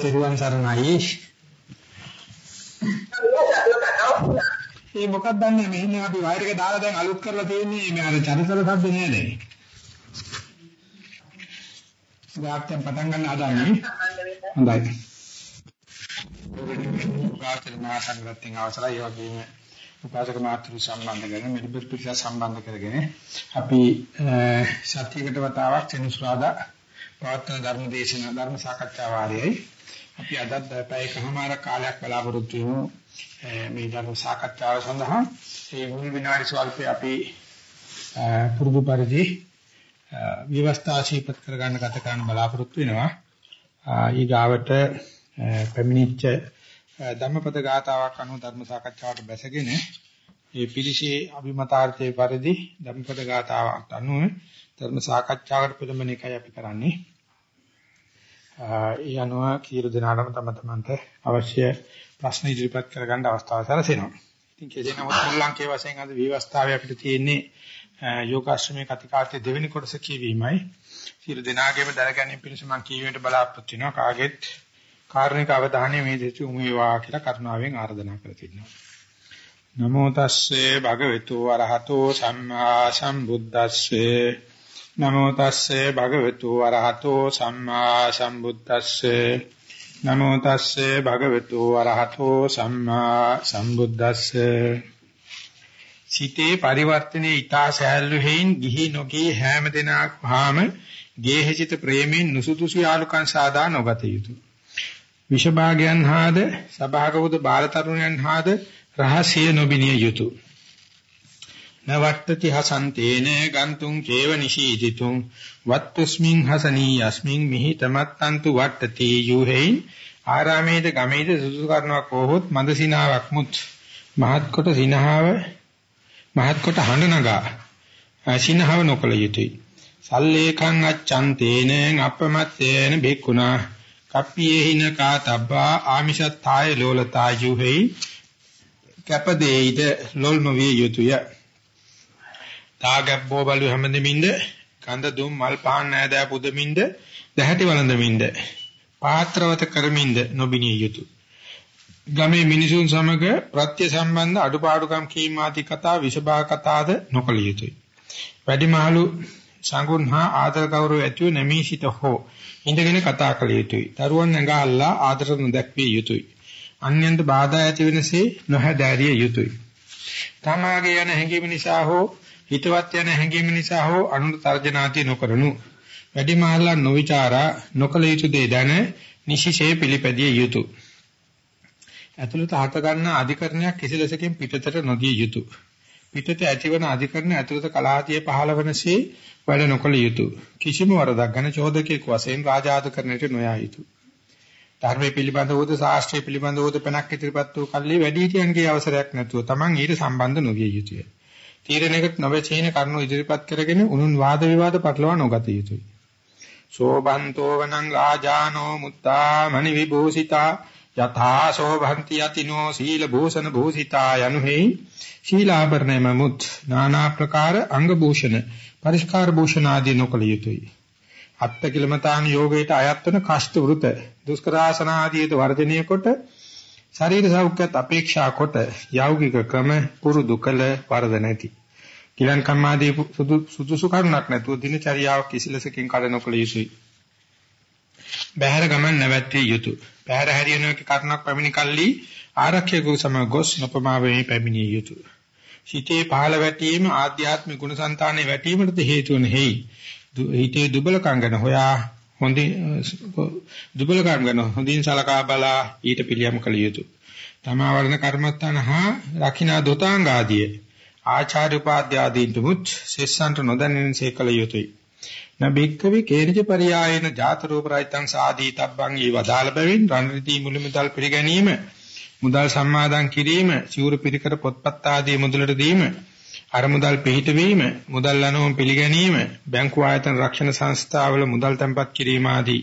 තිරුවන් සරණයි. ඒ මොකක්ද දන්නේ මෙන්න අපි වයර් එක දාලා දැන් අලුත් කරලා තියෙන්නේ මේ අර චරිතල සද්ද නේද? වාක්‍යයෙන් පටන් ගන්න හදන්නේ. හොඳයි. වාක්‍ය මාසංගතෙන් අවසරයි ඒ වගේම උපාසක මාතෘ සම්බන්ධ කරගෙන මෙලිබර් පිළිස සම්බන්ධ කරගෙන අපි සත්‍යයකට වතාවක් සෙනසුරාදා පවත්වන ධර්ම දේශනා ධර්ම සාකච්ඡා වාරයයි අපි අදත් පැයකමාර කාලයක් බලාපොරොත්තු වෙමු මේ ධර්ම සාකච්ඡාව සඳහා ඒ මුල් විනාඩි ස්වල්පේ අපි පුරුදු පරිදි විවස්ථා ශීපත් කරගන්න ගත කරන්න බලාපොරොත්තු වෙනවා ඊගාවට පැමිණිච්ච ධම්මපද ගාතාවක් අනුව ධර්ම සාකච්ඡාවට බැසගෙන ඒ පිළිසේ අභිමතාර්ථයේ පරිදි ධම්මපද ගාතාවක් අනුව ධර්ම සාකච්ඡාවකට පිළිමන එකයි අපි කරන්නේ. ඒ අනුව කීරු දෙනාටම තම තමන්ට අවශ්‍ය ප්‍රශ්න ඉදිරිපත් කරගන්න අවස්ථාව සැලසෙනවා. ඉතින් කෙසේ නමුත් මුල්ලංකේ වශයෙන් අද විවස්ථාවේ අපිට තියෙන්නේ යෝගාශ්‍රමයේ කතිකාර්ථයේ දෙවෙනි කොටස කියවීමයි. කීරු දෙනාගේම දැනගැනීම පිණිස මම කියවෙන්න බලාපොරොත්තු වෙනවා. කාගෙත් කාරණික අවධානය මේ දෙතු උමු වේවා කියලා කරුණාවෙන් ආරාධනා කර තිනවා. නමෝ තස්සේ භගවතු වරහතෝ සම්මා සම්බුද්දස්සේ නමෝ තස්සේ භගවතු වරහතෝ සම්මා සම්බුද්දස්සේ. නමෝ තස්සේ භගවතු වරහතෝ සම්මා සම්බුද්දස්සේ. සිතේ පරිවර්තනයේ ඊතා සෑල්ලු හේයින් ගිහි නොගී හැම දිනක් වහාම ගේහසිත ප්‍රේමයෙන් නුසුදුසු යාලුකම් සාදා නොගත යුතුය. විෂභාගයන් හාද සභාගවද බාලතරුණයන් හාද රහසිය නොබිනිය යුතුය. නවට්ටති හසන්තේන ගන්තුං චේව නිශීතිතුං. වත්තුස්මින් හසනී යස්මින් මිහි තමත්තන්තු වට්ටති යුහෙයින්. ආරාමේද ගමේද සුසු කරනවා කොහොත් මදසිනාවක් මුත්. මහත් කොට සිනහව මහත් කොට හඬ නගා සිනහව නොකල යුතුය. සල්ලේඛං අච්ඡන්තේන අපමත්තේන බික්ුණා කප්පියේහින කාතබ්බා ආමිෂත්තාය ලෝලතා යුහෙයි කැපදේයිද ලොල් නොවිය යුතුය. තාගබ්බෝ බලු හැමදෙමින්ද කඳ දුම් මල් පහන් නෑදෑ පුදමින්ද දැහැටි වළඳමින්ද පාත්‍රවත කරමින්ද නොබිනිය යුතුය. ගමේ මිනිසුන් සමග ප්‍රත්‍ය සම්බන්ධ අඩුපාඩුකම් කීම ආදී කතා විසභා කතාද නොකළ යුතුය. වැඩිමහලු සංගුණ හා ආදර ගෞරව ඇතිව නැමී සිට හෝ ඉඳගෙන කතා කළ යුතුයි. දරුවන් නැගාල්ලා ආදර නොදැක්විය යුතුයි. අන්‍යයන්ට බාධා ඇති වෙනසේ නොහැදෑරිය යුතුයි. තමාගේ යන හැඟීම නිසා හෝ හිතවත් යන හැඟීම නිසා හෝ අනුන්ට තර්ජනාති නොකරනු. වැඩිමහල්ලා නොවිචාරා නොකල යුතු දේ දැන නිසිසේ පිළිපැදිය යුතුය. ඇතුළත හට ගන්න අධිකරණයක් කිසිලෙසකින් පිටතට නොදිය යුතුය. පිටත ඇතිවන අධිකරණ ඇතුළත කලාතිය පහළවනසේ වැඩ නොකළ යුතුය. කිසිම වරදක් ගැන චෝදකෙක් වශයෙන් රාජාධිකරණයට නොයා යුතුය. ධර්මයේ පිළිබඳවද ශාස්ත්‍රයේ පිළිබඳවද පණක් ඉදිරිපත් වූ කල්ලි වැඩිහිටියන්ගේ අවසරයක් නැතුව Taman ඊට සම්බන්ධ නොවිය යුතුය. තීරණයකට නොවැචීන කරුණු ඉදිරිපත් කරගෙන උනුන් වාද විවාද පටලවා නොගත යුතුය. සෝබන්තෝ වනං රාජානෝ මුත්තා මනි විභූසිතා යථා සෝභන්ති යතිනෝ සීල භූෂණ භූසිතා යනුෙහි ශීලාභරණයම මුත් নানা ප්‍රකාර අංග භූෂණ පරිස්කාර භූෂණ ආදී නොකළ යුතුය. අත්ත කිලමතාන යෝගයට අයත් වන කෂ්ඨ වෘත දුෂ්කරාසන ආදීද වර්ධනය කොට ශරීර සෞඛ්‍යත් අපේක්ෂා කොට යෞගික ක්‍රම පුරුදු කළ වරද නැති. කිලන් කම්මාදී සුදුසු කරුණක් නැතුව දිනචරියාවක් කිසිලසකින් කඩ නොකළ යුතුය. බහැර ගමන් නැවැත්විය යුතුය. බහැර හැරියනක කරුණක් පැමිණි කල්ලි ආරක්ෂකව සමග ගොස් නොපමාවෙහි පැමිණිය යුතුය. සිතේ පහළ වැටීම ආධ්‍යාත්මික ගුණසංතානයේ වැටීමට හේතු වන හේයි. හිතේ දුබලකම් ගැන හොයා හොඳින් දුබලකම් ගැන හොඳින් සලකා බලා ඊට පිළියම් කළ යුතුය. තමා වර්ණ කර්මත්තාන හා රකින්නා දොතාංග ආදී ආචාර්ය උපාධ්‍ය ආදීන්ට මුත් ශිෂ්‍යන්ට නොදැනෙන සේකල යුතුය. නබික්කවේ කේනජ පරියායන ජාත රූප රහිතං සාදී තබ්බං ඊ වදාළ බැවින් රණරිතී මුලිමුදල් පිළිගැනීම මුදල් සම්මාදන් කිරීම සිවුරු පිරිකර පොත්පත් ආදී මුදලට දීම අර මුදල් පිහිට වීම මුදල් අනුම පිළිගැනීම බැංකු ආයතන රක්ෂණ සංස්ථාවල මුදල් තැන්පත් කිරීම ආදී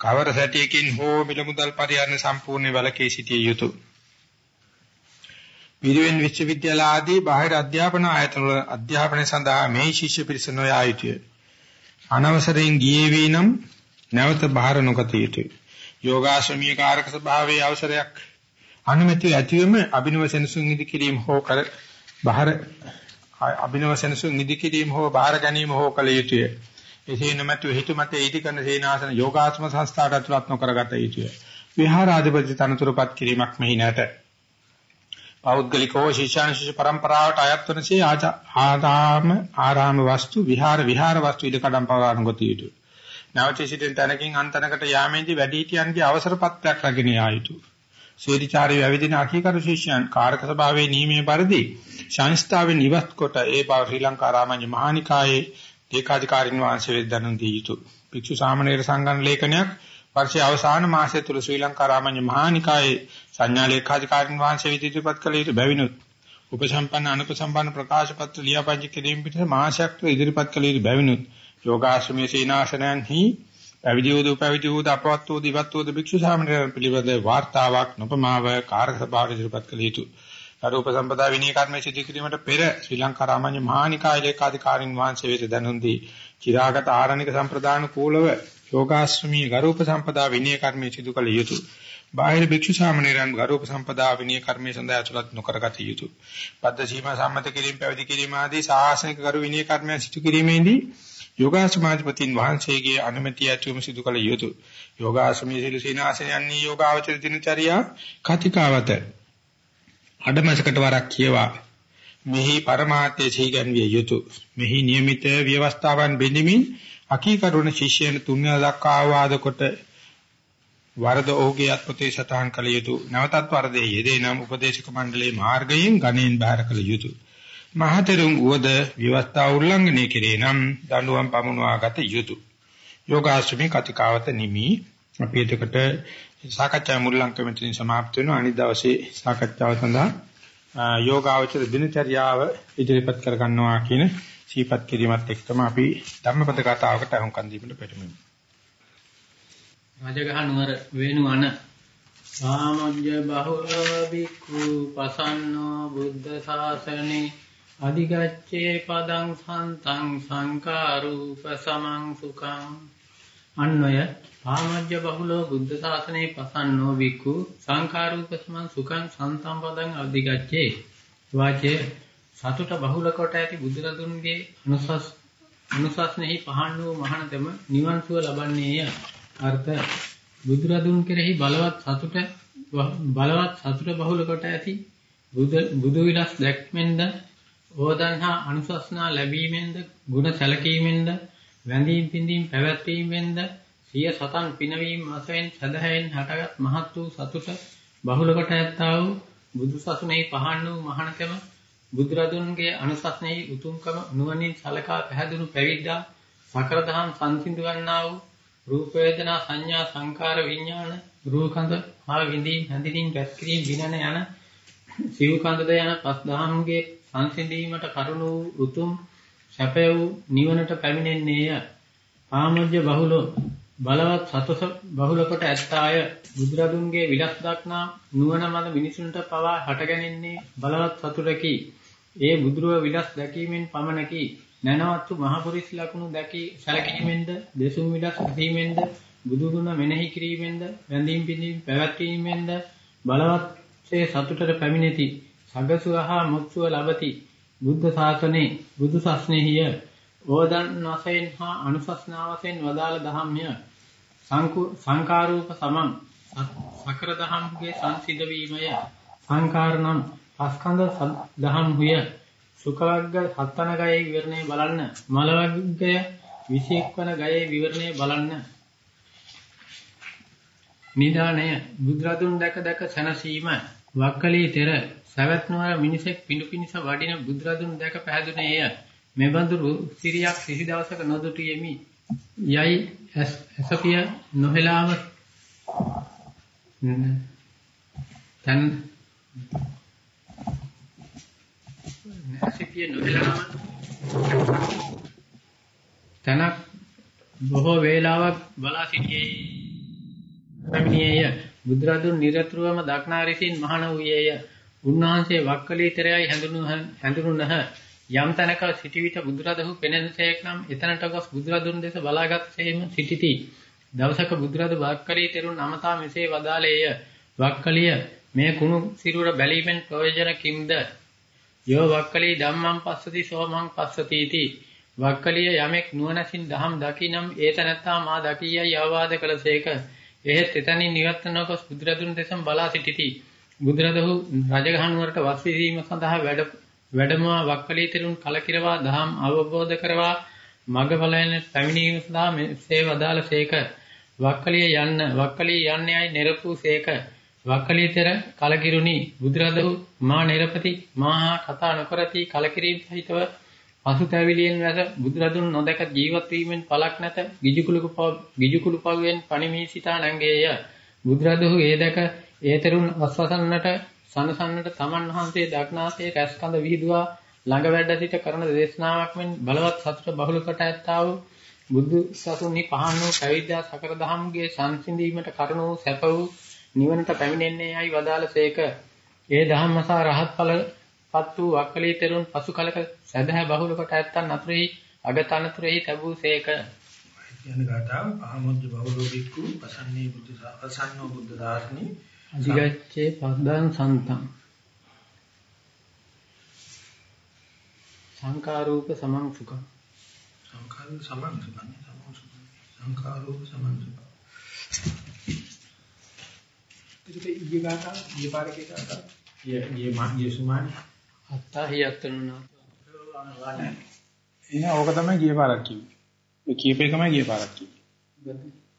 කවර සැටියකින් හෝ මිල මුදල් පරිහරණ සම්පූර්ණ වැළකී සිටිය යුතුය. පිරිවෙන් විශ්වවිද්‍යාල ආදී බාහිර අධ්‍යාපන ආයතන වල අධ්‍යාපනය සඳහා මේ ශිෂ්‍ය පිරිස නොයා යුතුය. අනවසරයෙන් ගියේ වීනම් නැවත බාහිර නොගත යුතුය. යෝගාශ්‍රමීය කාරක ස්වභාවයේ අවසරයක් අනුමැතිය ඇතිවම අභිනව සෙනසුන් ඉදි කිරීම හෝ කර බාහිර අභිනව සෙනසුන් ඉදි කිරීම හෝ බාහිර ගැනීම හෝ කළ යුතුය. එසේ නොමැතු හිත මත ඊටි කරන සේනාසන යෝගාත්ම සංස්ථාට ඇතුළත් නොකරගත යුතුය. විහාරාධිපති තනතුරුපත් කිරීමක් මෙහි නැත. පෞද්ගලිකව ශිෂ්‍යානුශිෂ්‍ය પરම්පරාවට අයත් වනසේ ආදාම ආරාම වස්තු විහාර විහාර වස්තු ඉද කඩම් පවාරන ගොත යුතුය. නැවත සිටින තැනකින් අන්තනකට යාමේදී වැඩිහිටියන්ගේ අවසර පත්‍රයක් රැගෙන යා යුතුය. සේරිචාරී වැවිදින අකීකරු ශිෂ්‍යයන් කාරක ස්වභාවයේ නියමයේ පරිදි සංස්ථාවේ නිවත් කොට ඒ බව ශ්‍රී ලංකා රාමඤ්ඤ මහානිකායේ ඒකාධිකාරින් වහන්සේ වෙදනන් දී යුතුය. භික්ෂු සාමණේර සංගම් ලේඛනයක් වර්ෂයේ අවසාන මාසය තුල ශ්‍රී ලංකා රාමඤ්ඤ මහානිකායේ සංඥා ලේඛාධිකාරින් වහන්සේ විදිහට කළ යුතු බැවිනුත් උපසම්පන්න අනුපසම්පන්න ප්‍රකාශ පත්‍ර ලියාපදිංචි කිරීම පිට මාසයක් තුළ ඉදිරිපත් කළ යුතු බැවිනුත් යෝගාශ්‍රමයේ සීනාසනයන්හි පැවිදි වූ පැවිදි වූ අපවත් වූ දිවත් වූ භික්ෂු සාමණේරයන් පිළිබඳ වාර්තාවක් නොපමාව කාර්ක සභාවට ඉදිරිපත් කළ යුතුය. අරූප සම්පදා විනය කර්මයේ සිදු කිරීමට පෙර ශ්‍රී ලංකා රාමඤ්ඤ මහානිකාය ලේකාධිකාරින් වහන්සේ වෙත දැනුම් දී චිරාගත ආරණික සම්ප්‍රදාන කූලව යෝගාශ්‍රමී ගරූප සම්පදා විනය කර්මයේ සිදු කළ යුතුය. බාහිර භික්ෂු සාමණේරයන් ගරුප සම්පදා විනය කර්මයේ සඳහා ඇතුළත් නොකරගත යුතුය. පද්ද සීමා සම්මත කිරීම පැවිදි කිරීම ආදී සාසනික ගරු විනය කර්මයන් සිදු කිරීමේදී යෝගාසමාජපතින් වහන්සේගේ අනුමැතිය ඇතුවම සිදු කළ යුතුය. යෝගාසමී සිළු සීනාසනයන්හි යෝගාවචර දිනචරියා කතිකාවත අඩමසකට වරක් කියවා මෙහි પરමාර්ථයේ සීගන්විය යුතුය. මෙහි નિયમિત ව්‍යවස්ථාවන් බෙඳමින් අකීකරුණ ශිෂ්‍යයන් තුන්වන දක්වා ආවාද කොට වරද ඔහුගේ අත්පොතේ සටහන් කළ යුතුය. නැවතත් වරදේ යෙදේ නම් උපදේශක මණ්ඩලයේ මාර්ගයෙන් ගණයෙන් බාර කළ යුතුය. මහතෙරුන් උවද විවස්ථා උල්ලංඝනය කෙරේ නම් දඬුවම් පමුණවා ගත යුතුය. යෝගාශ්‍රමී කතිකාවත නිමි අපි එතකොට සාකච්ඡා මුල්ලංක මෙතනින් સમાપ્ત වෙනවා. අනිත් දවසේ සාකච්ඡාව සඳහා යෝගාවචර දිනචර්යාව ඉදිරිපත් කර ගන්නවා කියන සීපත් කිරීමත් එක්කම අපි ධම්මපද කතාවකට අහුම්කන් දීපිට පෙරමු. රජගහ නුවර වේනුවන. සාමජ්ජ බහුල බික්ඛු පසන්නෝ බුද්ධ ශාසනේ. අධිගච්ඡේ පදං සන්තං සංකාරූප සමං සුඛං. අන්වය ආමජ්ජ බහුලෝ බුද්ධ ශාසනේ පසන්නෝ වික්ඛු සංඛාරූප සමං සුඛං සන්තම් පදං අධිගච්ඡේ. වාචේ සතුට බහුල කොට ඇති බුදුරදුන්ගේ අනුසස් අනුසස්නෙහි පහන් වූ මහානතම නිවන් සුව ලබන්නේය. අර්ථ බුදුරදුන් කෙරෙහි බලවත් සතුට බලවත් සතුට බහුල කොට ඇති බුදු විලාස් දැක්මෙන්ද ඕදන්හා අනුශාසනා ලැබීමෙන්ද ಗುಣ සැලකීමෙන්ද වැඳීම් පිඳීම් පැවැත්වීමෙන්ද සිය සතන් පිනවීම අසෙන් සදහැයෙන් හටගත් මහත් වූ සතුට බහුල කොට ඇත්තා වූ බුදු සසුනේ පහන් වූ මහානකම බුදුරදුන්ගේ අනුශාසනයේ උතුම්කම නුවණින් සලකා පැහැදුණු පැවිද්දා සකල දහම් සංසිඳ ගන්නා වූ රූප වේදනා සංඥා සංකාර විඥාන රූපකඳ හා විඳීම් හැඳිනීම් රැස්කිරීම විනන යන සිව් කඳද යන පස් දහම්ගේ සංසිඳීමට කරුණු උතුම් සැපය වූ නිවනට පැමිණෙන්නේය. ආමොජ්ජ බහුලෝ බලවත් සතස බහුල කොට ඇත්තාය බුදුරදුන්ගේ විලස් දක්නා නුවණ මත මිනිසුන්ට පවා හටගැනෙන්නේ බලවත් සතුටකි. ඒ බුදුරුව විලස් දැකීමෙන් පමණකි. නැනවත්තු මහපුරිස් ලකුණු දැකී සැලකීමෙන්ද දෙසුම් විලස් ඇසීමෙන්ද බුදු ගුණ මෙනෙහි කිරීමෙන්ද වැඳීම් පිඳීම් පැවැත්වීමෙන්ද බලවත්සේ සතුටට පැමිණෙති. සගසුව හා මුක්සුව ලබති. බුද්ධ ශාසනේ බුදු සස්නේහිය ඕදන් වශයෙන් හා අනුශස්නා වශයෙන් වදාළ දහම්ය සංකාරූප සමං සකර දහම්ගේ සංසිඳ වීමය සංකාරණම් අස්කන්ධ දහම් හුය සුඛ වර්ග හත්තන ගයේ විවරණය බලන්න. මල වර්ගය 21 වන ගයේ විවරණය බලන්න. නිදානය බුදුරදුන් දැක දැක සැනසීම. වක්කලී තෙර සවැත් නුවර මිනිසෙක් පිඬු පිනිස වඩින බුදුරදුන් දැක පැහැදුනේය. මෙබඳු සිරියක් කිසි දවසක නොදුටු යෙමි යයි ඇසපිය නොහෙලාව තන් ඇසපිය නොහෙලාව තනක් බොහෝ වේලාවක් බලා සිටියේ පැමිණියේය. බුදුරදුන් නිරතුරුවම දක්නා රිසින් මහණ වූයේය. උන්වහන්සේ වක්කලීතරයයි හැඳුනුනහ. යම් තැනක සිටි විට බුදුරදහු පෙනෙනසේක් නම් එතනට ගොස් බුදුරදුන් දෙස බලාගත්සේම සිටිති. දවසක බුදුරජ වක්කලී තෙරුන් අමතා මෙසේ වදාළේය. වක්කලිය මේ කුණු සිරුර බැලීමෙන් ප්‍රයෝජන කිම්ද? යෝ වක්කලී ධම්මං පස්සති සෝමං පස්සති इति. වක්කලිය යමෙක් නුවණසින් දහම් දකිනම් ඒතනත්තා මා දකියයි අවවාද කළසේක. එහෙත් එතනින් නිවත් නොකොස් බුදුරදුන් දෙසම බලා සිටිති. බුදුරදහු රජගහ නුවරට වස් විසීම සඳහා වැඩ වැඩමවා වක්කලී තෙරුන් කලකිරවා දහම් අවබෝධ කරවා මගඵලයන් පැමිණීම සඳහා මෙසේ වදාළසේක. වක්කලිය යන්න වක්කලී යන්නේයි නිරපුසේක. වක්කලීතර කලකිරුණි බුදුරදහු මා නිරපති මාහා කතා නොකරති කලකිරීම සහිතව පසුතැවිලියෙන් වැස බුදුරදුන් නොදක ජීවත් වීමෙන් පළක් නැත ගිජුකුළු පවෙන් පණිමී සිතා නැංගේය. බුදුරදුහු ඒ දැක ඒතරුන් අස්වසන්නට සනසන්නට තමන් වහන්සේ දක්නාසේ රැස්කඳ විහිදුවා. ළඟ වැඩ සිට කරන දේශනාවක් මෙන් බලවත් සතුට බහුල කොට ඇත්තා වූ බුදු සසුන්හි පහන් වූ පැවිද්දා සකර දහම්ගේ සංසිඳීමට කරුණ වූ සැප වූ නිවනට පැමිණෙන්නේ යයි වදාළසේක. ඒ ධම්මසා රහත් ඵලපත් වූ වක්කලී තෙරුන් පසු කලක සදහැ බහුල කොට ඇත්තන් අතුරෙහි අගතනතුරෙහි තැබූ සේක. යන ගාතාව පහමොජ්ජ බහුලෝ බික්කු පසන්නේ බුද්ධ සාසන්නෝ බුද්ධ දාර්ශනි අධිගච්ඡේ පද්දං සන්තං. සංකාරූප සමං සුඛං. සංකාර සමං සුඛං. සමං සුඛං. සංකාරූප සමං සුඛං ඒක ඊයේ ගාථා ඊයේ පාරේ ගාථා ඊයේ ඊයේ මා ඊයේ සුමානි අත්තාහි අත්නුනා එන ඕක තමයි ගිය පාරක් කිව්වේ. ඒ කීප එකමයි ගිය පාරක් කිව්වේ.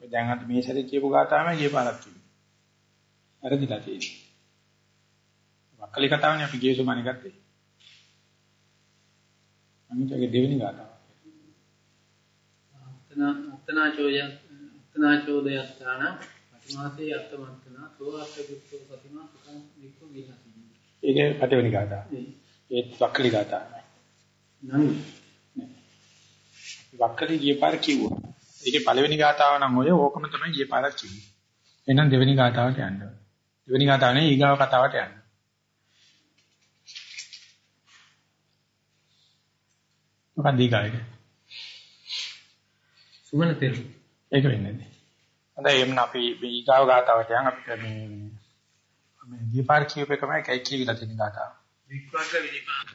ඔය දැන් අද මේ සැරේ කියපු ගාථාවමයි ගිය පාරක් කිව්වේ. වැරදිලා තියෙන්නේ. වක්කලි කතාවනේ අපි ගිය සුමානි ගත්තේ. අනිත්ගේ දෙවෙනි ගාථාව. අත්තනා අත්තනා චෝය අත්තනා චෝදයස්ථාන පටිමාසේ අත්තමත්තනා සෝ අත්තගුත්තෝ පතිමා සුඛං වික්ඛු විහති. ඒකේ පටවෙනි ගාථාව. ඒ වක්කලි ගාථාව. නම් වක්කලි ගිය පාර කිව්වා. ඒකේ පළවෙනි ගාථාව නම් ඔය ඕකම තමයි ගිය පාරක් කිව්වේ. එහෙනම් දෙවෙනි ගාථාවට යන්න. දෙවෙනි ගාථාව නේ ඊගාව කතාවට යන්න. මොකක්ද ඊගාවේ? සුමන තෙරු. ඒක වෙන්නේ නැහැ. හොඳයි එම්න අපි මේ ඊගාව ගාතාවට යන් අපිට මේ මේ දීපාර කියූප එකම එකයි කියවිලා තියෙන ගාතාව. වික්‍රක විදිපාත.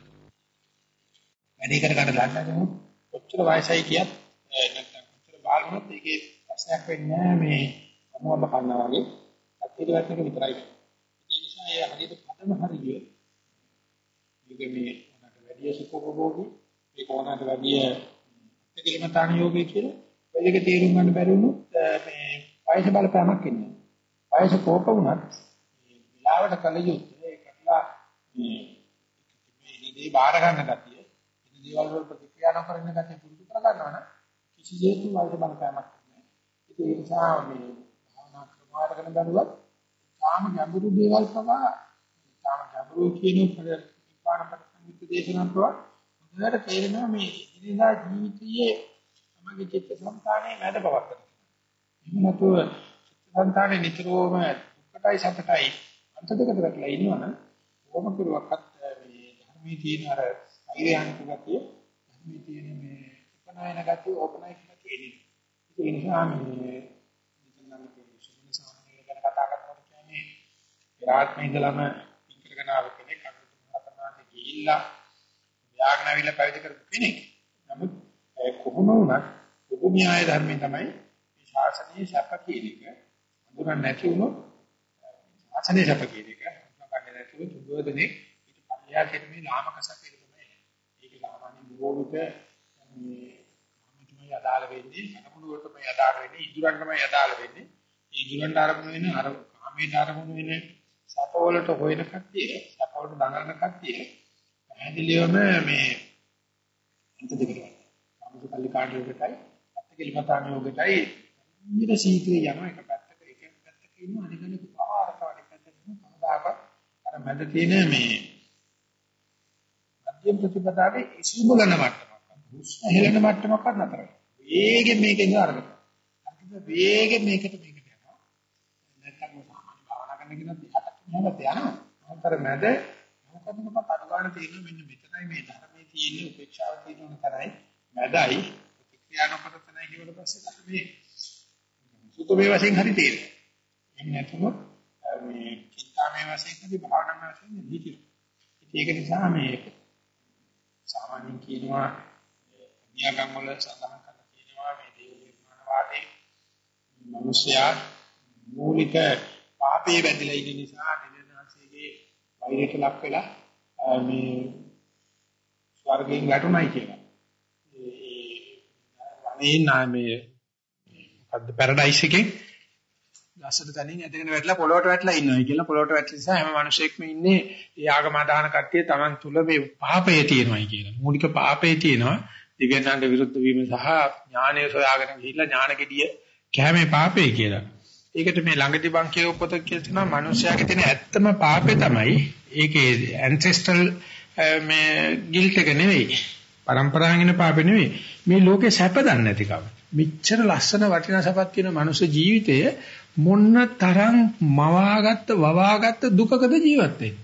වැඩි කර ගන්න ගන්න කොච්චර වයසයි කියත් නැත්නම් කොච්චර බාල වුණත් ඒකේ ප්‍රශ්නයක් වෙන්නේ නැහැ මේ අමුවම කන්නා වගේ අත්‍යවශ්‍යක විතරයි. ඒ නිසා ඒ හරියට පදම හරිය. මේක මේ උනට වැඩි සුඛෝපභෝගී මේ කොනකට වැඩි ප්‍රතිලමතාන යෝගී කියලා ඔය දෙක තේරුම් ගන්න බැරි වුණොත් මේ වයස බලපෑමක් ඉන්නේ. වයස කෝප වුණත් මේ විලාවට කල යුත්තේ ඒකටලා මේ මේ බාර ගන්න ගතිය, මේ දේවල් වල ප්‍රතික්‍රියා නොකරන ගතිය පුරුදු කර ගන්නවා නම් කිසිසේත් වයස බලපෑමක් නැහැ. ඒ නිසා මේ භාවනා ක්‍රමාරගෙන බලුවත් තාම ගැඹුරු දේවල් පවා තාම ගැඹුරු කියන පරිපාලන පරිසංයුක්ත දේශනාවක් හොඳට තේරෙනවා මේ ඉදිරියදා ජීවිතයේ තමගේ චිත්ත සංතානයේ වැඩ බවක් කරනවා. එහෙම නැතුව චිත්තසංතානේ නිතරම දුකටයි සැපටයි අන්ත දෙකට වැටලා ඉන්නවනම් ඕම කරුවක්වත් මේ ධර්මයේ තියෙන අර අයිරානික ගතිය ධර්මයේ තියෙන මේ උපනායන ගතිය ඕපනායක ගතිය එන්නේ. ඒ නිසා මේ මෙතන නම් සුබන සාමාන්‍ය ගැන කතා කරනකොට කියන්නේ විරාත්මේ ඉඳලම ඉංග්‍රීසි ආව කෙනෙක් අනුත් මහතනාට ගිහිල්ලා යාඥාවිල පැවිදි කරපු කෙනෙක්. නමුත් කොහොම වුණත් උපමියාය ධර්මයෙන් තමයි ශාසනයේ සැප කියන එක අඳුරන්නේ නැති වුණොත් ශාසනයේ සැප කියන එක අඳුරන්නේ නැතිව දුබෝධනේ ඊට පල්ලෙහා කෙරෙමේ ලාමකසක් එක තමයි. ඒක සාමාන්‍ය බොහෝ විට මේ තමයි අදාළ වෙන්නේ අනුමුණු වලට තමයි අදාළ වෙන්නේ ඉදුරන් තමයි අදාළ වෙන්නේ. ඒ ඉදුරන්ට ආරම්භ වෙන අර කාමයේ ආරම්භ වෙන සැප වලට හොයන කට්ටිය සැප වලට දඟලන කට්ටිය පැහැදිලිවම මේ අන්ත දෙකට. සාමුසු කල්ලි කාඩියකටයි අත්කලිමතාන යෝගයටයි ඊට සීක්‍රේ යනවා එක පැත්තක එක පැත්තක ඉන්න අනිකනික පාරට අනික පැත්තක කවදාකවත් අර මැද තියෙන මේ මධ්‍යම ප්‍රතිපදාවේ ඉසුමුලන මට්ටමක් හුස්ම හෙලන මට්ටමක් නතර වේගෙන් මේකෙන් අරගෙන අන්තිම වේගෙන් මේකට මේකට යනවා. නැත්නම් සාමාන්‍ය භාවනා කරන කෙනා දිහාට මෙහෙමත් යනවා. අතර මැද මොකදමකට අනුගාන තියෙන මෙන්න මෙතනයි මේ ධර්මයේ තියෙන උපේක්ෂාව තියෙන තරයි මැදයි ප්‍රතික්‍රියා නොකර තමයි කියවට පස්සේ මේ සුතමේ වශයෙන් හරි තේරෙනවා. එහෙම නැතුව මේ චින්තාමේ වශයෙන් හරි භාවනාමේ වශයෙන් නිදි. ඒක නිසා මේ සාමාන්‍යයෙන් කියනවා න්‍යාගම් වල සඳහන් කරලා තියෙනවා මේ දේව නිර්මාණවාදී මිනිසයා මූලික පාපේ වැදිලා ඉන්න නිසා දෙවියන්වහන්සේගේ වෛරයට ලක් වෙලා මේ ස්වර්ගයෙන් වැටුණයි කියලා. ඒ වනේ නාමයේ මොකද්ද පැරඩයිස් එකේ ලස්සන තැනින් ඇදගෙන වැටලා පොළොවට වැටලා ඉන්නවා කියලා පොළොවට වැටලා නිසා හැම මිනිසෙක්ම ඉන්නේ ඒ ආගම අදහන කට්ටිය Taman තුල මේ පාපය තියෙනවායි කියලා. මූලික පාපය තියෙනවා. දිව්‍යඥානට විරුද්ධ වීම සහ ඥානය සොයාගෙන ගිහිල්ලා ඥානකෙඩිය කැමේ පාපේ කියලා. ඒකට මේ ළඟදී බං කියව පොත කියලා තියෙනවා මිනිස්යාගේ තියෙන ඇත්තම පාපේ තමයි ඒකේ ඇන්සෙස්ට්‍රල් මේ ගිල්ට් එක නෙවෙයි. પરම්පරාවෙන් එන පාපේ නෙවෙයි. මේ ලෝකේ සැප දන්නේ නැතිකම. මෙච්චර ලස්සන වටිනා සපක් තියෙන මනුස්ස ජීවිතය මොන්න තරම් මවාගත්ත වවාගත්ත දුකකද ජීවත් වෙන්නේ.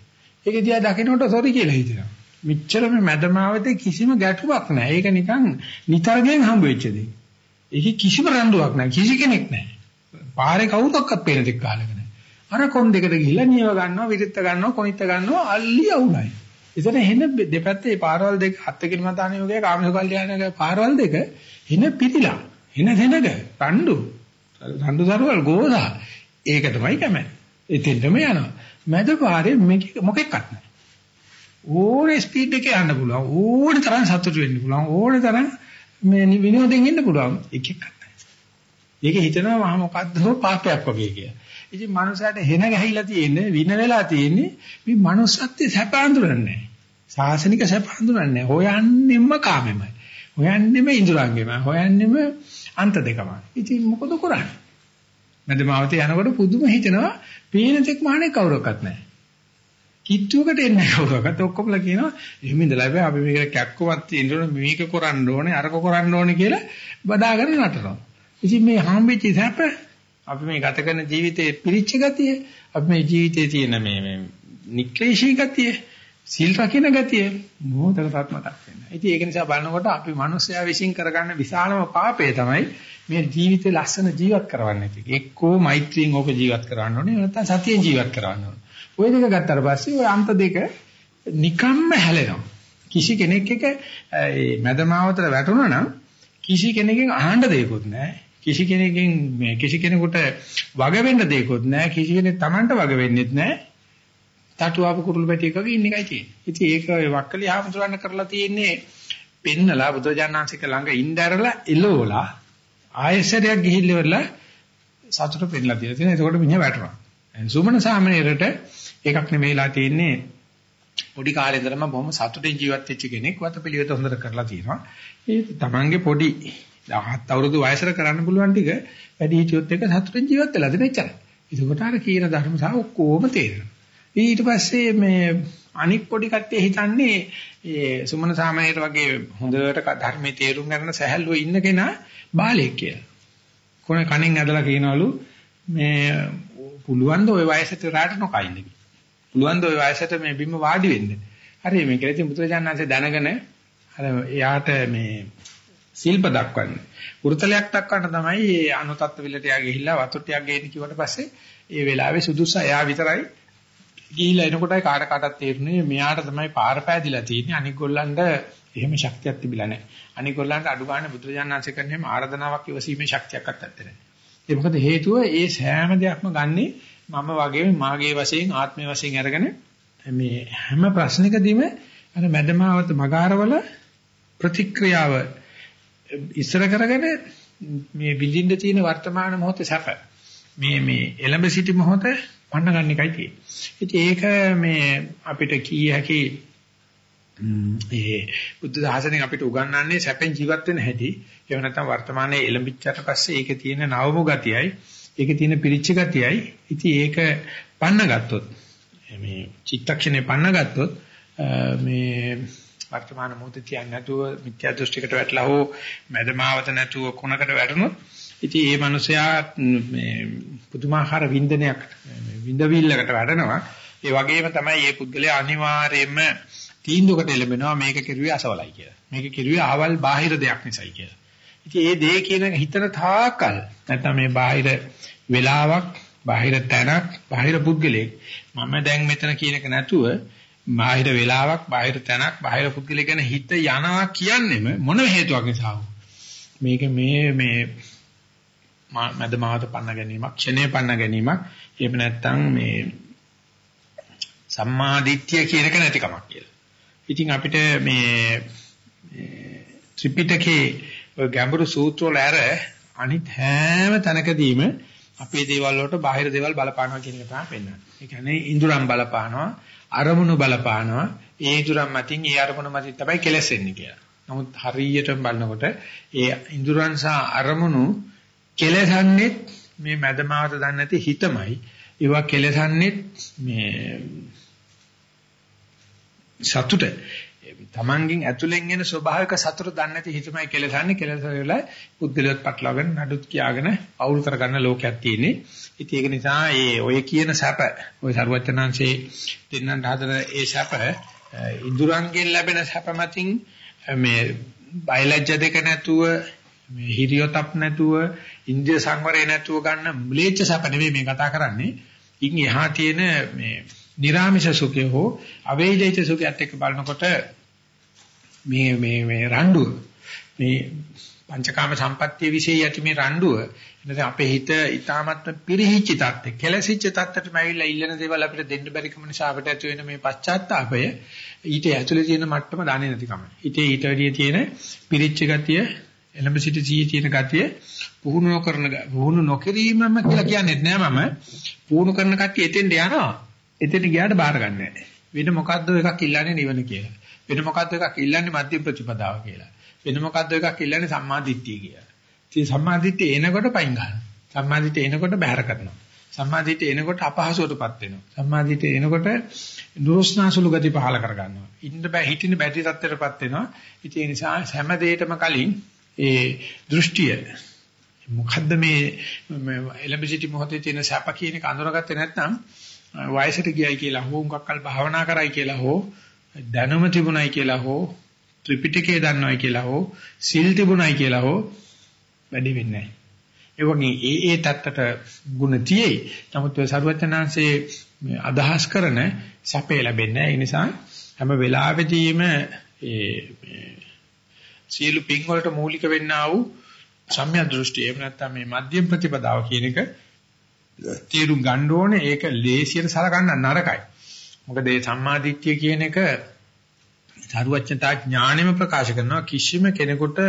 ඒක දිහා දකින්නට සෝරි කියලා හිතෙනවා. මෙච්චර මේ මැදමාවතේ කිසිම ගැටුමක් නැහැ. ඒක නිකන් නිතරගෙන් හම්බ වෙච්ච දෙයක්. ඒකේ කිසිම රණ්ඩුවක් නැහැ. කිසි කෙනෙක් නැහැ. පාරේ කවුරක්වත් පේන දෙයක් කාලෙක නැහැ. අර කොන් දෙකට ගිහිල්ලා නියව ගන්නවා, විරිත්ත ගන්නවා, කොනිට ගන්නවා, අල්ලි අවුලයි. එතන එන දෙපැත්තේ පාරවල් දෙක හත් කිලමතාණිය වගේ කාමසු කල්යාණගේ පාරවල් දෙක එන පිටිලා, එන දෙනක, රණ්ඩු, රණ්ඩු දරුවල් ගෝදා. ඒක තමයි කැමැති. එතෙන්ටම යනවා. මැද පාරේ මොකෙක්වත් නැහැ. ඕනේ ස්පීඩ් එකේ යන්න පුළුවන්. ඕනේ තරම් සතුටු වෙන්න පුළුවන්. ඕනේ තරම් මේ විනෝදෙන් ඉන්න පුළුවන්. එක එකක් නැහැ. ඒක හිතනවා මම මොකද්ද පාපයක් වගේ කියලා. ඉතින් මනුස්සයාට හෙන ගැහිලා තියෙන්නේ වින වෙලා තියෙන්නේ මේ මනුස්සත්වයේ සැප අඳුරන්නේ සාසනික සැප අඳුරන්නේ හොයන්නෙම කාමෙමයි. හොයන්නෙම ඉඳුරංගෙමයි. හොයන්නෙම අන්ත දෙකමයි. ඉතින් මොකද කරන්නේ? මැදමාවතේ යනකොට පුදුම හිතෙනවා පේන තෙක් මහණේ කවුරක්වත් නැහැ. කිට්ටුවකට එන්නේ කවුරක්වත් ඔක්කොමලා කියනවා එහෙම ඉඳලා බෑ අපි මේක කැක්කවත් තියෙන්න මේක කරන්න ඕනේ අරක කරන්න ඕනේ කියලා බදාගෙන නටනවා. ඉතින් මේ හාම්බෙච්ච සැප අපි මේ ගත කරන ජීවිතයේ පිරිච්ච ගතිය අපි මේ ජීවිතයේ තියෙන මේ මේ නික්ලේශී ගතිය සීල් රකින්න ගතිය මොහොතකටත් මතක් වෙනවා. ඉතින් ඒක නිසා බලනකොට අපි මිනිස්යා විශ්ින් කරගන්න විශාලම පාපය තමයි මේ ජීවිතේ ලස්සන ජීවත් කරවන්න නැති. එක්කෝ මෛත්‍රියෙන් ඕක ජීවත් කරවන්න ඕනේ නැත්නම් සතියෙන් ජීවත් කරවන්න ඕනේ. ওই දෙක ගත්තාට පස්සේ ওই අන්ත දෙක නිකම්ම හැලෙනවා. කිසි කෙනෙක් එක මේ මැදමාවතට වැටුණා නම් කිසි කෙනෙක්ගෙන් අහන්න දෙයක්වත් නැහැ. කිසි කෙනෙක්ගෙන් මේ කිසි කෙනෙකුට වග වෙන්න දෙයක්වත් නැහැ. කිසි කෙනෙක් Tamanට වග වෙන්නෙත් නැහැ. තටුවාප කුරුළු පැටියෙක් වගේ ඉන්න එකයි තියෙන්නේ. ඉතින් ඒක වක්කලි ආමතුරන්න කරලා තියෙන්නේ පෙන්නලා බුදුජානනාංශික ළඟ ඉnderලා එළෝලා ආයසරයක් ගිහිල්ලා සතුට පෙන්නලා තියලා තියෙනවා. එතකොට මිනිහා වැටෙනවා. සුමන සාමණේරට එකක් නෙමෙයිලා තියෙන්නේ පොඩි කාලේ ඉඳලම බොහොම සතුටින් ජීවත් වෙච්ච කෙනෙක් වතපිලිවෙත හොඳට කරලා තියෙනවා. ඒ තමන්ගේ පොඩි 17 අවුරුදු වයසට කරන්න පුළුවන් ටික වැඩි හිටියොත් එක සතුටින් ජීවත් වෙලා දෙන එච්චරයි. ඒකට අර කියන ධර්ම සහ ඔක්කොම තේරෙනවා. ඊට පස්සේ මේ අනික් පොඩි කට්ටිය හිතන්නේ ඒ සුමන සාමණේර වගේ හොඳට ධර්මයේ තේරුම් ගන්න සැහැල්ලුව ඉන්න කෙනා බාලයෙක් කියලා. කොනේ කණෙන් ඇදලා කියනවලු මේ පුළුවන් ද ওই වයසට රාට නොකයින්ද කියලා. පුළුවන් ද ওই වයසට මේ බිම වාඩි වෙන්න. හරි මේ කියලා ඉතින් බුදුරජාණන්සේ දැනගෙන අර එයාට මේ ශිල්ප දක්වන්නේ. වෘතලයක් දක්වන්න තමයි මේ අනුතත්ත්ව විලට යා ගිහිල්ලා වතුර ටිකක් ගේන්න කිව්වට පස්සේ ඒ වෙලාවේ සුදුසු එයා විතරයි ගිහිල්ලා එනකොටයි කාට කාටත් තේරුනේ මෙයාට තමයි පාර පෑදිලා තියෙන්නේ අනික ගොල්ලන්ට එහෙම ශක්තියක් තිබිලා නැහැ. අනික ගොල්ලන්ට අඩු ගන්න බුදුරජාණන්සේ කරන්නේ ආරාධනාවක් ඉවසීමේ ශක්තියක්වත් නැත්තේ. ඒ මොකද හේතුව ඒ සෑම දෙයක්ම ගන්නේ මම වගේ මාගේ වශයෙන් ආත්මයේ වශයෙන් අරගෙන මේ හැම ප්‍රශ්නකදීම අර මැදමාවත මගාරවල ප්‍රතික්‍රියාව ඉස්සර කරගෙන මේ විඳින්න තියෙන වර්තමාන මොහොතේ සැප මේ මේ එළඹ සිටි මොහොත පන්න ගන්න එකයි තියෙන්නේ. ඉතින් ඒක මේ අපිට කී හැකි ඒ බුද්ධ ධාසනෙන් අපිට උගන්වන්නේ සැපෙන් ජීවත් වෙන හැටි. එහෙම නැත්නම් වර්තමානයේ එළඹිච්චට පස්සේ ඒකේ තියෙන නවමු ගතියයි, ඒකේ තියෙන පිරිච්ච ගතියයි. ඉතින් ඒක පන්න ගත්තොත් මේ චිත්තක්ෂණේ පන්න ගත්තොත් මේ වර්තමාන මොහොතේ තියන්නේ නැතුව මිත්‍යා දෘෂ්ටිකට වැටලා හෝ මැදමාවත නැතුව කොනකට වැටුනොත් ඉතින් ඒ මනුස්සයා මේ පුදුමාකාර වින්දනයක් විඳවිල්ලකට වැටෙනවා. ඒ වගේම තමයි මේ පුද්ගලයා අනිවාර්යයෙන්ම තීන්දුවකට එළඹෙනවා මේක කෙරුවේ අසවලයි කියලා. මේක කෙරුවේ ආවල් බාහිර දෙයක් නිසායි කියලා. ඉතින් ඒ දේ කියන හිතන තාකල් නැත්නම් මේ බාහිර වෙලාවක්, බාහිර තැනක්, බාහිර පුද්ගලයෙක් මම දැන් මෙතන කියන එක නැතුව බාහිර වෙලාවක්, බාහිර තැනක්, බාහිර පුද්ගලයෙක් ගැන හිත යනවා කියන්නේම මොන හේතුවක් නිසා මේක මේ මේ මද මාවත පන්න ගැනීමක්, ක්ෂණේ පන්න ගැනීමක්, එහෙම නැත්නම් මේ සම්මාදිට්ඨිය කියන එක නැතිකමක් කියලා. ඉතින් අපිට මේ ත්‍රිපිටකේ ඔය ගැඹුරු සූත්‍ර වල ඇර අනිත් හැම තැනකදීම අපේ දේවල් වලට බාහිර දේවල් බලපානවා කියන එක තමයි පෙන්වන්නේ. ඒ කියන්නේ ඉඳුරම් බලපානවා, අරමුණු බලපානවා. ඒ ඉඳුරම් මතින් ඒ අරමුණු මතින් තමයි කෙලසෙන්නේ කියලා. නමුත් හරියටම බලනකොට ඒ ඉඳුරන් සහ අරමුණු කෙලසන්නේ මේ මදමාවත දන්නේ නැති හිතමයි. ඒවා කෙලසන්නේ මේ සතුට තමන්ගෙන් ඇතුලෙන් එන ස්වභාවික සතුට දන්නේ නැති හිතමයි කෙලසන්නේ කෙලස වෙලා පුද්ගලයාත් පටලවාගෙන නඩුත් කියාගෙන අවුල් කරගන්න ලෝකයක් තියෙන්නේ. ඉතින් ඒක නිසා ඒ ඔය කියන සැප ඔය සරුවචනාංශේ දෙන්නට හදන ඒ සැප ඉඳුරංගෙන් ලැබෙන සැප මතින් මේ බයලජ්‍ය දෙක නැතුව මේ හිරියොතප් නැතුව ඉන්ද්‍රිය සංවරය නැතුව ගන්න ම්ලේච්ඡ සැප නෙවෙයි මේ කතා කරන්නේ. ඉන් එහා තියෙන මේ නිර්ාමිෂ සුඛය හෝ අවේජිත සුඛයත් එක්ක බලනකොට මේ මේ මේ රණ්ඩුව මේ පංචකාම සම්පත්තිය વિશે යටි මේ රණ්ඩුව එතන අපේ හිත ඊටාමත්ම පිරිහිච්ච තත්ත්වෙ කෙලසිච්ච තත්ත්වෙටම ඇවිල්ලා ඉල්ලන දේවල් අපිට දෙන්න බැරි කම නිසා අපිට ඇති වෙන මේ පශ්චාත්තාපය ඊට ඇතුලේ තියෙන මට්ටම දන්නේ නැතිකම. ඊට ඊට වැඩිය තියෙන පිරිච්ච ගතිය එළඹ සිට සීයේ තියෙන ගතිය පුහුණු නොකරන පුහුණු නොකිරීමම කියලා කියන්නේ නැහැ මම. පුහුණු කරන කට්ටිය එතෙන්ට යනවා. එතෙන් ගියාට බාර ගන්නෑ. වෙන මොකද්ද එකක් ඉල්ලන්නේ නිවන කියලා. වෙන මොකද්ද එකක් ඉල්ලන්නේ මධ්‍ය ප්‍රතිපදාව කියලා. වෙන මොකද්ද එකක් ඉල්ලන්නේ සම්මාදිට්ඨිය කියලා. ඉතින් සම්මාදිට්ඨිය එනකොට පයින් ගන්නවා. සම්මාදිට්ඨිය එනකොට බැහැර කරනවා. සම්මාදිට්ඨිය එනකොට අපහසුවටපත් වෙනවා. සම්මාදිට්ඨිය එනකොට නුරුස්නාසුළු ගති පහල කරගන්නවා. ඉන්න බෑ හිටින්න බැටි තත්ත්වයටපත් වෙනවා. ඉතින් ඒ නිසා හැම දෙයකම කලින් ඒ දෘෂ්ටිය මොකද්ද මේ එලෙබසිටි මොහොතේ තියෙන සැප කියන එක අඳුරගත්තේ නැත්නම් වයසට ගියයි කියලා හෝ උඟක්කල් භාවනා කරයි කියලා හෝ දැනුම තිබුණයි කියලා හෝ ත්‍රිපිටකය දන්නවයි කියලා හෝ සිල් තිබුණයි කියලා හෝ වැඩි වෙන්නේ නැහැ. ඒ වගේ ඒ ඒ தත්තට ಗುಣ තියේ. නමුත් සරුවචනාංශයේ අදහස් කරන සැපේ ලැබෙන්නේ නැහැ. ඒ නිසා හැම වෙලාවෙදීම ඒ සියලු පින් වලට මූලික වෙන්නා වූ සම්‍යක් දෘෂ්ටි එහෙම නැත්නම් මේ මධ්‍යම ප්‍රතිපදාව කියන එක තේරුම් ගන්න ඕනේ ඒක ලේසියට සලකන්න නරකයි. මොකද මේ සම්මාදිට්ඨිය කියන එක සරුවච්චතා ඥාණයම ප්‍රකාශ කරනවා කිසිම කෙනෙකුට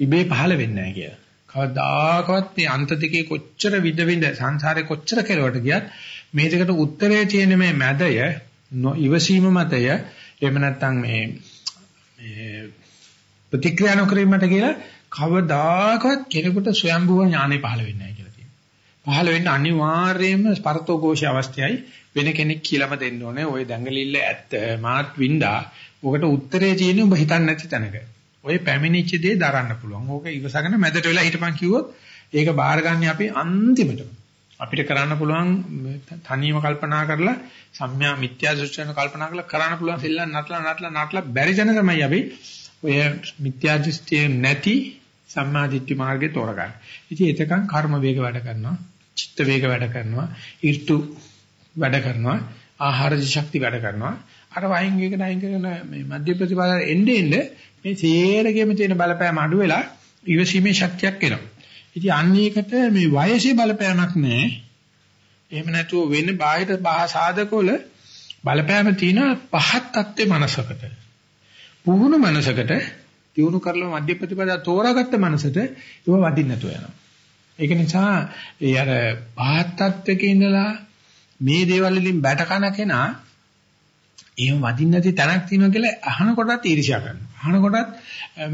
ඉබේ පහළ වෙන්නේ නැහැ කියලා. කවදාකවත් මේ අන්ත දෙකේ කොච්චර විද විඳ සංසාරේ කොච්චර කෙලවට ගියත් මේ දෙකට උත්තරේ තියෙන මේ මැදය ඉවසීම මතය එහෙම නැත්නම් මේ මේ ප්‍රතික්‍රියා නොකිරීමට කියලා කවදාකවත් කෙනෙකුට ස්වයංභව ඥානෙ පහළ වෙන්නේ නැහැ කියලා තියෙනවා. පහළ වෙන්න අනිවාර්යයෙන්ම ස්පර්තෝഘോഷ අවස්ථයයි වෙන කෙනෙක් කියලාම දෙන්න ඕනේ. ওই දැඟලිල්ල ඇත්ත මාත් වින්දා. ඔකට උත්තරේ තියෙන්නේ ඔබ හිතන්නේ නැති තැනක. ඔය පැමිණිච්ච දේ දරන්න පුළුවන්. ඕක ඉවසගෙන මැදට වෙලා හිටපන් කිව්වොත් ඒක බාරගන්නේ අපි අන්තිමටම. අපිට කරන්න පුළුවන් තනියම කල්පනා කරලා සම්‍යා මිත්‍යා දෘෂ්ටින කල්පනා කරලා කරන්න පුළුවන් සෙල්ලම් නටලා නටලා නටලා බැරි ජන තමයි අපි ඔය මිත්‍යා දෘෂ්ටිය නැති සම්මා දිට්ඨි මාර්ගේ තෝරගන්න. ඉතින් එතකන් කර්ම වේග වැඩ කරනවා, චිත්ත වේග වැඩ කරනවා, ඍතු වැඩ කරනවා, ආහාර ශක්ති වැඩ කරනවා. අර වයින් වේගන අයින් කරන මේ මධ්‍ය ප්‍රතිපදාව එන්නේ එන්නේ මේ සේරගෙම තියෙන බලපෑම අඩු වෙලා ඉවසීමේ ශක්තියක් එනවා. ඉතින් අන්න ඒකට මේ වයසේ බලපෑමක් නැහැ. එහෙම නැතුව වෙන බාහිර සාධකවල බලපෑම තියෙන පහත් තත්ත්වේ මනසකට. පුහුණු මනසකට දිනු කරලා මධ්‍ය ප්‍රතිපදා තෝරාගත්ත මනසට ඒව වදින්න නැතුව යනවා. ඒක නිසා ඒ අර පහත් තත්ත්වක ඉඳලා මේ දේවල් වලින් බැට කන කෙනා එහෙම වදින්න නැති තැනක් තියෙනවා කියලා අහන කොටත් ඊර්ෂ්‍යා කරනවා. අහන කොටත්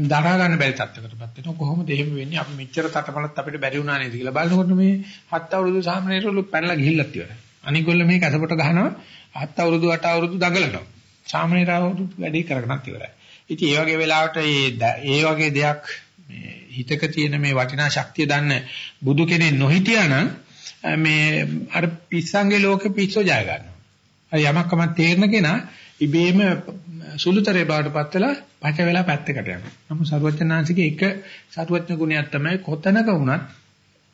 දරා ගන්න බැරි තත්ත්වයකටපත් වෙනවා. කොහොමද එහෙම වෙන්නේ? අපි මෙච්චර තටමලත් අපිට බැරි වුණා නේද කියලා බලනකොට මේ හත් අවුරුදු සාමනීරවලු පැනලා ගිහිල්ලත් ඉවරයි. අනිගොල්ල මේ කසපට ගහනවා හත් අවුරුදු අට අවුරුදු දඟලනවා. සාමනීරවලු වැඩි කරගෙනත් ඉවරයි. ඉතින් ඒ වගේ වෙලාවට ඒ වගේ දෙයක් මේ හිතක තියෙන මේ වටිනා ශක්තිය දන්න බුදු කෙනෙක් නොහිටියානම් මේ අර පිස්සන්ගේ ලෝකෙ පිස්සෝ ජය ගන්නවා. අර යමක්කම තේරෙන කෙනා ඉබේම සුළුතරේ බවට පත් වෙලා පච වෙලා පැත්තකට යනවා. නමුත් සරුවචනාංශිකේ එක සරුවචන ගුණයක් තමයි කොතනක වුණත්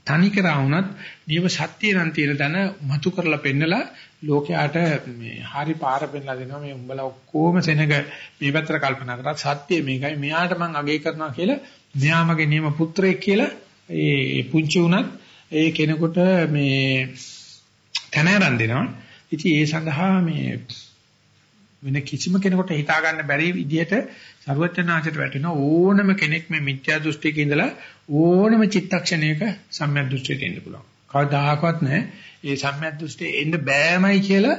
තනි කරා වුණත් නියම සත්‍ය නම් තියෙන තැන මතු කරලා පෙන්නලා ලෝකයාට මේ හරි පාර පෙන්නලා දෙනවා. මේ උඹලා ඔක්කොම සෙනග මේ පැත්තට කල්පනා කරා සත්‍ය මේකයි. මෙයාට මං අගය කරනවා කියලා මෙයාමගේ නියම පුත්‍රයෙක් කියලා ඒ පුංචි උනත් ඒ කෙනෙකුට මේ තැනරන් දෙනවා. ඉතින් ඒ සඳහා මේ වෙන කිසිම කෙනෙකුට හිතා ගන්න බැරි විදිහට ਸਰවඥාචරයට වැටෙන ඕනම කෙනෙක් මේ මිත්‍යා දෘෂ්ටියක ඉඳලා ඕනම චිත්තක්ෂණයක සම්මිය දෘෂ්ටියට එන්න පුළුවන්. කවදාහක්වත් නැහැ. ඒ සම්මිය දෘෂ්ටිය එන්න බෑමයි කියලා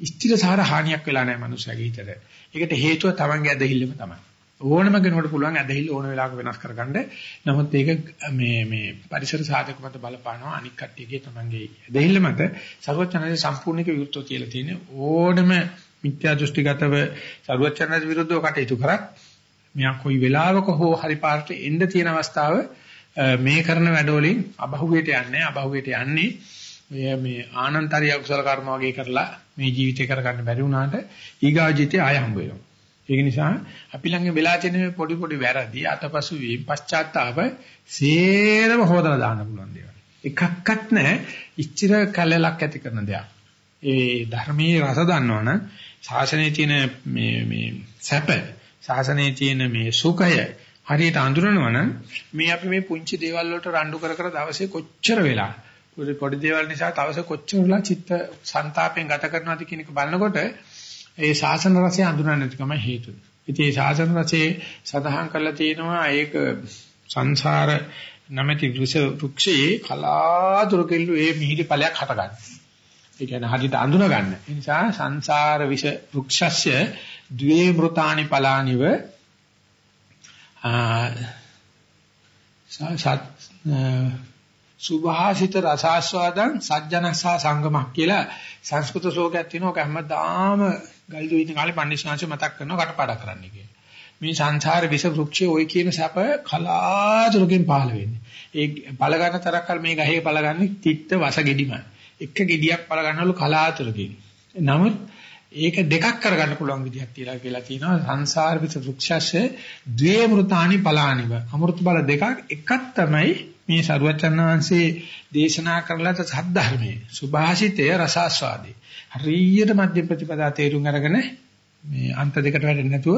ස්ථිරසාර හානියක් වෙලා නැහැ මනුස්සයාගේ හිතට. ඒකට හේතුව තමන්ගේ ඇදහිල්ලම තමයි. ඕනම කෙනෙකුට පුළුවන් ඇදහිල්ල ඕන වෙලාවක වෙනස් කරගන්න. නමුත් ඒක මේ මේ පරිසර සාධක මත බලපානවා අනික් කට්ටියගේ තමන්ගේ ඇදහිල්ල මත ਸਰවඥාචරයේ සම්පූර්ණක විරුද්ධව කියලා තියෙන ඕනම මිත්‍යා දෘෂ්ටිගතව ਸਰවඥාචරයේ විරුද්ධව කටයුතු කරත් මෙයා කොයි වෙලාවක හෝ හරි පාරට එන්න තියෙන අවස්ථාව මේ කරන වැඩවලින් අබහුවයට යන්නේ අබහුවයට යන්නේ මේ මේ ආනන්තරිය කුසල කර්ම වගේ කරලා මේ ජීවිතේ කරගන්න බැරි වුණාට ඊගා ජීවිතේ ආය හම්බ වෙනවා. ඒක නිසා අපි ළඟ වෙලා තියෙන මේ පොඩි පොඩි වැරදි අතපසු වී පශ්චාත්තාප සේරම හොදලා දාන්න පුළුවන් දේවල්. එකක්වත් නැහැ ඉච්චිර කලලක් ඇති කරන දෙයක්. ඒ ධර්මයේ රස දන්නවනම් ශාසනයේ තියෙන මේ මේ සැප ශාසනයේ තියෙන මේ සුඛය හරියට අඳුරනවා නම් මේ අපි මේ පුංචි දේවල් වලට රණ්ඩු කර කර දවසේ කොච්චර වෙලා පොඩි පොඩි දේවල් නිසා දවසේ කොච්චර වෙලා චිත්ත සංతాපයෙන් ගත කරනවද කියන එක බලනකොට ඒ ශාසන රසය අඳුරන්නේ නැතිකම හේතුව. ඉතින් මේ ශාසන රසයේ සඳහන් කරලා තියෙනවා ඒක සංසාර නැමැති වෘක්ෂයේ කලාතුරකින් ඒ මිහිරි ඵලයක් හටගන්නවා. ඒ කියන්නේ හරියට අඳුන ගන්න. ඒ නිසා සංසාර විෂ වෘක්ෂස්ය ද්වේ මෘතානි පලානිව සුභාසිත රසාස්වාදං සජ්ජනසා සංගමක් කියලා සංස්කෘත ශෝකයක් තියෙනවා. ඒක හැමදාම ගල්දු ඉන්න කාලේ පන්දිස්නාංශ මතක් කරනවා කටපාඩම් කරන්න කියලා. මේ සංසාර විෂ වෘක්ෂයේ ওই කියන සැප කලාතුරකින් පහළ වෙන්නේ. ඒ පළ ගන්න තරක්කල් මේ ගහේ පළ ගන්න තිත්ත වස ගෙඩිමයි. එක ගෙඩියක් පළ ගන්නවලු කලාතුරකින්. නමුත් ඒක දෙකක් කරගන්න පුළුවන් විදිහක් තියලා කියලා තියෙනවා සංසාර විස වෘක්ෂස්සේ ද්වේ මෘතානි පලානිව අමෘත බල දෙකක් එකක් තමයි මේ සරුවචන් වහන්සේ දේශනා කරලා ත සද්ධර්මයේ සුභාසිතය රසාස්වාදී හරියට මධ්‍ය ප්‍රතිපදා තේරුම් අරගෙන මේ අන්ත දෙකට වැටෙන්නේ නැතුව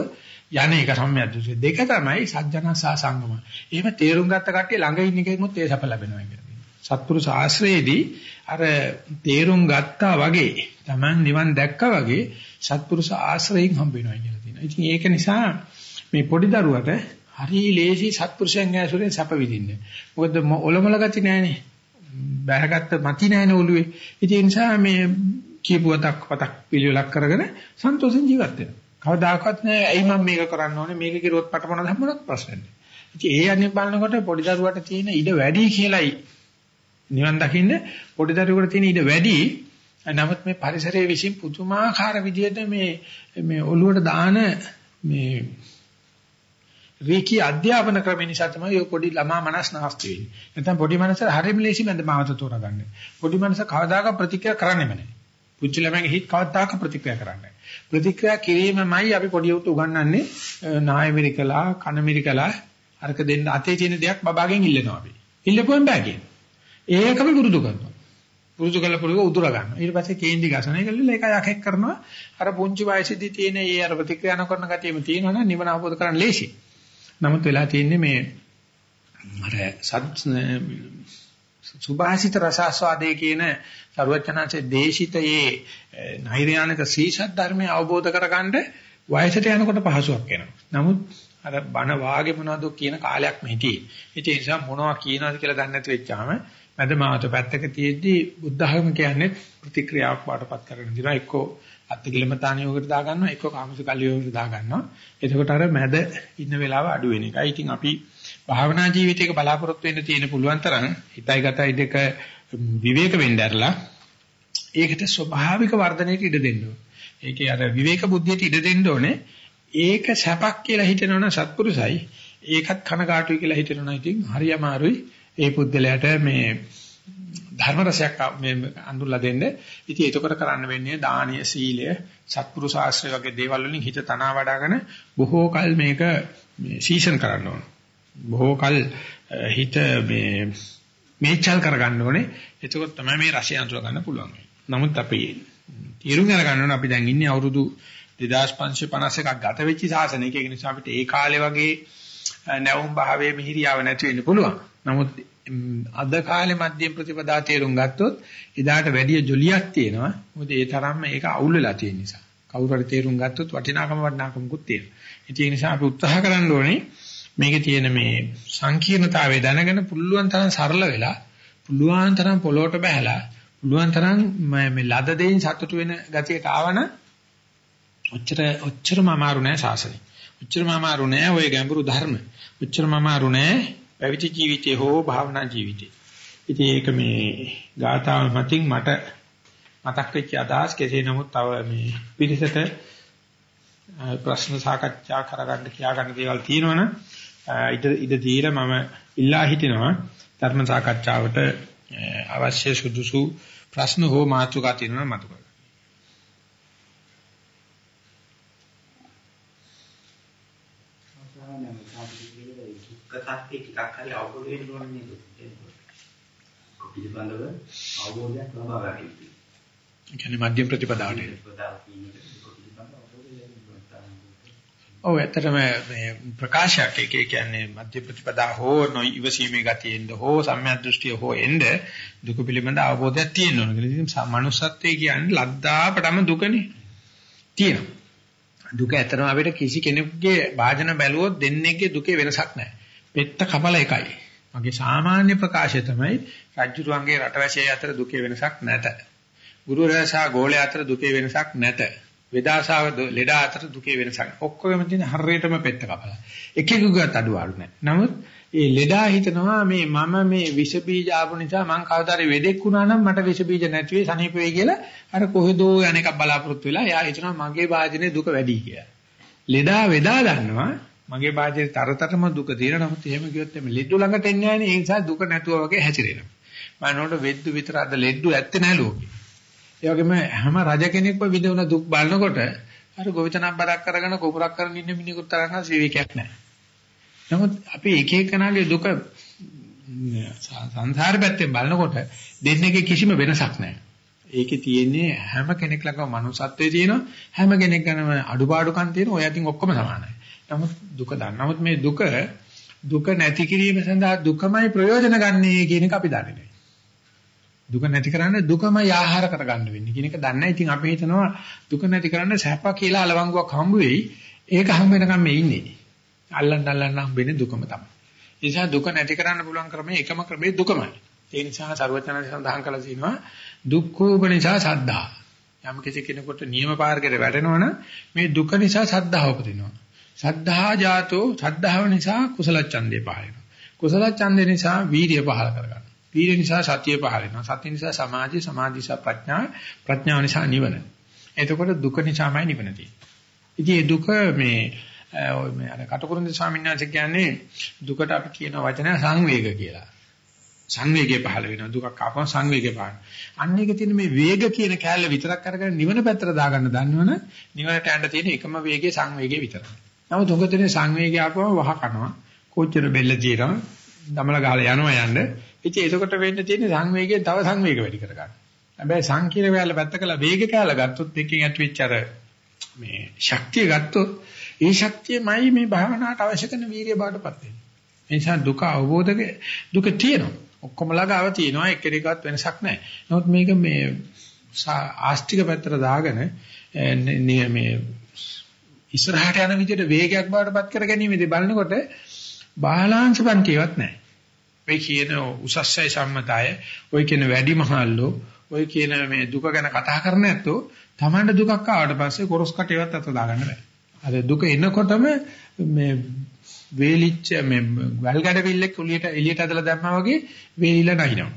යන්නේ ඒක සම්මියද්දේ දෙක තමයි සත්‍යන සා සංගම. එහෙම තේරුම් ගත්ත කට්ටිය ළඟ ඉන්න කෙනෙකුත් ඒ සැප ලැබෙනවා කියලා. සත්පුරුෂ ආශ්‍රයේදී අර තේරුම් ගත්තා වගේ Taman නිවන් දැක්කා වගේ සත්පුරුෂ ආශ්‍රයෙන් හම්බ වෙනවා කියලා තියෙනවා. ඉතින් ඒක නිසා මේ පොඩි දරුවට හරි ලේසි සත්පුරුෂයන් ඇසුරෙන් සැප විඳින්න. මොකද ඔලොමල ගති නැහනේ. බැහැගත්ත මති නැහනේ ඔළුවේ. ඉතින් ඒ නිසා මේ කියපුවතක් පතක් පිළිවෙලක් කරගෙන සන්තෝෂෙන් ජීවත් වෙනවා. කවදාකවත් නෑ ඇයි මම මේක කරන්න ඕනේ මේක කිරුවොත් පටපොන ධම්මනක් ප්‍රශ්න නෑ. ඉතින් ඒ අනිත් බලනකොට පොඩි දරුවට තියෙන ඉඩ වැඩි කියලායි නිවන් දකින්න පොඩි දරුවෙකුට තියෙන ඉඩ වැඩි. නමුත් මේ පරිසරයේ විසින් පුදුමාකාර විදිහට මේ මේ ඔළුවට දාන මේ රේකී අධ්‍යාපන ක්‍රම නිසා තමයි ඔය පොඩි ළමා මනස් නැස්ති වෙන්නේ. නැත්නම් පොඩි මනස හරියම ලේසි මන්ද මාවත තෝරගන්න. පොඩි මනස කවදාක ප්‍රතික්‍රියා කරන්නේම නැහැ. පුංචි ළමයිගේ හිත කවදාක ප්‍රතික්‍රියා කරන්නේ නැහැ. ප්‍රතික්‍රියා කිරීමමයි අපි පොඩි උට උගන්වන්නේ නාය මිරිකලා කන මිරිකලා අරක දෙන්න අතේ තියෙන දෙයක් බබාගෙන් ඉල්ලනවා අපි. ඉල්ලපුවෙන් බෑ කියන්නේ. ඒකම පුරුදු කරනවා. පුරුදු කළ පුරුදු උදුර ගන්නවා. ඊට පස්සේ කේන්දි ගසන එක ලිල්ල එක යකෙක් කරනවා. අර පුංචි වයසේදී තියෙන ඒ අර ප්‍රතික්‍රියා නොකරන ගතියම තියෙනවනේ නිවන අවබෝධ කරගන්න ලේසි. නමුත් වෙලා තියෙන්නේ මේ අර සුභාසිත රසාස්වාදයේ කියන ਸਰවචනාංශයේ දේශිතයේ නෛර්යානික සීසත් ධර්මය අවබෝධ කරගන්න වයසට යනකොට පහසුවක් එනවා. නමුත් අර බණ වාගේ මොනවද කියන කාලයක් මෙහිදී. ඒ නිසා මොනවා කියනවද කියලා දන්නේ නැති වෙච්චාම මැදමාවත පැත්තක තියෙද්දි බුද්ධ ධර්ම කියන්නේ ප්‍රතික්‍රියාවක් බාටපත් කරගෙන දිනවා. එක්කෝ අත්තිකිලමතානියෝකට දා ගන්නවා එක්කෝ කාමසුකල්ලියෝකට දා ගන්නවා එතකොට අර මැද ඉන්න වෙලාව අඩු වෙන එකයි. ඉතින් අපි භාවනා ජීවිතයක බලාපොරොත්තු වෙන්න තියෙන පුළුවන් තරම් හිතයි ගතයි දෙක විවේක වෙන්න ඇරලා ඒකට ස්වභාවික වර්ධනයට ඉඩ දෙන්න ඕනේ. ඒකේ අර විවේක බුද්ධියට ඉඩ දෙන්න ඕනේ. ඒක සැපක් කියලා හිතනවනම් සත්පුරුසයි. ඒකත් කනගාටුයි කියලා හිතනවනම් ඉතින් හරි අමාරුයි. ඒ පුද්ගලයාට මේ ධර්ම රසයක් මේ අඳුල්ලා දෙන්න. ඉතින් ඒකකට කරන්න වෙන්නේ දානීය සීලය, සත්පුරුෂ ආශ්‍රය වගේ දේවල් වලින් හිත තනවා වඩාගෙන බොහෝ කල් මේක මේ සීසන් කරන්න ඕන. බොහෝ කල් හිත මේ මේචල් කරගන්න ඕනේ. එතකොට තමයි මේ රසය අඳුර ගන්න පුළුවන්. නමුත් අපි තීරුම් අරගන්න ඕනේ අපි දැන් ඉන්නේ අවුරුදු 2551ක් ගත වෙච්ච සාසනයක. ඒක නිසා අපිට ඒ කාලේ වගේ නැවුම් භාවයේ මිහිරියාව නැති වෙන්න පුළුවන්. නමුත් අද කාලේ මධ්‍යම ප්‍රතිපදා තේරුම් ගත්තොත් එදාට වැඩි ජොලියක් තියෙනවා. මොකද ඒ තරම්ම ඒක අවුල් වෙලා තියෙන නිසා. කවුරු හරි තේරුම් ගත්තොත් වටිනාකම වටිනාකමකුත් තියෙනවා. ඒ නිසා අපි උත්සාහ කරන්න ඕනේ මේකේ තියෙන මේ සංකීර්ණතාවය දැනගෙන පුළුවන් තරම් සරල වෙලා පුළුවන් තරම් පොළොවට බහැලා පුළුවන් තරම් මේ ලද දෙයින් සතුටු වෙන ගතියට ආවන ඔච්චර ඔච්චරම අමාරු නෑ ශාසනය. ඔච්චරම අමාරු නෑ ওই ගැඹුරු ධර්ම. ඔච්චරම අමාරු නෑ පැවිදි ජීවිතේ හෝ භාවනා ජීවිතේ. ඉතින් ඒක මේ ගාථාව මතින් මට මතක් වෙච්ච අදහස් කෙසේ නමුත් තව මේ පිළිසෙට ප්‍රශ්න සාකච්ඡා කරගන්න කියා ගන්න දේවල් තියෙනවනේ ඉද ඉද දීලා මම ඉල්ලා හිටිනවා ධර්ම සාකච්ඡාවට අවශ්‍ය සුදුසු ප්‍රශ්න හෝ මාතෘකා තියෙනවා මතු කරගන්න. සත්‍ය ටිකක් හරි අවබෝධ වෙන්න ඕනේ නේද? පිළිබඳව අවබෝධයක් ලබා ගන්න. ඒ කියන්නේ මධ්‍යම ප්‍රතිපදාවට. ඔව් ඇත්තටම මේ ප්‍රකාශයක් එක කියන්නේ මධ්‍ය ප්‍රතිපදා හෝ නොඉවසීමේ ගතියෙන්ද හෝ සම්‍යක් දෘෂ්ටිය හෝ එන්න දුක පිළිබඳ අවබෝධයක් තියෙන්න ඕන. ඉතින් මනුස්සත්වයේ කියන්නේ ලද්දාපටම දුකනේ. තියෙනවා. දුක ඇත්තටම අපිට කිසි කෙනෙකුගේ වාජන බැලුවොත් දෙන්නේගේ දුකේ වෙනසක් නැහැ. පෙත්ත කපල එකයි. මගේ සාමාන්‍ය ප්‍රකාශය තමයි රජ්ජුරුවන්ගේ රටවැසිය අතර දුකේ වෙනසක් නැත. ගුරුවරයා සහ ගෝලයා අතර දුකේ වෙනසක් නැත. වේදාසාව ලෙඩ අතර දුකේ වෙනසක්. ඔක්කොගෙම තියෙන හරියටම පෙත්ත කපලා. එකෙකුගත් අඩුවාරු නැහැ. නමුත් ඒ ලෙඩා හිතනවා මේ මම මේ විස බීජ ආපු නිසා මං කවදාරි වෙදෙක් වුණා නම් මට විස බීජ නැති වෙයි සනීප වෙයි කියලා අර කොහෙදෝ යන එකක් බලාපොරොත්තු වෙලා එයා හිතනවා මගේ වාජනේ දුක වැඩි කියලා. ලෙඩා වේදා දන්නවා මගේ වාජනේ තරතරම දුක තියෙන නමුත් එහෙම කිව්වොත් එමෙ ලෙඩු ළඟට එන්නේ නැහැ නේ ඒ නිසා දුක නැතුව වගේ හැසිරෙනවා. මම නෝට වෙද්දු විතර අද ලෙඩු ඇත්තේ නැහැ ලෝකේ. ඒ වගේම හැම රජ කෙනෙක්ම විඳවන දුක් බලනකොට අර ගොවිතැනක් බරක් කරගෙන කුපුරක් කරගෙන ඉන්න මිනිහෙකුට තරහ සීවිකයක් නැහැ. නමුත් අපි එක එකනාගේ දුක සංසාර පැත්තෙන් බලනකොට දෙන්නේගේ කිසිම වෙනසක් නැහැ. ඒකේ තියෙන්නේ හැම කෙනෙක් ළඟම මනුස්සත්වයේ තියෙනවා හැම කෙනෙක් ගැනම අඩුපාඩුකම් තියෙනවා ඔය අතින් ඔක්කොම සමානයි. නමුත් දුක දන්න. නමුත් මේ දුක දුක නැති කිරීම සඳහා දුකමයි ප්‍රයෝජන ගන්නේ කියන එක අපි දන්නේ නැහැ. දුක නැති කරන්න දුකම ආහාර කරගන්න වෙන්නේ කියන එක දන්නේ. ඉතින් අපි හිතනවා දුක නැති කරන්න සැප කියලා අලවංගුවක් හම්බ වෙයි. ඒක හම්බ වෙනකම් මේ ඉන්නේ. අල්ලන්න අල්ලන්න හම්බෙන්නේ දුකම තමයි. ඒ නිසා දුක නැති කරන්න පුළුවන් ක්‍රමය එකම ක්‍රමේ දුකමයි. ඒ නිසා සර්වඥයන් සඳහන් කළා තියෙනවා දුක්ඛෝප නිසා සද්ධා. යම් කිසි කෙනෙකුට නියම පාරකට වැටෙනවනම් මේ දුක නිසා සද්ධාව උපදිනවා. සද්ධා ජාතෝ සද්ධාව නිසා කුසල ඡන්දේ පහළ වෙනවා. කුසල ඡන්දේ නිසා වීර්ය පහළ කරගන්නවා. වීර්ය නිසා සතිය පහළ වෙනවා. සතිය නිසා සමාධිය, සමාධිය නිසා ප්‍රඥාව, ප්‍රඥාව නිසා නිවන. එතකොට දුක නිසාමයි නිවන තියෙන්නේ. ඉතින් මේ දුක මේ මේ අර කටුකුරුන්ද ස්වාමීන් වහන්සේ කියන්නේ දුකට අපි කියන වචනය සංවේග කියලා. සංවේගය පහළ වෙනවා. දුකක් ආපම සංවේගය පහළ. අන්න එක තියෙන මේ වේග කියන කැලල විතරක් අරගෙන නිවන පැත්තට දාගන්න දන්නවනේ නිවනට යන්න තියෙන එකම වේගය සංවේගය විතරයි. නමුත් උගතනේ සංවේගය ආපම වහ කනවා. කොච්චර බෙල්ල තියෙනවා. දමල ගහලා යනවා යන්න. ඉතින් ඒකට වෙන්න තියෙන්නේ සංවේගයෙන් තව සංවේග වැඩි කරගන්න. හැබැයි සංකීර්ණ වේල පැත්ත කළා වේග කැල ගත්තොත් එකකින් ඇතිවෙච්ච අර මේ ශක්තිය ගත්තොත් ඒ ශක්තියමයි මේ භාවනාවට අවශ්‍ය කරන වීර්ය බාටපත් වෙන්නේ. ඒ නිසා දුක අවබෝධක දුක තියෙනවා. ඔක්කොම ළඟව තියෙනවා එක්කෙනෙක්වත් වෙනසක් නැහැ. නමුත් මේක මේ ආස්තික පැත්තට දාගෙන මේ ඉස්සරහට යන විදිහට වේගයක් බාටපත් කර ගැනීමේදී බලනකොට බාලාංශ පන්තිවත් නැහැ. ඔය කියන උසස්සයි සම්මතය, ඔය කියන වැඩිමහල්ලෝ, ඔය කියන මේ දුක ගැන කතා කරන්නේ නැත්තෝ Tamanda දුකක් ආවට පස්සේ කොරස් කටේවත් අත දාගන්න බෑ. අර දුක එනකොටම මේ වේලිච්ච මේ වැල් ගැඩවිල්ලක් උලියට එළියට ඇදලා දැම්මා වගේ වේලිලා නැහිනවා.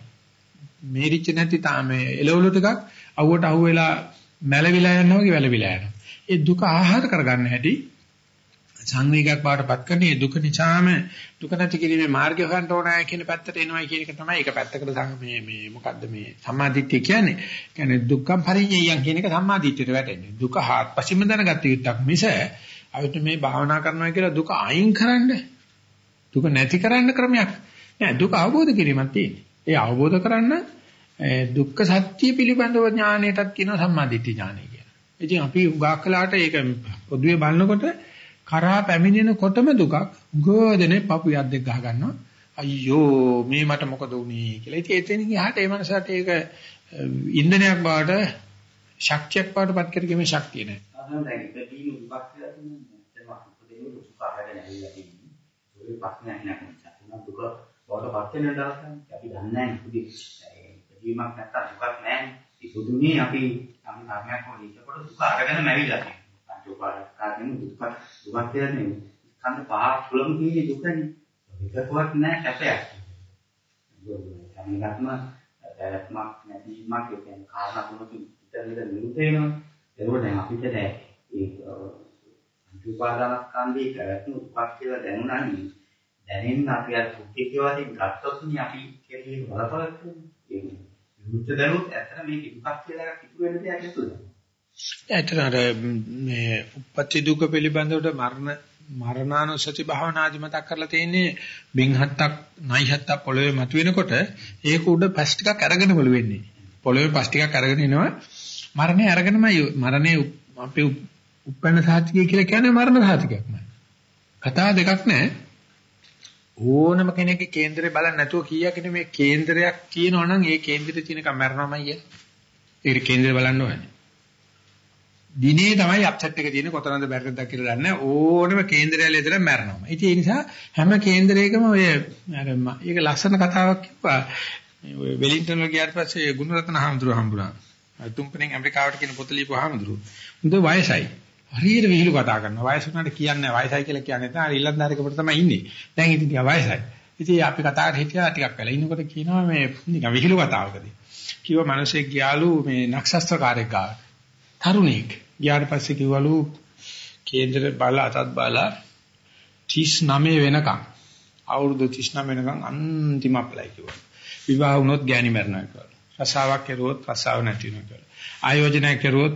මේරිච්ච නැති තාම එළවලු ටිකක් අවුවට අහුවෙලා මැලවිලා යනවා වගේ වැලවිලා යනවා. ඒ දුක ආහාර කරගන්න හැටි සංවේගයක් බවටපත් කරන මේ දුක නිසාම දුක නැති කිරීමේ මාර්ගය හොයන්න ඕනෑ කියන පැත්තට එනවයි කියන එක තමයි ඒක පැත්තකට මේ මේ මොකද්ද මේ සම්මාදිට්ඨිය කියන්නේ. කියන්නේ දුක්ඛම් පරිඤ්ඤයයන් කියන එක සම්මාදිට්ඨියට වැටෙන්නේ. දුක හාත්පසින්ම දැනගත්ත යුත්තක් මිස අපිට මේ භාවනා කරනවා කියලා දුක අයින් කරන්න දුක නැති කරන්න ක්‍රමයක් නෑ දුක අවබෝධ කිරීමක් තියෙන්නේ. ඒ අවබෝධ කරන්න දුක්ඛ සත්‍ය පිළිබඳව ඥානයටත් කියනවා සම්මාදිට්ඨි ඥානය කියලා. ඉතින් අපි උගාක් කළාට ඒක පොදුවේ බලනකොට කරා පැමිණෙනකොටම දුකක් ගෝදෙනේ පපු යද්දෙක් ගහ ගන්නවා. අයියෝ මේ මට මොකද වුනේ කියලා. ඉතින් එතනින් එහාට ඒ මනසට ඒක ඉන්ධනයක් බවට ශක්තියක් බවට පත් කරගීමේ ශක්තිය නැහැ. අහන දැන් ඉතින් දුකක් කියලා තියෙනවා. දැන් අපේ දුක අරගෙන ඇවිල්ලා තියෙනවා. ඒක ප්‍රශ්නයක් නෑ. දුක වලට පත් වෙන දවසක් අපි දන්නේ නැහැ පුදි ඉපදීමක් නැත්තම් දුකක් නැහැ. ඉපදුනේ අපි අපි කර්මයක් වලින්කොට දුක අරගෙන නැවිලා තියෙනවා. පංච උපාදාන දුක දුකක් කියලා නෙමෙයි. කන්ද පහ තුලම තියෙන දුකනේ. එකකවත් නැහැ සැපයක්. සම්මතම දැක්මක් නැතිවීමක් ඒ කියන්නේ කාරණා තුනකින් විතර විතර නිරුත් වෙනවා. ඒකෝ දැන් අපිට දැන් ඒ පංච උපාදානස්කන්ධේ කරත්න දුකක් කියලා දැනුණා නේ. දැනෙන්න අපි අර පුද්ගලික වශයෙන් ගත්තොත් නේ අපි කෙරෙහි බලපෑම් ඒක විරුද්ධ දරුවොත් ඇත්තට මේක දුකක් කියලා එකක් ඉතුරු වෙන දෙයක් නෙතුද? ඇත්තට අර මේ උපපති දුක පිළිබඳව මරණ මරණානුසති භාවනාදි මතක් කරලා තියෙන්නේ බින්හත්තක් නයිහත්තක් පොළවේ මතුවෙනකොට ඒක උඩ පැස් ටිකක් අරගෙන බලු වෙන්නේ. පොළවේ පැස් ටිකක් අරගෙන එනවා මරණය අරගෙනමයි මරණය අපේ උපැන්න සාතිකය කියලා කියන්නේ මරණ සාතිකයක්මයි. කතා දෙකක් නැහැ. ඕනම කෙනෙක්ගේ කේන්දරේ බලන්න නැතුව කීයක් මේ කේන්දරයක් තියෙනවා නම් ඒ කේන්දරේ තියෙනකම් මැරෙනවමයි කිය. ඒක කේන්දරේ බලන්න ඕනේ. දිනේ තමයි අප්සෙට් එක තියෙන්නේ කොතනද බැරිද කියලා දන්නේ ඕනම කේන්දරයල ඉඳලා මැරෙනවා. ඉතින් ඒ නිසා හැම කේන්දරයකම ඔය අර ඒක ලස්සන කතාවක් කිව්වා. ඔය වෙලින්ටන් වල ගියාට පස්සේ ගුණරත්න හාමුදුරුවෝ හම්බුණා. තුම්පෙනෙන් ඇමරිකාවට කියන පොත ලියපු හාමුදුරුවෝ. උන්ද වයසයි. හරියට විහිළු කතා කරනවා. වයස උනාට කියන්නේ වයසයි කියලා කියන්නේ නැහැ. ඉල්ලන්දාරිකපට තමයි ඉන්නේ. දැන් ඉතින් ටික වයසයි. ඉතින් අපි කතා කරලා හිටියා ටිකක් වෙලා. ඉන්නකොට කියනවා මේ නිකන් විහිළු කතාවකදී. කිව්ව මිනිහෙක් ගියාලු මේ නක්ෂත්‍රකාරයෙක් ගාවට. තරුණෙක්. ගියාට පස්සේ කිව්වලු කේන්දර බල අතත් බලා 39 වෙනකම් අවුරුදු 39 වෙනකම් අන්තිම අප්ලයි කිව්වා. විවාහ වුණොත් ගෑණි මරනවා කියලා. රසාවක් කෙරුවොත් රසාව නැති වෙනවා කියලා. ආයෝජනයක් කෙරුවොත්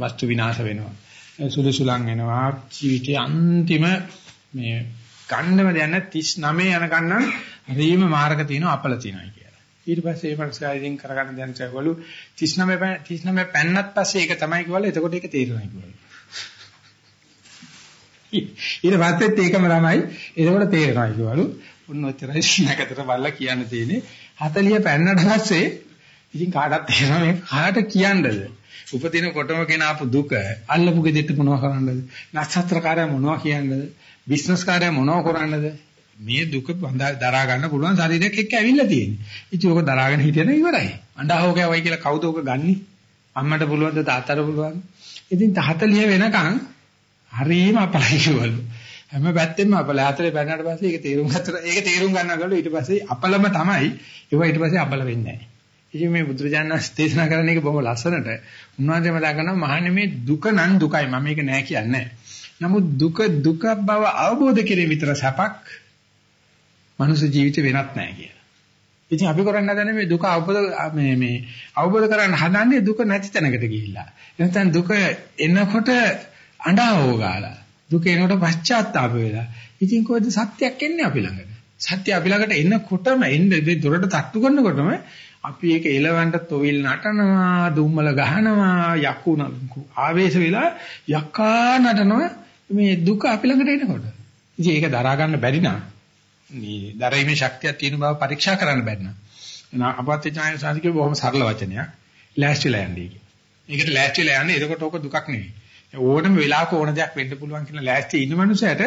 වස්තු විනාශ වෙනවා. සුළුසුලන් වෙනවා ජීවිතයේ අන්තිම මේ ගන්නම දැන 39 යනකන් නම් හරිම මාර්ග තියෙනවා අපල තියෙනවා කියලා. ඊට පස්සේ මේ පරිසරයෙන් කරගන්න දැන චවලු 39 39 පෙන්නත් පස්සේ ඒක තමයි කිව්වල එතකොට ඒක තේරෙනවා කිව්වලු. ඊට පස්සෙත් ඒකම ළමයි එතකොට තේරෙනවා කිව්වලු. උන් ඔච්චරයි නැකතර බලලා කියන්න තියෙන්නේ 40 පෙන්නට පස්සේ ඉතින් කාටවත් තේරෙනවා මේ කාට කියන්නද? උපදිනකොටම කෙන ආපු දුක අල්ලපු ගෙදෙට්ට මොනව කරන්නද? නක්ෂත්‍රකාරය මොනව කියන්නද? බිස්නස් කාර්යය මොනව කරන්නද? මේ දුක දරා ගන්න පුළුවන් ශරීරයක් එක්ක ඇවිල්ලා තියෙන්නේ. ඉතින් ඕක දරාගෙන හිටියන ඉවරයි. අඬහව කෑවයි කියලා කවුද ඕක ගන්නෙ? අම්මට පුළුවන්ද තාත්තට පුළුවන්ද? ඉතින් 40 වෙනකන් හරීම අපලයි කිව්වලු. හැම පැත්තෙම අපල 40 පැනනට පස්සේ ඒක තේරුම් ගත්තා. ඒක තේරුම් ගන්නකොට ඊට පස්සේ අපලම තමයි. ඒවා ඊට පස්සේ අපල වෙන්නේ නැහැ. ඉතින් මේ බුදුරජාණන් වහන්සේ දේශනා කරන එක බොහොම ලස්සනට උන්වහන්සේම දාගන්නවා මහන්නේ මේ දුක නම් දුකයි මම මේක නෑ කියන්නේ. නමුත් දුක දුක බව අවබෝධ කිරීම විතර සැපක් මනුෂ්‍ය ජීවිතේ වෙනත් නෑ කියලා. ඉතින් අපි කරන්න හදන්නේ මේ දුක අවබෝධ මේ මේ අවබෝධ කරගන්න හදන්නේ දුක නැති තැනකට ගිහිල්ලා. එනතන දුක එනකොට අඬාවෝ ගාලා. දුක එනකොට පශ්චාත්තාප වෙලා. ඉතින් කොහෙද සත්‍යයක් එන්නේ අපි ළඟට? සත්‍ය අපි ළඟට එනකොටම එන්නේ මේ දොරට තට්ටු කරනකොටම අපි ඒක එලවන්න තොවිල් නටනවා දුම්මල ගහනවා යකුණ ආවේශ වෙලා යක්කා නටනවා මේ දුක අපි ළඟට එනකොට. ඉතින් ඒක දරා ගන්න බැරි නම් මේ දරීමේ ශක්තියක් තියෙන බව පරීක්ෂා කරන්න බැරි නම් අපත්‍ය ඥාන සාධිකේ බොහොම සරල වචනයක්. ලෑස්තිලා යන්නේ කියන්නේ. ඒකට ලෑස්තිලා යන්නේ එතකොට ඕක දුකක් නෙවෙයි. ඕනම වෙලාවක ඕන දෙයක් වෙන්න පුළුවන් කියන ලෑස්ති ඉන්න මනුස්සයට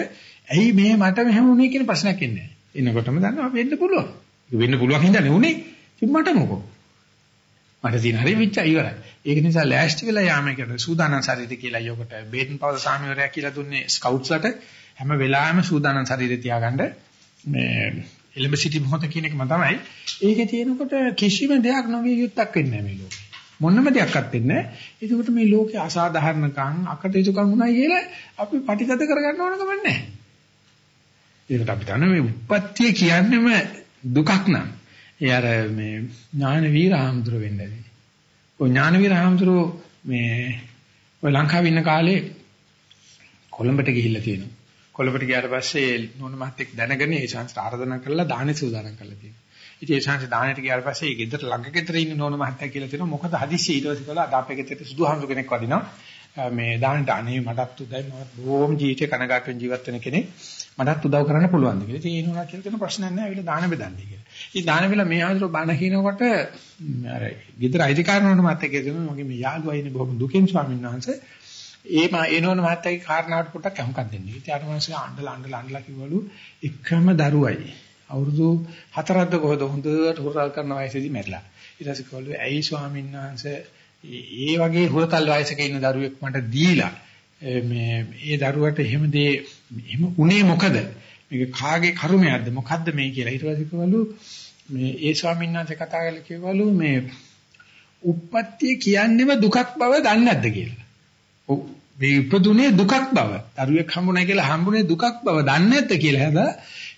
ඇයි මේ මට මෙහෙම වුනේ කියන ප්‍රශ්නයක් එන්නේ නැහැ. එනකොටම දන්නවා වෙන්න පුළුවන්. වෙන්න පුළුවන් හින්දානේ උනේ. ඉතින් මට මොකෝ? මට තියෙන හරි විච්ච ඉවරයි. ඒක නිසා ලෑස්ති වෙලා යාම කියන සූදානම් ශරීරය කියලා යොකට බේටන් පවල් සාමිවරයා කියලා දුන්නේ ස්කවුට්ස්ලට හැම වෙලාවෙම සූදානම් ශරීරය තියාගන්න මේ එලඹ සිටි මොහොත කියන එකම තමයි. ඒකේ තියෙනකොට කිසිම දෙයක් නොවිය යුක්තක් වෙන්නේ නැහැ මේ ලෝකේ. මොනම දෙයක්වත් වෙන්නේ නැහැ. ඒකට මේ ලෝකේ අසාධාරණකම් අකටයුතුකම් උනායි කියලා අපි පටිගත කරගන්න ඕන කම නැහැ. ඒකට අපි දන්න මේ උප්පත්තිය කියන්නේම දුකක් නම් ඒ අර මේ ඥාන වීරහාමුදුර වෙන්නේ. ඔය ඥාන වීරහාමුදුර මේ ඔය ලංකාවේ ඉන්න කාලේ කොළඹට ගිහිල්ලා තියෙනවා. කොළඹට ගියාට පස්සේ නෝන මහත්තයෙක් දැනගෙන ඒ ශාන්සට ආරාධනා කරලා දානෙ සූදානම් කරලා තියෙනවා. ඉතින් ඒ ශාන්ස දානෙට ගියාට පස්සේ ඒ ගෙදර ළඟ ගෙදර ඉන්න නෝන මහත්තයා කියලා තියෙනවා මොකද හදිස්සිය ඊට පස්සේ කළා අද අපේ ගෙදරට සුදුහාමුදුර කෙනෙක් වදිනවා. මේ දානෙට අනේ මටත් උදයි මම බොහොම ජීවිතේ කනගාටුවෙන් ජීවත් වෙන කෙනෙක් මටත් උදව් කරන්න පුළුවන්ද කියලා. ඉතින් ඒ නෝනා කියලා තියෙන ප්‍රශ්නයක් නැහැ. අවිල දාන බෙදන්නේ කියලා. ඉතින් දාන වෙලා මේ ආදර බණ කියනකොට අර ගෙදර අයිතිකාරනෝන මහත්තයා කියනවා මගේ මේ යාළුවා ඉන්නේ බොහොම දුකෙන් ස්වාමීන් වහන්සේ ඒ මා එනෝන මහත්තයාගේ කාරණාවට පොඩ්ඩක් අහුම්කම් දෙන්න. ඉතින් අර මිනිස්සු අඬලා අඬලා අඬලා කිව්වලු එකම දරුවයි. අවුරුදු හතරක්ද කොහොද හොඳට හොරල් කරන වයසේදී මැරිලා. ඊට පස්සේ කිව්වලු ඇයි ස්වාමීන් වහන්සේ ඒ වගේ හොරතල් වයසක ඉන්න දරුවෙක් මට දීලා මේ ඒ දරුවට එහෙම දේ එහෙම උනේ මොකද? මේක කාගේ කර්මයක්ද මොකද්ද මේ කියලා. ඊට පස්සේ කිව්වලු මේ ඒ ස්වාමීන් වහන්සේ කතා කරලා කිව්වලු මේ උප්පත්තිය කියන්නේම දුකක් බව දන්නේ නැද්ද කියලා. මේ ඉපදුනේ දුකක් බව. දරුවෙක් හම්බුනා කියලා හම්බුනේ දුකක් බව දන්නේ නැද්ද කියලා හදා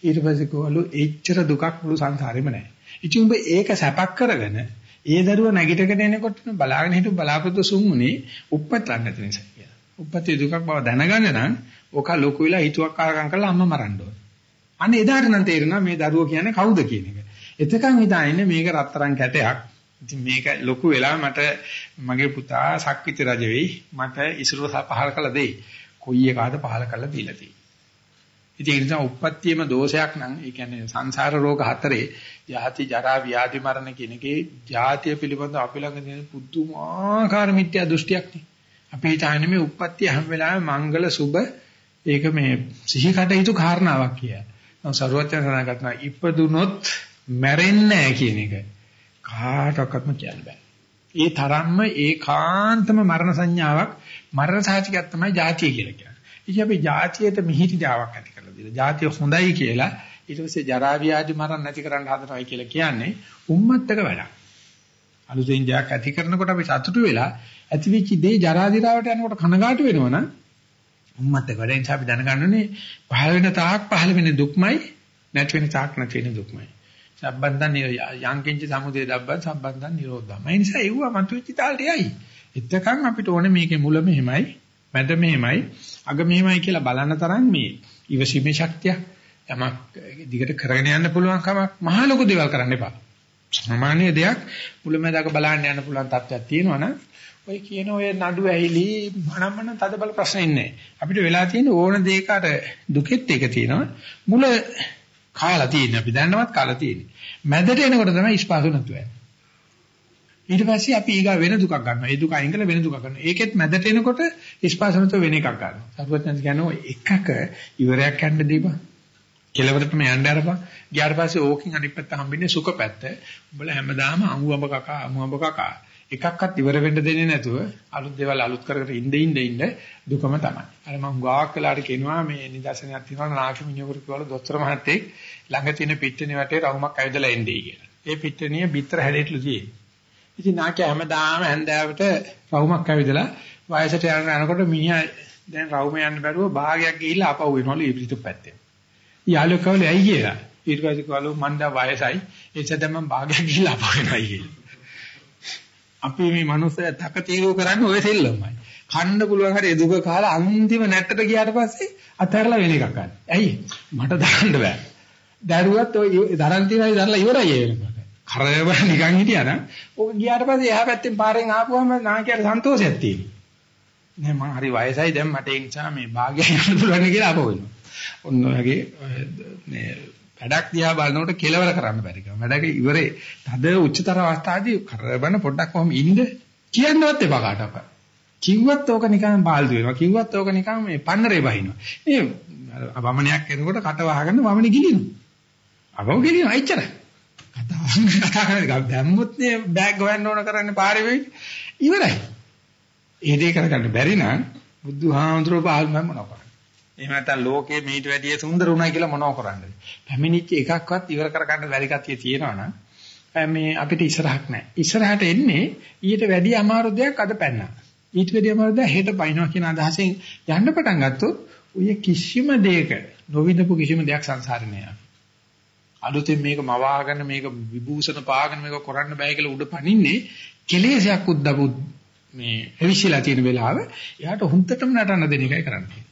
ඊට පස්සේ කොහලු එච්චර දුකක් මුළු සංසාරෙම නැහැ. ඉතින් උඹ ඒක සැපක් කරගෙන ඒ දරුව නැගිටගෙන එනකොට බලාගෙන හිටු බලාපොරොත්තු සුන්ුනේ උප්පත්ලන්න නැති නිසා කියලා. උප්පත්ති දුකක් බව දැනගන්න නම් ඔක ලොකු වෙලා හිතුවක් කාරකම් කරලා අම්මා මරන්න ඕන. අන්න එදාට නම් තේරෙනවා මේ දරුව කියන්නේ කවුද කියන එක. එතකන් හිතාන්නේ මේක රත්තරන් කැටයක් ඉතින් මේක ලොකු වෙලා මට මගේ පුතා සක්විති රජ වෙයි මට ඉසුරු පහල කළ දෙයි. කොයි එකාද පහල කළා දීලා තියෙන්නේ. ඉතින් ඒ නිසා උප්පත්තියම දෝෂයක් නම් ඒ කියන්නේ සංසාර රෝග හතරේ යහති ජරා ව්‍යාධි මරණ කියන එකේ ජාතිය පිළිබඳ අපි ළඟ තියෙන පුදුමාකාර මිත්‍යා දෘෂ්ටියක් නේ. අපි හිතන්නේ මේ උප්පත්තිය හැම වෙලාවෙම මංගල සුබ ඒක මේ සිහි කටයුතු කාරණාවක් කියලා. නමුත් සරුවචන සනාගතන ඉපදුනොත් මැරෙන්නේ නැහැ කියන එක. කාටවත්ම කියන්න බෑ. ඒ තරම්ම ඒකාන්තම මරණ සංඥාවක් මරණ සාහිතිකයක් තමයි ජාතිය කියලා කියන්නේ. ඉතින් අපි ජාතියට මිහිරිදාවක් ඇති කරලා දීලා ජාතිය හොඳයි කියලා ඊට පස්සේ ජරා ව්‍යාධි මරණ නැති කරන්න හදනවයි කියලා කියන්නේ උම්මත්තක වැඩක්. අලුතෙන් දෙයක් ඇති කරනකොට අපි සතුටු වෙලා ඇතිවිච්ච දේ ජරා දිරාවට යනකොට කනගාටු වෙනවනම් උම්මත්තක වැඩ නිසා අපි දැනගන්න ඕනේ පහළ වෙන තාක් පහළ වෙන දුක්මයි නැති වෙන තාක් නැති වෙන දුක්මයි. සම්බන්ධන් යංකින්ච සමුදේ දබ්බන් සම්බන්ධන් නිරෝධම. ඒ නිසා ඒව මතුවෙච්ච තාලට යයි. එතකන් අපිට ඕනේ මේකේ මුල මෙහෙමයි, මැද මෙහෙමයි, අග මෙහෙමයි කියලා බලන තරම් මේ ඉවසීමේ ශක්තිය යමක් දිගට කරගෙන යන්න පුළුවන් කමක් මහා ලොකු දේවල් කරන්න එපා. සාමාන්‍ය දෙයක් මුලමෙදාක බලන්න යන්න පුළුවන් තත්ත්වයක් තියෙනවා නම් ඔය කියන ඔය නඩු ඇහිලි මනමන තද බල ප්‍රශ්න ඉන්නේ. අපිට වෙලා තියෙන ඕන දෙයකට දුකෙත් එක තියෙනවා. මුල කාලා තියෙන්නේ අපි දන්නවත් කාලා තියෙන්නේ. මැදට එනකොට තමයි ස්පාසු නැතු වෙන්නේ. ඊට පස්සේ අපි ඊගා වෙන දුකක් ගන්නවා. ඒ දුක අයින් කරලා වෙන දුකක් ගන්නවා. ඒකෙත් මැදට එනකොට ස්පාසු නැතු වෙන එකක් ගන්නවා. සරුවත්යන් කියනවා එකක ඉවරයක් යන්න දීපන්. කෙලවරටම යන්න අරපන්. ගියාට පස්සේ ඕකින් අනිත් පැත්ත හම්බෙන්නේ සුඛ පැත්ත. උඹලා හැමදාම අමුඹ කකා අමුඹ කකා එකක්වත් ඉවර වෙන්න දෙන්නේ නැතුව අලුත් දේවල් අලුත් කර කර ඉඳ ඉඳ ඉඳ දුකම තමයි. අර මම ගාක් වෙලාට කියනවා මේ නිදර්ශනයක් තියෙනවා නාකි මිනිහෙකුට කිව්වලු දොස්තර මහත්තයෙක් ළඟ තියෙන පිට්ටනිය වටේ රවුමක් ඇවිදලා එන්නේ කියලා. ඒ පිට්ටනිය බිත්තර හැඩයටලු තියෙන්නේ. ඉතින් නාකි හැමදාම හැන්දෑවට රවුමක් ඇවිදලා වයසට යන යනකොට මිනිහා දැන් රවුම යන්න බැරුව භාගයක් ගිහිල්ලා ආපහු වෙනවලු ඒ පිටු පැත්තේ. යාළුවෝ කවලේ ඇයි කියලා. ඊට පස්සේ කවලු මන්ද වයසයි ඒ නිසා මම භාගයක් ගිහිල්ලා ආපහු වෙනවයි කියලා. අපි මේ මනුස්සය තක තීරෝ කරන්නේ ඔය සෙල්ලමයි. කන්න පුළුවන් හරි දුක කාලා අන්තිම නැට්ටට ගියාට පස්සේ අතහැරලා වෙන එකක් ගන්න. ඇයි? මට දාන්න බෑ. දරුවත් ඔය දරන් තියනයි දරලා ඉවරයි ඒ වෙනකොට. කරේව නිකන් හිටියා නම් ඕක ගියාට පස්සේ එහා පැත්තෙන් පාරෙන් ආපුවම නාකියට සන්තෝෂයක් තියෙනවා. නෑ මං හරි වයසයි දැන් මට ඒ නිසා මේ භාගය යන්න පුළුවන් කියලා ආපහු වෙනවා. ඔන්න ඔයගේ මේ වැඩක් දිහා බලනකොට කෙලවර කරන්න බැරි කම. වැඩක ඉවරේ. තද උච්චතර අවස්ථාවේදී කරබන පොඩ්ඩක් කොහොම ඉන්න කියන්නවත් එපා කාටවත්. කිව්වත් ඕක නිකන් බාල්දු වෙනවා. කිව්වත් ඕක නිකන් මේ පන්නරේ බහිනවා. මේ වමනයක් එනකොට කට වහගෙන වමනේ ගිලිනවා. අවව ගිලිනවා එච්චරයි. කතා කතා කරන්නේ දැම්මොත් නේ බෑග් හොයන්න ඕන කරන්නේ පාරේ වෙයි. ඉවරයි. ඒ දේ කරගන්න බැරි නම් බුදුහාමුදුරුවෝ පහළ මම මොනවා කරන්නේ. එහෙම නැත්නම් ලෝකයේ මීට වැඩිය සුන්දර උනායි කියලා මොනව කරන්නද? පැමිණිච්ච එකක්වත් ඉවර කරගන්න බැරි කතිය තියෙනවා නම් මේ අපිට ඉස්සරහක් නැහැ. ඉස්සරහට එන්නේ ඊට වැඩි අමාරු දෙයක් අද පැන්නා. ඊට වැඩි අමාරු දෙයක් හෙට පයින්නවා කියන අදහසෙන් යන්න පටන් ගත්තොත් ඔය කිසිම දෙයක නොවිඳපු කිසිම දෙයක් සංසාරේ නෑ. අලුතෙන් මේක මවාගෙන මේක විභූෂණ පාගෙන මේක කරන්න බෑ කියලා උඩ පනින්නේ කෙලෙසයක් උද්දපු මේ එවිසිලා තියෙන වෙලාව එයාට හුන්නටම නටන්න දෙන එකයි කරන්නේ.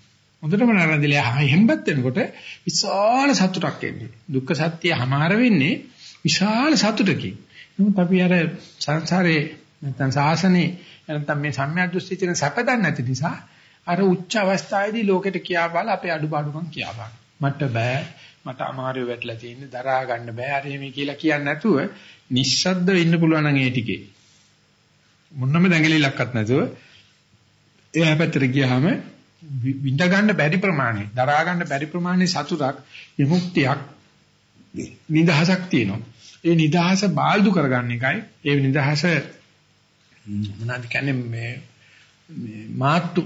හොඳටම නටන දෙලා හැම්බත් වෙනකොට විශාල සතුටක් එන්නේ. දුක්ඛ සත්‍ය හමාර වෙන්නේ විශාල සතුටකින්. නමුත් අපි අර සංසාරේ නැත්නම් සාසනේ නැත්නම් මේ සම්‍යක් දෘෂ්ටිචන සැපදන් නැති නිසා අර උච්ච අවස්ථාවේදී ලෝකෙට කියා බලලා අපේ අඩුපාඩුකම් කියා බලන්න. මට බෑ මට අමාරුව වැටලා තියෙන්නේ දරා ගන්න බෑ අර එහෙම කියලා කියන්නේ නැතුව නිස්සද්ද වෙන්න පුළුවන් නම් ඒ ටිකේ. මොන්නම දැඟලිලක්වත් නැතුව එයා පැත්තට ගියාම විඳ ගන්න බැරි ප්‍රමාණය දරා ගන්න බැරි ප්‍රමාණය සතුටක් විමුක්තියක් නිදහසක් තියෙනවා. ඒ නිදහස බාල්දු කරගන්න එකයි ඒ නිදහස මොනවද කියන්නේ මේ මේ මාත්තු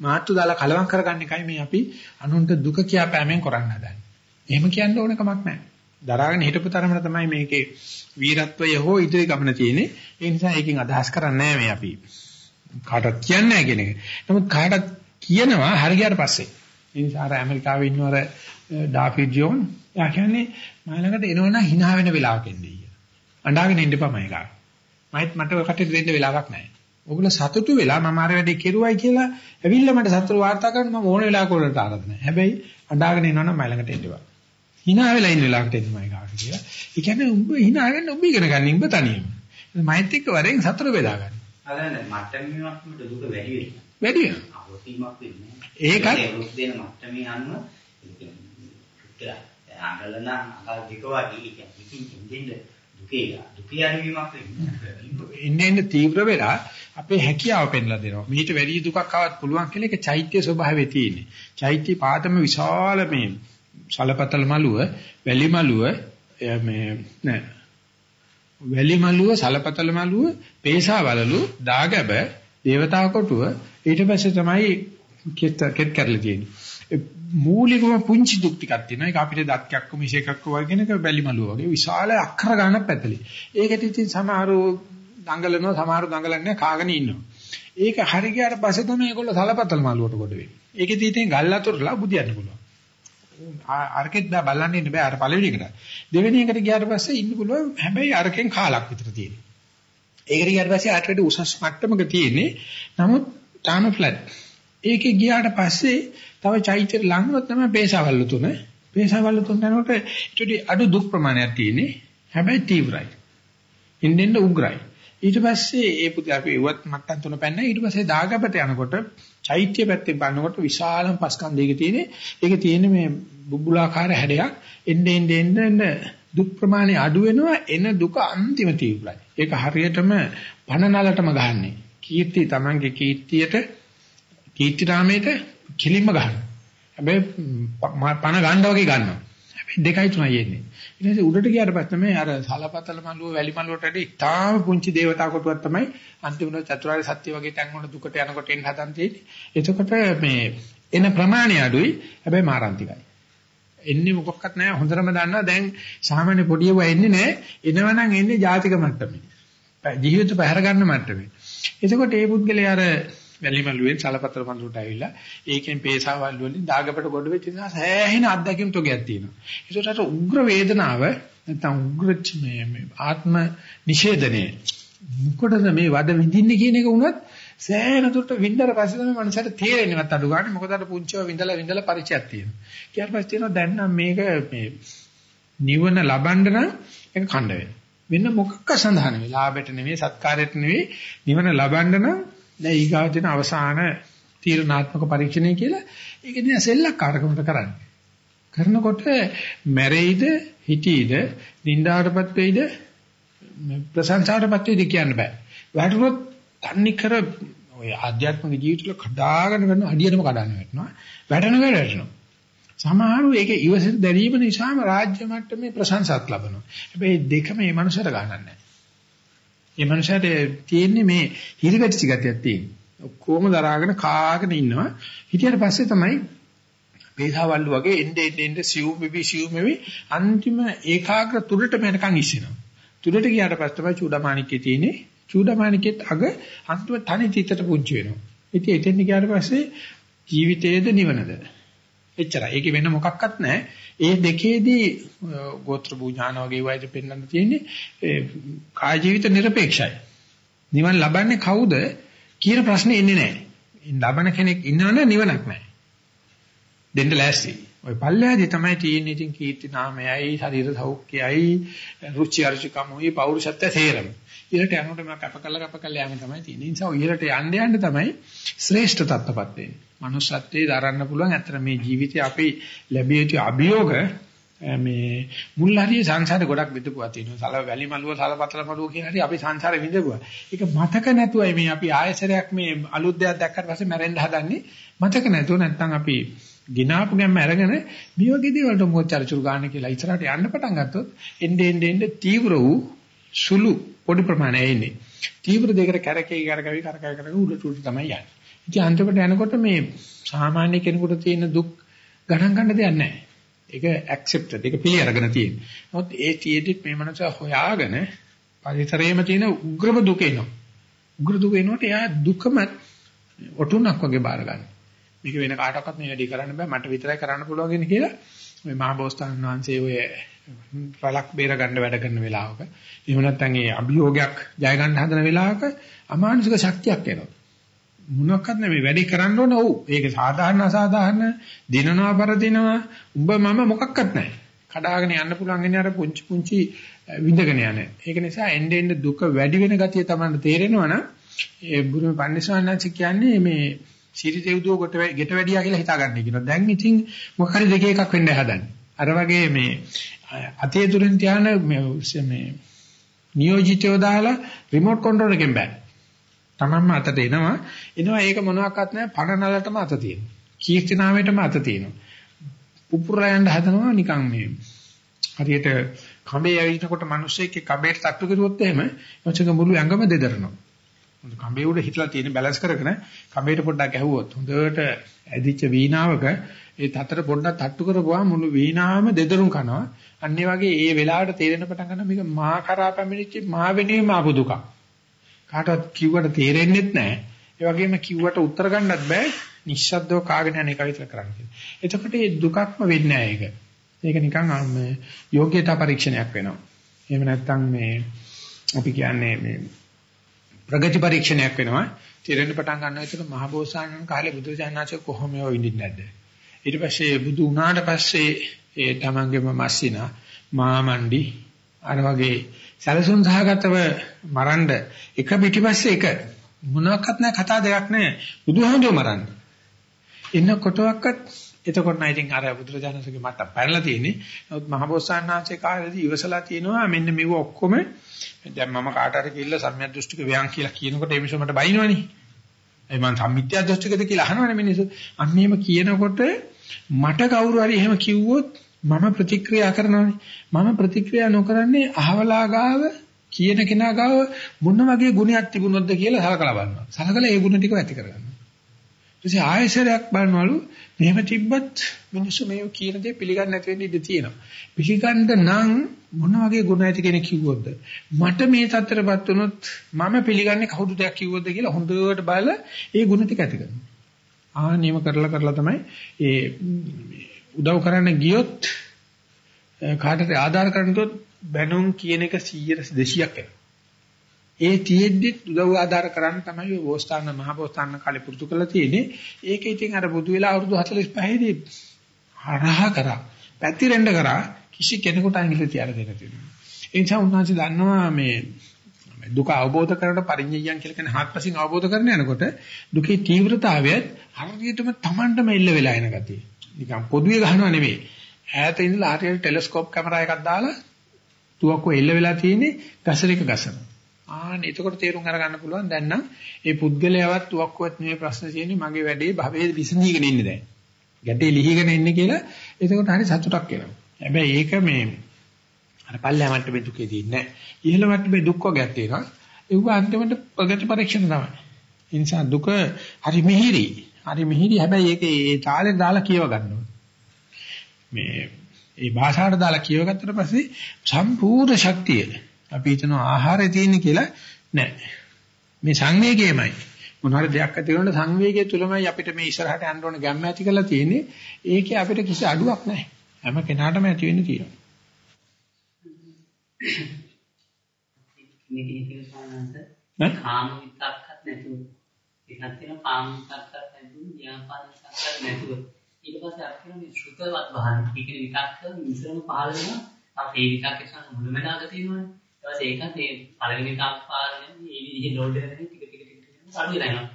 මාත්තු දාලා කලවම් කරගන්න එකයි මේ අපි අනුන්ට දුක කියාපෑමෙන් කරන්න හදන්නේ. එහෙම කියන්න ඕන කමක් නැහැ. දරාගෙන හිටපු තරමට තමයි මේකේ වීරත්වය හෝ ඉදිරි ගමන තියෙන්නේ. ඒ නිසා ඒකෙන් අදහස් කරන්නේ මේ අපි. කාටවත් කියන්නේ නැහැ කියන එක. නමුත් කාටවත් කියනවා හරි ගියාට පස්සේ. ඒ නිසා අර ඇමරිකාවේ ඉන්නවර ඩාෆිඩ් ජෝන් එයා කියන්නේ මම ළඟට එනවනම් hina වෙන වෙලාවක එන්නේ කියලා. අඬාගෙන ඉන්න එපා මම ගා. මයිත් මට ඔය කටේ දෙන්න වෙලාවක් නැහැ. ඕගොල්ලෝ සතුටු වෙලා මම අර වැඩේ කෙරුවයි කියලා ඇවිල්ලා මට සතුට වාර්තා කරන්න මම ඕන වෙලාවක වලට ආරාධනා. හැබැයි අඬාගෙන එනවනම් මම ළඟට එන්න එපා. hina වෙලා ඉන්න වෙලාවකට එන්න මම ගාට කියලා. ඒ කියන්නේ උඹ hina වෙන්න උඹ ඉගෙන ගන්න උඹ තනියම. මයිත් එක්ක වරෙන් සතුට බෙදා ගන්න. අදන්නේ මට්ටමේවත් දුක වැඩි වෙනවා. වැඩි වෙනවා. අවසීමක් වෙන්නේ. ඒකත් ඒකත් දෙන මට්ටමේ කියලා අඟලන අඟල් දෙක වගේ කියන්නේ ඉතින් දෙන්න දුකේ දුකේ අනිවීමක් වෙන්නේ. ඉන්නේ තීව්‍ර වෙලා අපේ හැකියාව පෙන්ලා දෙනවා. මීට වැඩි දුකක් ආවත් පුළුවන් කියලා ඒක චෛත්‍ය ස්වභාවයේ තියෙන්නේ. චෛත්‍ය පාදම විශාල මේ සලපතල මළුව, වැලි මළුව මේ නෑ. වැලි මළුව, සලපතල මළුව, පේසාවලලු, දාගැබ, දේවතා කොටුව ඊට පස්සේ තමයි කෙත් කෙත් කරලා තියෙන්නේ. මූලිකම පුංචි දුක් ටිකක් තියෙනවා. ඒක අපිට දත්කක්ක මිසෙකක්ක වගේ නේක බැලි මළුව වගේ විශාල අක්කර ගන්නක් පැතලි. ඒකට ඉතින් සමහරව දඟලනවා සමහරව දඟලන්නේ කාගෙන ඉන්නවා. ඒක හරි ගියාට පස්සේ තමයි මේගොල්ලෝ සලපතල් මළුවට කොට වෙන්නේ. ඒකෙදි ඉතින් ගල් අතුරලා බුදියන්න පුළුවන්. අරකෙත් බෑ බලන්න ඉන්න බෑ අර පළවෙනි එකට. දෙවෙනි එකට ගියාට පස්සේ ඉන්න පුළුවන් හැබැයි අරකෙන් කාලක් විතර තියෙනවා. ඒකට ගියාට පස්සේ ආට වැඩි උසස් මට්ටමක තියෙන්නේ. නමුත් තාම ෆ්ලැට්. ඒකේ ගියාට පස්සේ තව චෛත්‍ය ළඟම තමයි පේසාවල්ලු තුන. පේසාවල්ලු තුන යනකොට ඊට අඩු දුක් ප්‍රමාණයක් තියෙන්නේ. හැබැයි තීව්‍රයි. ඉන්නෙන්න උග්‍රයි. ඊට පස්සේ ඒ පුතේ අපි ඉවත් මට්ටම් තුන පැන්න ඊට පස්සේ දාගබට යනකොට චෛත්‍ය පැත්තේ බලනකොට විශාලම පස්කන්ධයක තියෙන්නේ ඒක තියෙන්නේ මේ බුබුලාකාර හැඩයක් එන්නේ එන්නේ එන්නේ දුක් ප්‍රමාණය අඩු වෙනවා එන දුක අන්තිම තීව්‍රයි ඒක හරියටම පණනලටම ගහන්නේ කීර්ති Tamange කීර්තියට කීර්ති රාමයට කිලින්ම ගහනවා හැබැයි පණ ගන්න වගේ ගන්නවා හැබැයි දෙකයි තුනයි එන්නේ ඊට පස්සේ උඩට ගියාට පස්සේ තමයි අර සලපතල මළුව වැලි මළුවට වැඩි ඉතාම පුංචි දේවතා කොටුවක් තමයි අන්තිමට චතුරාර්ය සත්‍ය වගේ තැන් වල දුකට යනකොට එන්න හදන් තියෙන්නේ. එතකොට මේ එන ප්‍රමාණය අඩුයි හැබැයි මාරාන්තිකයි. එන්නේ මොකක්වත් නැහැ හොඳටම දන්නවා දැන් සාමාන්‍ය පොඩියව එන්නේ නැහැ. එනවනම් එන්නේ ජාතික මට්ටමේ. ජීවිත පැහැර ගන්න මට්ටමේ. එතකොට මේ පුද්ගලයා අර වැලිමලුවෙන් සලපතර මන්දුරට ඇවිල්ලා ඒකෙන් පේසාවල් වලින් දාගපට ගොඩ වෙච්ච නිසා සෑහෙන අත්දැකීම් තෝගයක් තියෙනවා. ඒකට අර උග්‍ර වේදනාව නැත්නම් උග්‍ර මේ ආත්ම නිෂේධනයේ මොකටද මේ වද විඳින්නේ කියන එක වුණත් සෑහෙන දුරට විඳලා පස්සේ තමයි මනසට තේරෙන්නේවත් අඩු ගන්න මොකද අර පුංචිව විඳලා විඳලා පරිචයක් තියෙනවා. ඊට පස්සේ තියෙනවා දැන් නම් මේක මේ නිවන ලබන්න නම් ඒක කණ්ඩ වෙනවා. වෙන මොකක්ක සඳහන වෙලා ලාභයට නෙවෙයි සත්කාරයට නෙවෙයි නිවන ලබන්න නම් දැන් ඊගාව දෙන අවසාන තීරණාත්මක පරීක්ෂණය කියලා ඒක දින සෙල්ලක්කාරකමට කරන්නේ. කරනකොට මැරෙයිද හිටීද නින්දාටපත් වෙයිද ප්‍රශංසාටපත් වෙයිද කියන්න බෑ. වැටුනොත් තන්නේ කර ඔය ආධ්‍යාත්මික ජීවිතවල කඩාගෙන කරන අඩියටම කඩන්න වැටෙනවා. වැටෙන වෙලාවට වැටෙනවා. සමහරව ඒක ඉවසෙත් දැරීම නිසාම රාජ්‍ය මට්ටමේ ප්‍රශංසාත් ලබනවා. හැබැයි දෙකම මේ මනුස්සයට ගන්නන්නේ නැහැ. මේ මනුස්සයාට තියෙන්නේ මේ හිරිගැටිච්ච ගතියක් තියෙන්නේ. ඔක්කොම දරාගෙන කාගෙන ඉන්නවා. හිටියට පස්සේ තමයි පේසාවල් වගේ එnde end end සිව් මෙවි සිව් මෙවි අන්තිම ඒකාග්‍ර තුරට මෙනකන් ඉස්සෙනවා. තුඩට ගියාට පස්සේ තමයි චූඩමාණිකේ තියෙන්නේ. චූඩමාණිකෙත් අග අන්තිම තනි චිතට පුංචි වෙනවා. ඉතින් එතෙන් ගියාට පස්සේ ජීවිතයේද නිවනද? එච්චරයි. ඒකේ වෙන මොකක්වත් නැහැ. ඒ දෙකේදී ගෝත්‍ර භූ ඥාන වගේ වයිද පෙන්වන්න තියෙන්නේ කාය ජීවිත নিরপেক্ষයි. නිවන ලබන්නේ කවුද කියන ප්‍රශ්නේ එන්නේ නැහැ. ලබන කෙනෙක් ඉන්නවනේ නිවනක් නැහැ. දෙන්න ලෑස්ති. ওই පල්ලෑදී තමයි තියෙන්නේ ඉතින් කීර්ති නාමයයි ශරීර සෞඛ්‍යයයි රුචි අරුචිකමුයි පෞරුෂත්වය තේරම. ඊළඟට යනකොට මම කැප කළා කැප කළා යන්නේ තමයි තියෙන්නේ. ඒ නිසා ඔය ඉහළට යන්න යන්න තමයි ශ්‍රේෂ්ඨ තත්ත්වපත් වෙන්නේ. Manussත්වයේ දරන්න පුළුවන් අතර මේ ජීවිතේ අපි ලැබිය යුතු අභියෝග මේ මුල් හරිය සංසාරේ ගොඩක් විඳපුවා තියෙනවා. සල වැලි මලුව සලපතල මලුව කියන හරිය අපි සංසාරේ විඳපුවා. ඒක මතක නැතුවයි මේ අපි ආයසරයක් මේ අලුත් දෙයක් දැක්කට පස්සේ මැරෙන්න හදන්නේ. මතක නැතුව නැත්තම් අපි ගිනාපු ගැම්ම අරගෙන මේ වගේ දේවල්ට මොකද චරිචුරු ගන්න කියලා ඉස්සරහට යන්න පටන් ගත්තොත් එන්නේ එන්නේ එන්නේ තීව්‍ර වූ සුළු පොඩි ප්‍රමාණයක් එන්නේ. තීව්‍ර දෙයකට කැරකේ කරකවි කරකවි කරකවි උඩට උඩට තමයි යන්නේ. ඉතින් අන්තිමට යනකොට මේ සාමාන්‍ය කෙනෙකුට තියෙන දුක් ගණන් ගන්න දෙයක් නැහැ. ඒක ඇක්සෙප්ටඩ් ඒක පිළි අරගෙන තියෙනවා. නමුත් ඒ තියෙද්දිත් මේ මනස හොයාගෙන පරිසරයේම තියෙන උග්‍රම දුක එනවා. උග්‍ර දුක එනකොට එයා දුකම ඔටුනක් වගේ බාර ගන්නවා. මේක වෙන කාටවත් මේ වැඩි කරන්න බෑ මට විතරයි කරන්න පුළුවන් කියලා මේ මහබෝසතාණන් වහන්සේ ඔය රලක් බේර ගන්න වැඩ කරන වෙලාවක එහෙම නැත්නම් ඒ අභියෝගයක් ජය ගන්න හදන වෙලාවක අමානුෂික ශක්තියක් එනවා මොනක්වත් නෙමෙයි වැඩි කරන්න ඕන ඔව් ඒක සාධාරණ අසාධාරණ දිනනවා පරදිනවා උඹ මම මොකක්වත් නැහැ කඩාගෙන යන්න පුළුවන් ඉන්නේ අර පුංචි පුංචි විඳගෙන යන ඒක නිසා එන්න එන්න දුක වැඩි වෙන ගතිය තමයි තේරෙනවා නම් ඒ බුදුම පන්සිවානන්ද කියන්නේ මේ සිරි දෙව්දුව කොට ගෙට වැඩියා කියලා හිතාගන්න කියනවා. දැන් ඉතින් මොකක් හරි දෙක එකක් වෙන්න හදන්නේ. අර වගේ මේ අතේ දුරින් තියාන මේ නියෝජිතයෝ දාලා රිමෝට් කන්ට්‍රෝල් එකෙන් බෑ. තමන්ම අතට එනවා. එනවා ඒක මොනවාක්වත් නැහැ පණ නලටම අත තියෙනවා. කීර්තිනාමයටම අත තියෙනවා. පුපුරලා යන්න හදනවා නිකන් මේ හරියට කඹේ ඇවිදිනකොට මිනිස්සෙක් කඹේට තට්ටු කරුවොත් එහෙම මොචක මුළු ඇඟම දෙදරනවා. හොඳ කඹේ උඩ හිටලා තියෙන බැලන්ස් කරගෙන කඹේට පොඩ්ඩක් ඇහුවොත් හොඳට ඇදිච්ච වීණාවක ඒ තතර පොඩ්ඩක් තට්ටු කරපුවා මුළු වීණාවම දෙදරුම් කරනවා. අන්න ඒ වගේ ඒ වෙලාවට තේරෙන පටන් ගන්න මේක මහා කරා පැමිණිච්ච මහා වෙණීම ආපු දුකක්. කාටවත් කිව්වට තේරෙන්නේ නැහැ. ඒ වගේම කිව්වට උත්තර ගන්නත් බෑ. නිශ්ශබ්දව කාගෙන යන එක විතර කරන්නේ. එතකොට මේ දුකක්ම වෙන්නේ නැහැ ඒක. ඒක නිකන් යෝග්‍යතා පරීක්ෂණයක් වෙනවා. එහෙම නැත්නම් මේ අපි කියන්නේ මේ ප්‍රගති පරීක්ෂණයක් වෙනවා. තීරණ පටන් ගන්නවා විතර මහබෝසත්ණන් කාලේ බුදුරජාණන්සේ කොහොම ඒවා විඳින්නේ නැද්ද? ඊට පස්සේ බුදු වුණාට පස්සේ ඒ තමන්ගේම මස්සිනා මාමණ්ඩි අර වගේ සැලසුම් සහගතව මරන්න එක පිටිපස්සේ එක මොනවාක්වත් නැහැ කතා දෙකක් නැහැ බුදුහාමුදුරුවෝ මරන්න. එන්න කොටවක්වත් එතකොට නම් ඉතින් අර බුදුරජාණන්සේගේ මට පැනලා තියෙන්නේ. නමුත් මහබෝසත්ණන්සේ කාලේදී ඉවසලා තියෙනවා මෙන්න මේව ඔක්කොම දැන් මම කාට හරි කියලා සම්‍යක් දෘෂ්ටික ව්‍යං කියලා කියනකොට ඒ මිනිස්සු මට බයිනවනේ. ඒ මං සම්මිත්‍යා දෘෂ්ටිකද කියලා අහනවනේ මිනිස්සු. අන්න එහෙම කියනකොට මට කවුරු හරි එහෙම කිව්වොත් මම ප්‍රතික්‍රියා කරනවානේ. මම ප්‍රතික්‍රියා නොකරන්නේ අහවලා ගාව කියන කෙනා ගාව මොන වගේ ගුණයක් තිබුණොත්ද කියලා සලකලා බලනවා. සලකලා ඒ ගුණ ටික ඇති කරගන්නවා. ඊටසේ ආයෙසරයක් බලනවලු මෙහෙම තිබ්බත් මිනිස්සු මේව කියන දේ පිළිගන්නේ නැති වෙන්න ඉඩ තියෙනවා. පිළිගන්න නම් මොන වගේ ගුණ ඇති කෙනෙක් කිව්වොත්ද? මට මේ තත්ත්වයටපත් වුණොත් මම පිළිගන්නේ කවුරු දෙයක් කිව්වොත්ද කියලා හොඳට බලලා ඒ ගුණ ටික ඇති කරනවා. ආනියම කරලා කරලා තමයි ඒ උදව් කරන්න ගියොත් කාටට ආධාර කරනතොත් බැනුම් කියන එක 100 200ක් එනවා. ඒ තියෙද්දි උදව් ආධාර කරන්න තමයි ඔය බෝසතාන මහ බෝසතාන කාලේ පුරුදු කරලා තියෙන්නේ. ඒක ඉතින් අර බුදු වෙලා අවුරුදු 45 දී හරහා කරා. පැතිරෙන්න කරා කිසි කෙනෙකුට අංගිල තියලා දෙන්න තියෙනවා. ඒ නිසා උන්වහන්සේ දන්නවා මේ දුක අවබෝධ කරගන්න පරිඤ්ඤයයන් කියලා කියන හත්පසින් අවබෝධ කරගෙන යනකොට දුකේ තීව්‍රතාවය හරියටම Tamanටම එල්ල වෙලා එන ගතිය. නිකන් පොදුවේ ගහනවා නෙවෙයි. ඈත ඉඳලා හරියට ටෙලස්කෝප් කැමරා එකක් දාලා තුවක්කුව එල්ල වෙලා තියෙන්නේ ගසරේක ගසනවා. ආන්න එතකොට තේරුම් අරගන්න පුළුවන් දැන් නම් ඒ පුද්ගලයාවත් තුවක්කුවත් මේ ප්‍රශ්න තියෙන්නේ මගේ වැඩේ භවයේ විසඳීගෙන ඉන්නේ දැන්. ගැටේ ලිහිගෙන ඉන්නේ කියලා එතකොට හරි සතුටක් එනවා. හැබැයි ඒක මේ අර පල්ලෑ මට්ටමේ දුකේදී නෑ. ඉහළ මට්ටමේ දුක් වර්ගයක් තියෙනවා. ඒව අන්තිමට ප්‍රගති පරීක්ෂණ තමයි. ඒ නිසා දුක හරි මිහිරි. හරි මිහිරි හැබැයි ඒක ඒ තාලෙන් දාලා කියව ගන්න මේ ඒ භාෂාවට දාලා කියව ගත්තට පස්සේ සම්පූර්ණ ශක්තිය අපි හිතනවා ආහාරය තියෙන කියලා නෑ. මේ සංවේගයමයි. මොන හරි දෙයක් ඇති වෙනකොට සංවේගය තුලමයි අපිට මේ ඉස්සරහට යන්න ඕන ගැම්ම ඇති කරලා තියෙන්නේ. ඒකේ අපිට කිසි අඩුවක් නැහැ. හැම කෙනාටම ඇති වෙන්න තියෙනවා. මේක හිතේ සානන්ද කාම විතක්කත් නැතුව එකක් තියෙන කාම විතක්කත් නැතුව ව්‍යාපාද විතක්කත් නැතුව. ඊට පස්සේ අපි මේ ශ්‍රුතවත් බහන ඒ කියන්නේ විතක්ක මිශ්‍රම පහළ වෙනවා. අපි ඒ විතක්කේ සාන මුලමදාග තියෙනවනේ ඊට පස්සේ ඒකත් ඒ පළවෙනි විතක් පාරනේ මේ විදිහේ ලෝඩ් එකකින් ටික ටික ටික ටික අඩු වෙලා යනවා.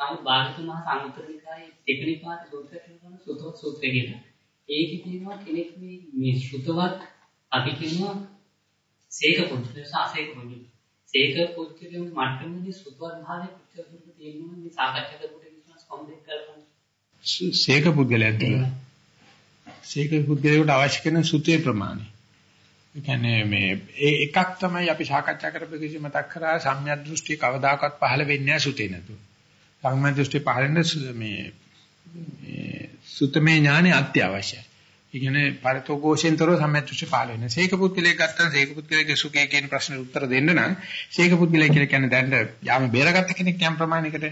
නමුත් බාලතුන් මහ සංඋත්තරිකායේ දෙකෙනි පාට සූත්‍රය කියනවා සුතවත් සූත්‍රය කියලා ඒකේ තියෙනවා කෙනෙක් මේ මේ ශ්‍රුතවත් අපි කියනවා සේක පුරුෂ සාසේක පුරුෂ. සේක පුරුෂකගේ මට්ටමේදී සුතවත් භාවයේ පුරුෂකතුට තියෙනවා මේ සාකච්ඡා කරපුවට විශ්වාස කොම්බෙක් කරපන්. සේක පුද්ගලයන් තුළ. සේක පුද්ගලයාට අවශ්‍ය කරන සුතේ ප්‍රමාණය. ඒ කියන්නේ මේ ඒ එකක් තමයි අපි සාකච්ඡා කරපු කිසි මතක් කරා සම්‍යක් දෘෂ්ටි කවදාකවත් පහළ වෙන්නේ නැහැ සුතේ නැතුව. සම්‍යක් දෘෂ්ටි පහළෙන් මේ මේ සුතමේ ඥානෙ අත්‍යවශ්‍යයි. ඒ කියන්නේ පරිතෝഘോഷයෙන්තරව සම්මැත්‍ෘෂ්‍ය පහළ වෙන. සීක පුත්කලයක් ගත්තා සීක පුත්කලයේ සුඛය කියන ප්‍රශ්නෙට උත්තර දෙන්න නම් සීක පුත්කලය කියලා කියන්නේ දැන් යාම බේරගත්ත කෙනෙක් යම් ප්‍රමාණයකට.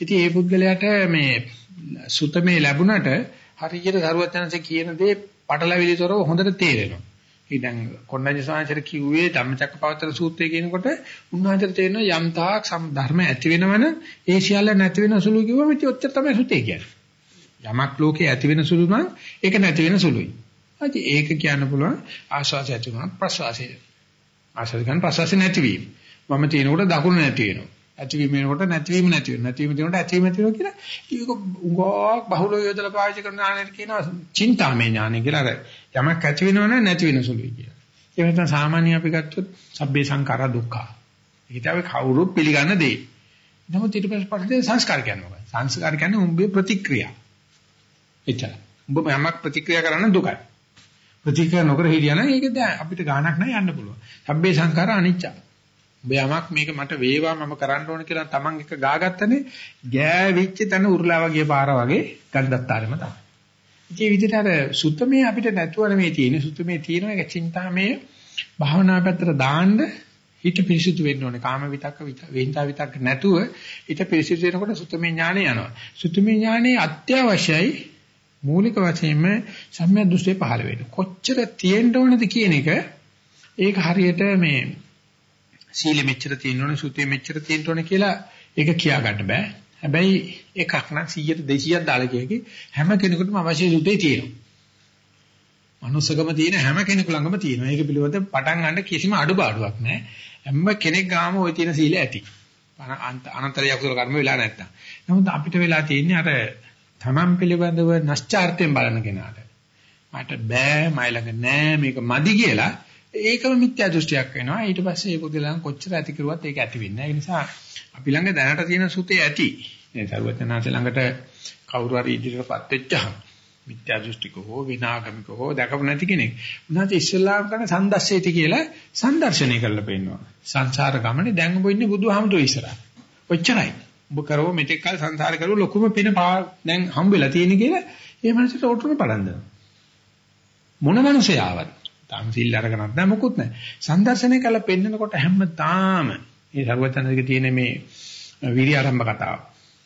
ඉතින් ඒ පුද්ගලයාට මේ සුතමේ ලැබුණට හරියට සරුවචනසේ කියන දේ පටලැවිලිතරව හොඳට තේරෙනවා. ඉතින් කොණ්ඩඤ්ඤ සාංශර කිව්වේ ධම්මචක්කපවත්තන සූත්‍රය කියනකොට උන්වහන්සේට තේරෙනවා යම් තාක් ධර්ම ඇති වෙනවන ඒ සියල්ල නැති වෙන සුළු කිව්වම ඉතින් ඔච්චර තමයි සුතේ කියන්නේ. යමක් ලෝකේ ඇති වෙන සුළු නම් ඒක නැති වෙන සුළුයි. අද ඒක කියන්න පුළුවන් ආශාසය ඇති වුණා ප්‍රසවාසය. ආශාස ගන්න ප්‍රසවාසය නැතිවීම. මම තියෙනකොට දකුණ නැති වෙනවා. ඇතිවීම වෙනකොට නැතිවීම නැති වෙනවා. නැතිවීම තියෙනකොට ඇතිවීම නැති වෙනවා කියලා ඒක උගාවක් බහුල යොදලා පාවිච්චි කරන ඥානෙට කියනවා චින්තාමය ඥානෙ කියලා. අර යමක් ඇති වෙනවනම් නැති වෙන සුළුයි කියලා. ඒ වෙනතන සාමාන්‍ය අපි ගත්තොත් සබ්බේ සංඛාර දුක්ඛ. ඒක තමයි කවුරුත් පිළිගන්න දේ. නමුත් ඊට පස්සේ පස්සේ සංස්කාර කියනවා. සංස්කාර කියන්නේ උඹේ ප්‍රතික්‍රියා. එච්චර. උඹ යමක් ප්‍රතික්‍රියා කරන්න දුකයි. ප්‍රතික්‍රියා නොකර හිටියනම් ඒක දැන් අපිට ගාණක් නැහැ යන්න පුළුවන්. සබ්බේ සංඛාර අනිච්ච. උඹ යමක් මේක මට වේවා මම කරන්න ඕන කියලා තමන් එක ගාගත්තනේ ගෑවිච්ච තැන උරුලා වගේ පාර වගේ ගල්දත්තාරෙම තමයි. ඉතින් මේ විදිහට අර සුත්තමේ අපිට නැතුව නෙමෙයි තියෙන්නේ. සුත්තමේ තියෙන එක චින්තාමේ භාවනා පැත්තට දාන්න හිත පිරිසිදු වෙන්න ඕනේ. කාම විතක්ක විහිංසා විතක්ක නැතුව හිත පිරිසිදු වෙනකොට සුත්තමේ ඥානය යනවා. සුත්තමේ ඥානය අත්‍යවශ්‍යයි මූලික වශයෙන්ම සම්‍යක් දෘෂ්ටිය පහළ වෙන්න. කොච්චර තියෙන්න ඕනද කියන එක ඒක හරියට මේ සීල මෙච්චර තියෙන්න ඕනේ, සුතිය මෙච්චර තියෙන්න ඕනේ කියලා ඒක කියා ගන්න බෑ. හැබැයි එකක් නම් 100ට 200ක් දාලා කියකි හැම කෙනෙකුටම අවශ්‍ය සුතේ තියෙනවා. මනුස්සකම තියෙන හැම කෙනෙකු ළඟම තියෙනවා. ඒක පිළිබඳ පටන් ගන්න කිසිම අඩුපාඩුවක් නැහැ. හැම කෙනෙක් ගාම ওই තියෙන සීල ඇති. අනන්තරිය කුසල කර්ම වෙලා නැත්තම්. නමුත් අපිට වෙලා තියෙන්නේ අර තමන් පිළිබඳව නැස්චාර්ත්‍යයෙන් බලන කෙනාට මට බෑ මයි ළඟ නෑ මේක මදි කියලා ඒකම මිත්‍යා දෘෂ්ටියක් වෙනවා. ඊට පස්සේ ඒ පුදුලන් කොච්චර ඇති කරුවත් ඒක ඇති වෙන්නේ නැහැ ඒ නිසා අපි ළඟ දැනට තියෙන සුතේ ඇති. මේ සර්වඥාන්ස ළඟට කවුරු හරි ඉදිරියටපත් වෙච්චහම මිත්‍යා දෘෂ්ටික හෝ විනාගමික හෝ දැකපු නැති කෙනෙක්. උනාට ඉස්ලාම් කරන සම්දස්සේටි කියලා සම්දර්ශනය කරලා පෙන්නනවා. සංසාර ගමනේ දැන් ඔබ ඉන්නේ බුදුහාමුදුරුවෝ ඉස්සරහ. ඔච්චරයි. ඔබ කරව මෙතෙක් කල සංසාර කරුව ලොකුම පින දැන් හම්බ වෙලා තියෙන කියලා ඒ මනසට ඔටුන පඩන් දෙනවා. මොන මනුස්සයාවත් තාම සිල් අරගෙනත් නැහැ මොකුත් නැහැ. සංදර්ශනය කළා පෙන්නකොට හැමදාම මේ සර්වචනදික තියෙන මේ විරි ආරම්භ කතාව.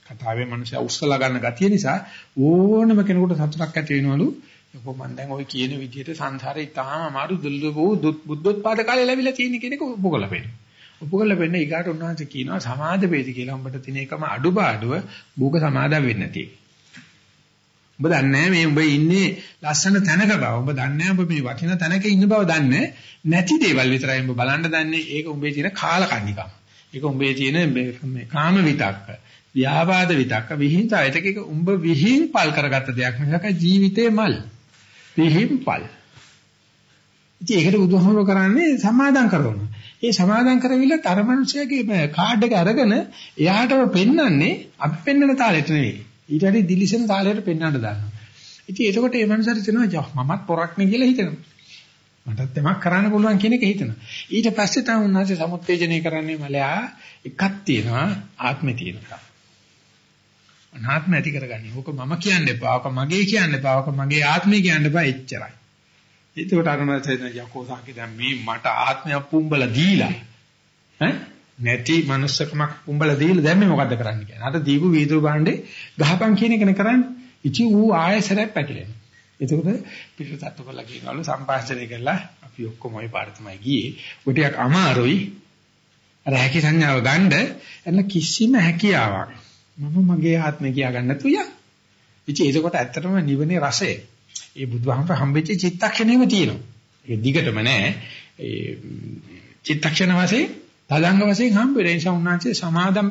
කතාවේ මනුස්සයා උස්සලා ගන්න ගතිය නිසා ඕනම කෙනෙකුට සතුටක් ඇති වෙනවලු. ඔක මම දැන් ওই කියන විදිහට සංසාරේ තාම අමාරු දුර්ලභ බුද්ධෝත්පාද කාලේ ලැබිලා තියෙන කෙනෙක් ඔබ පෙන්නනවා. උපකල වෙන්න ඊගාට උන්වහන්සේ කියනවා සමාද වේද කියලා. උඹට තියෙන එකම අඩුපාඩුව භූක සමාදම් වෙන්න තියෙන්නේ. උඹ දන්නේ මේ උඹ ඉන්නේ ලස්සන තැනක බව. උඹ දන්නේ උඹ මේ වටින තැනක ඉන්න බව දන්නේ නැති දේවල් විතරයි උඹ බලන්න දන්නේ. ඒක උඹේ තියෙන කාලකන්නිකම. ඒක උඹේ තියෙන මේ කාම විතක්ක. ව්‍යාපාද විතක්ක විහිංසා ඒක උඹ විහිං පල් කරගත්ත දෙයක් මිසක ජීවිතේ මල්. විහිං පල්. ඉතින් ඒකට බුදුහාමුදුරුවෝ කරන්නේ සමාදම් කරනවා. ඒ සමාදම් කරවිලා තර මිනිසයාගේ කාඩ් එක අරගෙන එයාටම පෙන්වන්නේ අපි පෙන්වන තාලෙට නෙවෙයි. ඊට වඩා දිලිසෙන තාලෙට පෙන්වන්න දානවා. ඉතින් එතකොට ඒ මනුස්සයාට හිතෙනවා මමත් පොරක් නේ කියලා හිතෙනවා. මටත් එමක් කරන්න පුළුවන් කියන එක හිතෙනවා. ඊට පස්සේ තමයි උන්වහන්සේ සමුත්තේජනය කරන්නේ මලයා එකක් තියෙනවා ආත්මේ තියෙනවා. අනාත්ම ඇති කරගන්නේ. ඕක මම කියන්න එපා. ඕක මගේ කියන්න එපා. ඕක මගේ ආත්මය කියන්න එපා. එච්චරයි. ඒකට අර මම හිතන යකෝ සාකි දැන් මේ මට ආත්මයක් පුම්බලා දීලා ඈ නැති මනුස්සකමක් පුම්බලා දීලා දැන් මේ මොකද්ද කරන්න කියන්නේ. අර දීපු වීදුරු භාණ්ඩේ ගහපන් කියන එකනේ කරන්නේ. ඉචි ඌ ආයෙසරක් පැකිලෙනවා. එතකොට පිටුතත්තු කරලා කියනවලු සම්පාදනය කරලා අපි ඔක්කොම ওই පාර තමයි ගියේ. ඔය ටිකක් අමාරුයි. අර හැකි සංඥාව ගන්න එන්න කිසිම හැකියාවක් මම මගේ ආත්මය කියා ගන්න නැතු යා. ඉතින් ඒකකොට ඇත්තටම නිවනේ රසය. ඒ බුදුහාමර හම්බෙච්ච චිත්තක්ෂණයම තියෙනවා. ඒක දිගටම නෑ. ඒ චිත්තක්ෂණ වශයෙන් තදංග වශයෙන් හම්බ වෙන නිසා උන්වහන්සේ සමාදම්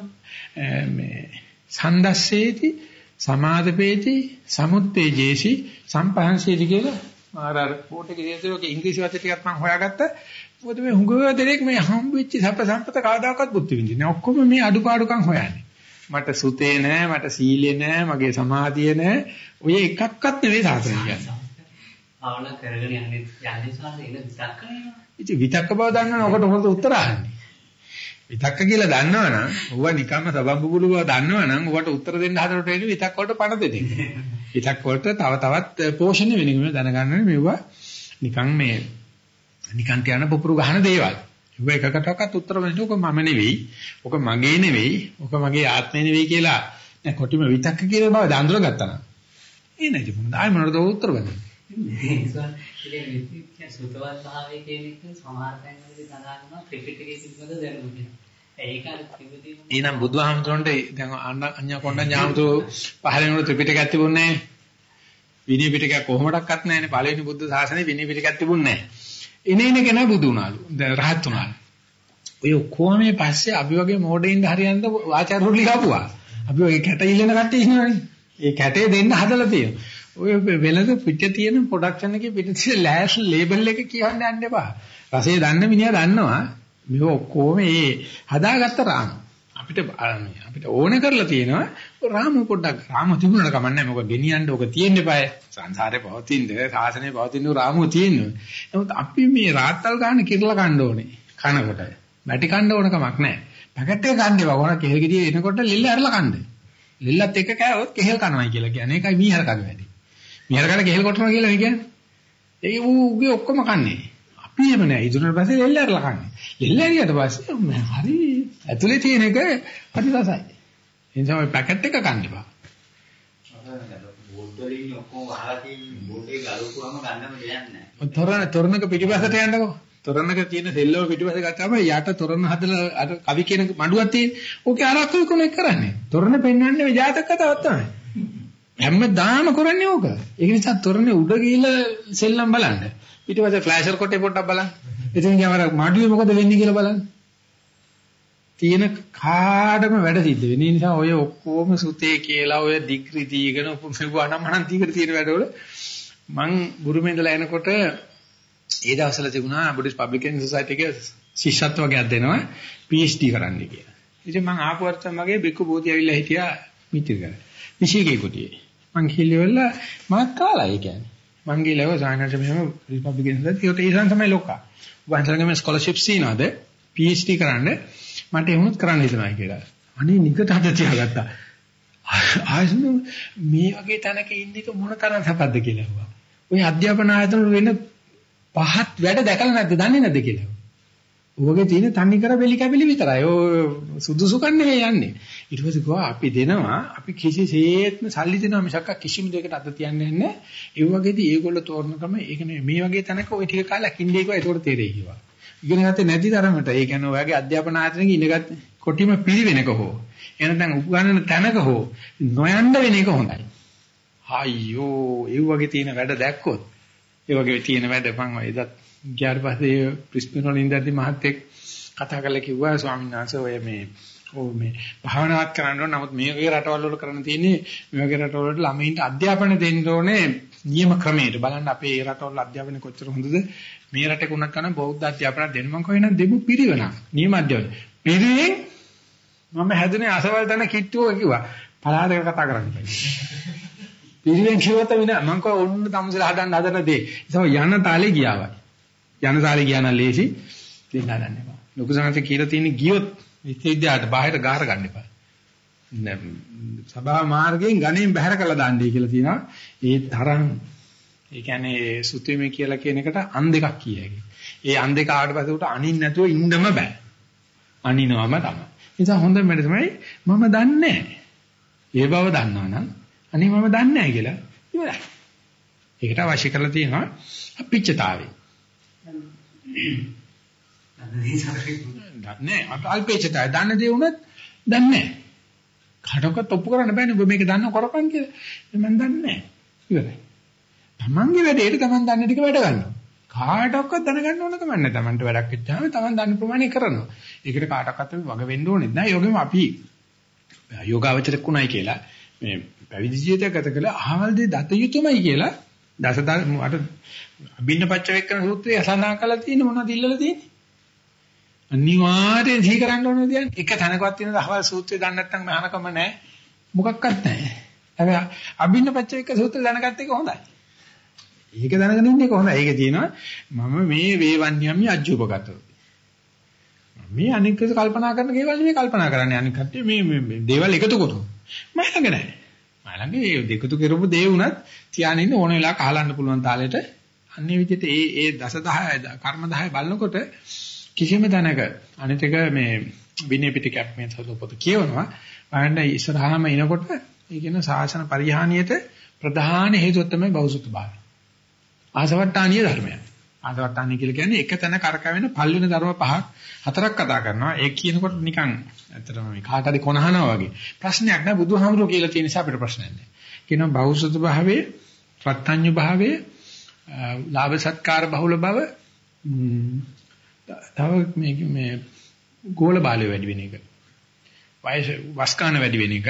මේ සන්දස්සේති සමාදපේති සමුත්තේජේසි සම්පහන්සේති කියලා ආර අර පොටේ කියේතෝක ඉංග්‍රීසි වචන ටිකක් මම හොයාගත්තා. මොකද මේ හුඟව දෙනෙක් මේ හම්බෙච්ච සැප සම්පත කවදාකවත් බුද්ධ විඳින්නේ. ඔක්කොම මේ අඩුපාඩුකම් හොයන්නේ. මට සුතේ නෑ, මට සීලේ නෑ, මගේ සමාධිය නෑ. ඔය එකක්වත් නෙවෙයි සාසනය කියන්නේ. භාවනා කරගෙන යන්නේ යන්නේ සාස එන විතක්කනේ. ඉතින් විතක්ක බව දන්නවනේ ඔකට හොඳ උත්තර අහන්නේ. විතක්ක කියලා දන්නවනම් ඌව නිකම්ම සබම්බුබුලු බව දන්නවනම් ඌට උත්තර දෙන්න හදනට වෙන්නේ විතක්ක වලට පණ දෙන එක. විතක්ක වලට තව තවත් පෝෂණය වෙන එක දැනගන්න මෙවුවා නිකන් මේ නිකන් තියන පුපුරු ගහන දේවල්. ඒක එකකටවත් උත්තර දෙන්න ඕක මම නෙවෙයි. ඕක මගේ නෙවෙයි. ඕක මගේ ආත්මය නෙවෙයි කියලා දැන් කොටිම විතක්ක කියන බව දඳුර ගත්තා නම්. ඒ නැති මොනද ආයි මොනවද උත්තර වෙන්නේ? ඒ නිසා ඉතින් විත්‍ය සුතවත් භාවයේ කියන එක සමහර තැන්වලදී සඳහන් වෙනවා ත්‍රිපිටකයේ පිළිබඳ දැනුම කියලා. ඒක අර ත්‍රිපිටකයේ ඊනම් බුදුහාමුදුරන්ට දැන් අඤ්ඤා කොණ්ඩඤ්ඤ ඥාමතු පහලෙනුට ත්‍රිපිටකයක් තිබුණේ නැහැ. විනය පිටකයක් කොහොමඩක්වත් නැහැනේ. පළවෙනි බුද්ධ ශාසනයේ විනය පිටකයක් තිබුණේ නැහැ. එනේ එන කෙනා බුදු වුණාලු. දැන් රහත් වුණාලු. ඔය ඔක්කොම මේ පස්සේ අපි වගේ මොඩින් හරියන්ද ආචාර්යවරු ලියපුවා. අපි ඔය කැට ඉල්ලන කට්ටිය ඉන්නවනේ. ඒ කැටේ දෙන්න හදලා තියෙනවා. ඔය වෙලද පිට තියෙන ප්‍රොඩක්ෂන් එකේ පිට තියෙන ලෑස් ලේබල් එක කියන්න යන්න එපා. රසය දන්න මිනිහා දන්නවා මේ ඔක්කොම මේ හදාගත්ත රාම. අපිට අපිට ඕන කරලා තියෙනවා රාම පොඩ්ඩක් රාම තිබුණාට කමන්නේ මොකද ගෙනියන්න ඕක තියෙන්න eBay. සංසාරේ පවතිනද සාසනේ පවතින රාමුව තියෙනවා. නමුත් අපි මේ රාත්තල් ගන්න කිරලා කන්න ඕනේ. කනකොට. බැටි කන්න ඕන කමක් නැහැ. පැකට් එක ගන්න එපා. ඕන කෙහෙල් ගෙඩිය එනකොට ලිල්ල ඇරලා කන්න. ලිල්ලත් එක කෑවොත් කෙහෙල් කනවායි කියලා කියන්නේ. ඒකයි මීහර කන වැඩි. මීහර කන කෙහෙල් කොටනවා කියලා කියන්නේ. ඒ ඌගේ ඔක්කොම කන්නේ. අපි එහෙම නෑ. ඉදුණට පස්සේ ලිල්ල ඇරලා කන්නේ. ලිල්ල ඇරියට පස්සේ හරි ඇතුලේ තියෙන එක හරි රසයි. ඒ නිසා ඔය පැකට් එක කන්න එපා. බෝඩ්වලින් ඔක්කොම වහලා තියෙන බෝඩේ ගලවපුවම ගන්නම දෙයක් නැහැ. තොරණ තොරණක පිටිපස්සට යන්නකෝ. තොරණක තියෙන සෙල්ලම පිටිපස්ස ගත්තාම යට තොරණ හදලා අර කවි කියන මඩුවක් තියෙන. ඕකේ අරක්කු කොනෙක් කරන්නේ. තොරණ පෙන්වන්නේ මේ ජාතක කතාවක් තමයි. හැමදාම කරන්නේ ඕක. ඒක නිසා තොරණේ උඩ ගිහිල්ලා සෙල්ලම් බලන්න. පිටිපස්සේ ෆ්ලෑෂර් කොටේ පොඩ්ඩක් බලන්න. එතන ගියාම අර මඩුවේ මොකද වෙන්නේ කියලා බලන්න. තියෙන කාඩම වැඩ සිද්ධ වෙන නිසා ඔය ඔක්කොම සුතේ කියලා ඔය ඩිග්‍රී දීගෙන උපමෙවුවා නම් මනම් දීකට තියෙන වැඩවල මං බුරුමේ ඉඳලා එනකොට ඒ දවස්වල තිබුණා බුද්දිස් පබ්ලිකන් සොසයිටි එකේ ශිෂ්‍යත්ව වගේක් දෙනවා PhD කරන්න කියලා. ඉතින් මං ආපු වර්තම වගේ බිකු බෝධි ඇවිල්ලා හිටියා මිත්‍ර කරා. විශේෂකේ කොටියේ. මං කිල්ලෙවල මමත් කාලා ඒ කියන්නේ. මං ගිහලා සායනට මෙහෙම රිපබ්ලිකන් සොසයිටි ඒකට ඒ තමයි ලොක්කා. වහන්සේලගේ ස්කෝලර්ෂිප්ස් තියනවාද PhD කරන්න මට එහෙමත් කරන්න හිතනවා කියලා. අනේ නිකට හද තියාගත්තා. ආයෙත් මේ වගේ තැනක ඉන්න එක මොන තරම් සපද්ද කියලා ඇහුවා. ඔය අධ්‍යාපන ආයතන වල වෙන පහත් වැඩ දැකලා නැද්ද දන්නේ නැද්ද කියලා. ඔයගේ තියෙන තන්නේ කර වෙලි කැබිලි විතරයි. ඔය සුදුසුකම් නෙවෙයි යන්නේ. ඊට පස්සේ ගියා අපි දෙනවා අපි කිසිසේත්ම සල්ලි දෙනවා මිසක් කිසිම දෙයකට අත තියන්නේ නැහැ. ඒ වගේදී ඒගොල්ලෝ තෝරන ක්‍රම ඒක නෙවෙයි. මේ වගේ තැනක ওই ටික කාලයක් ඉන්නේ කිව්වා ඒකට තේරෙයි කිව්වා. ඉගෙන ගත්තේ නැති තරමට ඒ කියන්නේ ඔයගේ අධ්‍යාපන ආයතනයක ඉඳගත් කොටිම පිළිවෙනක හෝ එනනම් උපගන්නන තැනක හෝ නොයන්න වෙන එක හොඳයි. අයියෝ ඒ වගේ තියෙන වැඩ දැක්කොත් ඒ වගේ තියෙන වැඩ මම එදත් ගියාට පස්සේ ප්‍රිස්පින් වල ඉඳද්දි මහත්තයෙක් කතා කරලා කිව්වා ස්වාමීන් වහන්සේ ඔය මේ ඔව් මේ භාවනාවක් කරන්න ඕන. නමුත් මේ වගේ රටවල් වල කරන්න තියෙන්නේ මේ වගේ රටවල් වලට ළමයින්ට අධ්‍යාපනය දෙන්න ඕනේ නියම ක්‍රමයට. බලන්න අපේ මේ රටවල අධ්‍යාපනය කොච්චර හොඳද? මේ රටේ කුණක් කරන බෞද්ධ අධ්‍යාපනය දෙන්න මම කොහෙන්ද දෙමු පිරිවෙනක්. නියම අධ්‍යාපනය. පිරිවෙන් මම හැදුනේ අසවල් තැන කිට්ටුව කිව්වා. පලාතක කතා කරන්න බෑ පිරිවෙන් කිව්වත විනා මම කව ඔන්න තමුසල හදන්න හදන දේ. ඒක යන තාලේ ගියාවයි යන තාලේ ගියා නම් ලේසි. දෙන්න හදන්න එපා ලොකු සංහසේ කියලා තියෙන ගියොත් විශ්වවිද්‍යාලයට බාහිර ගාර ගන්න එපා. සභා මාර්ගයෙන් ගණයෙන් බැහැර කළා දාන්නයි කියලා තියෙනවා. ඒ තරම් ඒ කියන්නේ සුත්‍රිමේ කියලා කියන එකට අන් දෙකක් කිය හැකියි. ඒ අන් දෙක ආවට පස්සේ උට අනින් නැතුව ඉන්නම බෑ. අනිනවම තමයි. නිසා හොඳම වැඩ තමයි මම දන්නේ ඒ බව දන්නවනම් අනේ මම දන්නේ නැහැ කියලා ඉවරයි. ඒකට අවශ්‍ය කරලා තියෙනවා අපිච්චතාවය. දන්නේ නැහැ. අල්පේච්චතාවය. දන්න දේ වුණත් දන්නේ නැහැ. කාටවත් ඔප්පු කරන්න බෑනේ ඔබ මේක දන්නව කරපන් කියලා. මම දන්නේ නැහැ. ඉවරයි. තමන්ගේ වැඩේට තමන් දන්න ටික වැඩ ගන්නවා. කාටවත් දැනගන්න ඕන කම නැහැ. තමන්ට වැඩක් වෙච්චාම තමන් දන්න ප්‍රමාණය කරනවා. ඒකට කාටවත් අපි වග වෙන්න ඕනේ නැහැ. යෝගෙම අපි යෝගාවචරයක් උණයි කියලා මේ පැවිදි ජීවිතය ගත කළ අහවල් දේ දත යුතුයමයි කියලා දස අර අභින්න පච්චවේක්කන සූත්‍රයේ අසඳහන් කරලා තියෙන මොනවද ඉල්ලලා තියෙන්නේ? අනිවාර්යෙන් සිහි කරන්න ඕනේ කියන්නේ එක තැනකවත් තියෙන අහවල් සූත්‍රය දන්නේ නැත්නම් මහානකම නැහැ. මොකක්වත් නැහැ. හැබැයි අභින්න පච්චවේක්ක සූත්‍රය දැනගත්ත එක හොඳයි. ඒක දැනගෙන ඉන්න එක හොඳයි. ඒකේ තියෙනවා මම මේ වේවන්‍යම්‍ය අජ්ජූපගතෝ. මේ අනික කල්පනා කරන දේවල් නෙමෙයි කල්පනා කරන්නේ අනික කට්ටිය මේ මේ දේවල් එකතු කරනවා. මම ළඟ නැහැ. මම ළඟ ඒ දෙකතු කරපු දේ වුණත් තියාගෙන ඉන්න ඕන වෙලාවක අහලන්න පුළුවන් තාලෙට අන්නේ විදිහට ඒ ඒ දස 10 කර්ම 10 බලනකොට කිසිම තැනක අනිත් එක මේ විනය පිටකයක් මේ සතුපොත කියවනවා. බලන්න ඉස්සරහාම එනකොට ඒ කියන සාසන පරිහානියට ප්‍රධාන හේතුව තමයි බෞසුත භාවය. ආසවට්ටානීය ධර්මයක්. ආසවට්ටානීය කියලා කියන්නේ එක තැන කරකවෙන පල්වෙන ධර්ම පහක් හතරක් කතා කරනවා. ඒ කියනකොට නිකන් ඇත්තටම මේ කාට හරි කොනහනවා වගේ. ප්‍රශ්නයක් නෑ බුදුහාමුදුරුවෝ කියලා තියෙන නිසා අපිට ප්‍රශ්නයක් නෑ. කියනවා බෞසුත භාවයේ, රත්ත්‍ඤ්ඤ භාවයේ, ලාභ සත්කාර බහුල බව තව මේ මේ ගෝල බාලය වැඩි වෙන එක. වයස වස්කාන වැඩි වෙන එක.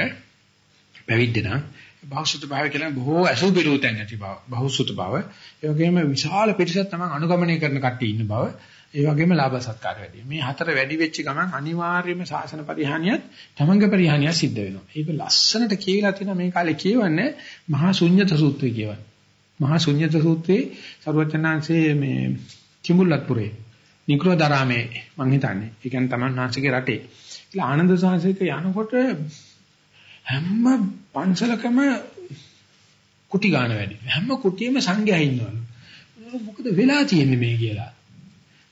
පැවිද්ද නම් බහුසුත භාවය කියලා බොහෝ අසුබිරුතෙන් නැති බව. බහුසුත බව. ඒ වගේම විශාල පිරිසක් තමයි අනුගමනය කරන කට්ටිය ඉන්න බව. ඒ වගේම ලාභ සත්කාර වැඩි. මේ හතර වැඩි වෙච්ච ගමන් අනිවාර්යයෙන්ම සාසන පරිහානියත් තමංග පරිහානියත් සිද්ධ වෙනවා. ඒක ලස්සනට කියලා තියෙන මේ කාලේ කියවන්නේ මහා ශුන්්‍යත සූත්‍රය කියවන්නේ. මහා ශුන්්‍යත සූත්‍රයේ සර්වචනාංශයේ මේ කිමුල්ලත්පුරේ නිකුරදරාමේ මං හිතන්නේ. ඒ කියන්නේ තමන් නාසිකේ රටේ. කියලා ආනන්ද සාංශික යනකොට හැම පන්සලකම කුටි ගන්න වැඩි. හැම කුටියෙම සංඝයා ඉන්නවලු. මොකද වෙලා තියෙන්නේ මේ කියලා.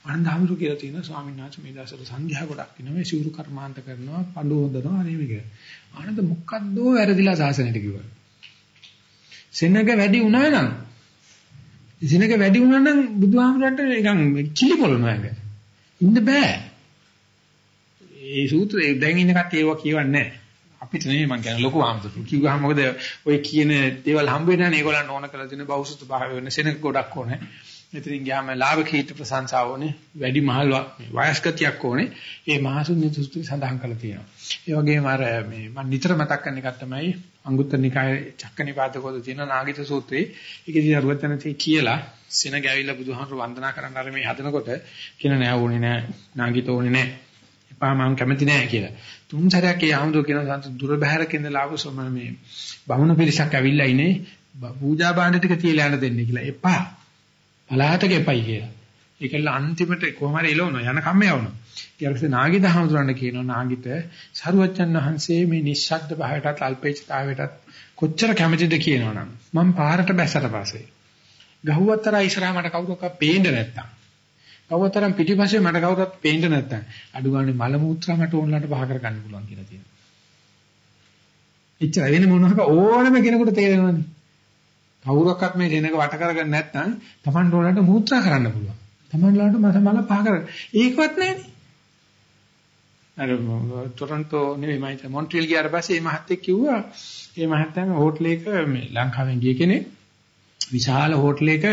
ආනන්දහමතු කියලා තියෙන ස්වාමීන් වහන්සේ මේ දවස්වල සංඝයා ගොඩක් ඉන්නවා මේ සිවුරු කර්මාන්ත කරනවා පඬු හොදනවා අනේ මේක. ආනන්ද මොකද්දෝ වැරදිලා සාසනෙට කිව්වා. සෙනඟ වැඩි වුණා නම් සෙනඟ වැඩි වුණා නම් බුදුහාමුදුරන්ට නිකන් කිලි පොළනවා ඒක. ඉන්න බෑ. ඒ සූත්‍රේ දැන් ඉන්න කට්ටිය ඒවා කියවන්නේ නැහැ. අපිට නෙමෙයි මං කියන්නේ ලොකු ආම්දුරු. කිව්වහම මොකද ඔය කියන දේවල් හම්බ වෙන්නේ නැහැ. ඒගොල්ලන්ට ඕන කරලා තියෙන බෞසුත භාවය වෙන සෙනඟ ගොඩක් ඕනේ. මෙතනින් ගියාම ලාභ කීර්ත ප්‍රශංසාව ඕනේ. වැඩි මහල් වයස්ගතියක් ඕනේ. ඒ මහසුන්‍ය සූත්‍රය සඳහන් කරලා තියෙනවා. ඒ වගේම අර මේ මම නිතර මතක් කරන එකක් තමයි අංගුත්තර නිකායේ චක්කනිපාතකෝද තියෙන නාගිත සූත්‍රයේ. ඒකදී අරුවතනදී කියලා සෙන ගැවිලා බුදුහාමුදුරු වන්දනා කරන්න අර මේ හදනකොට කියන නෑ ඕනේ නෑ නාගිත ඕනේ නෑ. එපා මම කැමති නෑ කියලා. තුන් සැරයක් ඒ ආමුදෝ කියන සංස දුර බැහැරක ඉඳලා ආපු සම මේ බමුණු පිරිසක් ඇවිල්ලා ඉනේ පූජා භාණ්ඩ ටික තියලා යන්න දෙන්නේ කියලා. එපා. පලාතක එපයි කියලා. ඒකල අන්තිමට කොහොම හරි එළවනවා යන කම්ම යවනවා. ඊට නාගිත හමුදුරන්න කියනවා නාගිත සරුවච්චන් වහන්සේ මේ නිශ්ශබ්ද භාවයටත් අල්පේච්ඡතාවයටත් කොච්චර කැමතිද කියනවනම් මම පාරට බැස්සට පස්සේ ගහුවතර ඉස්සරහා මට කවුරක්වත් පේන්නේ නැත්තම් කවුරුතරම් පිටිපස්සේ මට කවුරුත් පේන්න නැත්තම් අඩු ගානේ මල මූත්‍රා මට ඕනලට පහ කර ගන්න පුළුවන් කියලා තියෙනවා. එච්චර වෙන මොනවාක ඕනම කෙනෙකුට තේරෙනවනේ. කවුරක්වත් මේ දෙනක වට කරගන්න නැත්නම් Taman ඕනලට මූත්‍රා කරන්න පුළුවන්. Taman ලාට මස මල පහ කරගන්න. ඒකවත් නැහැනේ. අර ටොරන්ටෝ නෙවෙයි මම මොන්ට්‍රියල් ගියාට පස්සේ මේ මහත්තයෙක් කිව්වා මේ මහත්තයාම හෝටලයක මේ ලංකාවෙන් ගිය කෙනෙක් විශාල හෝටලයක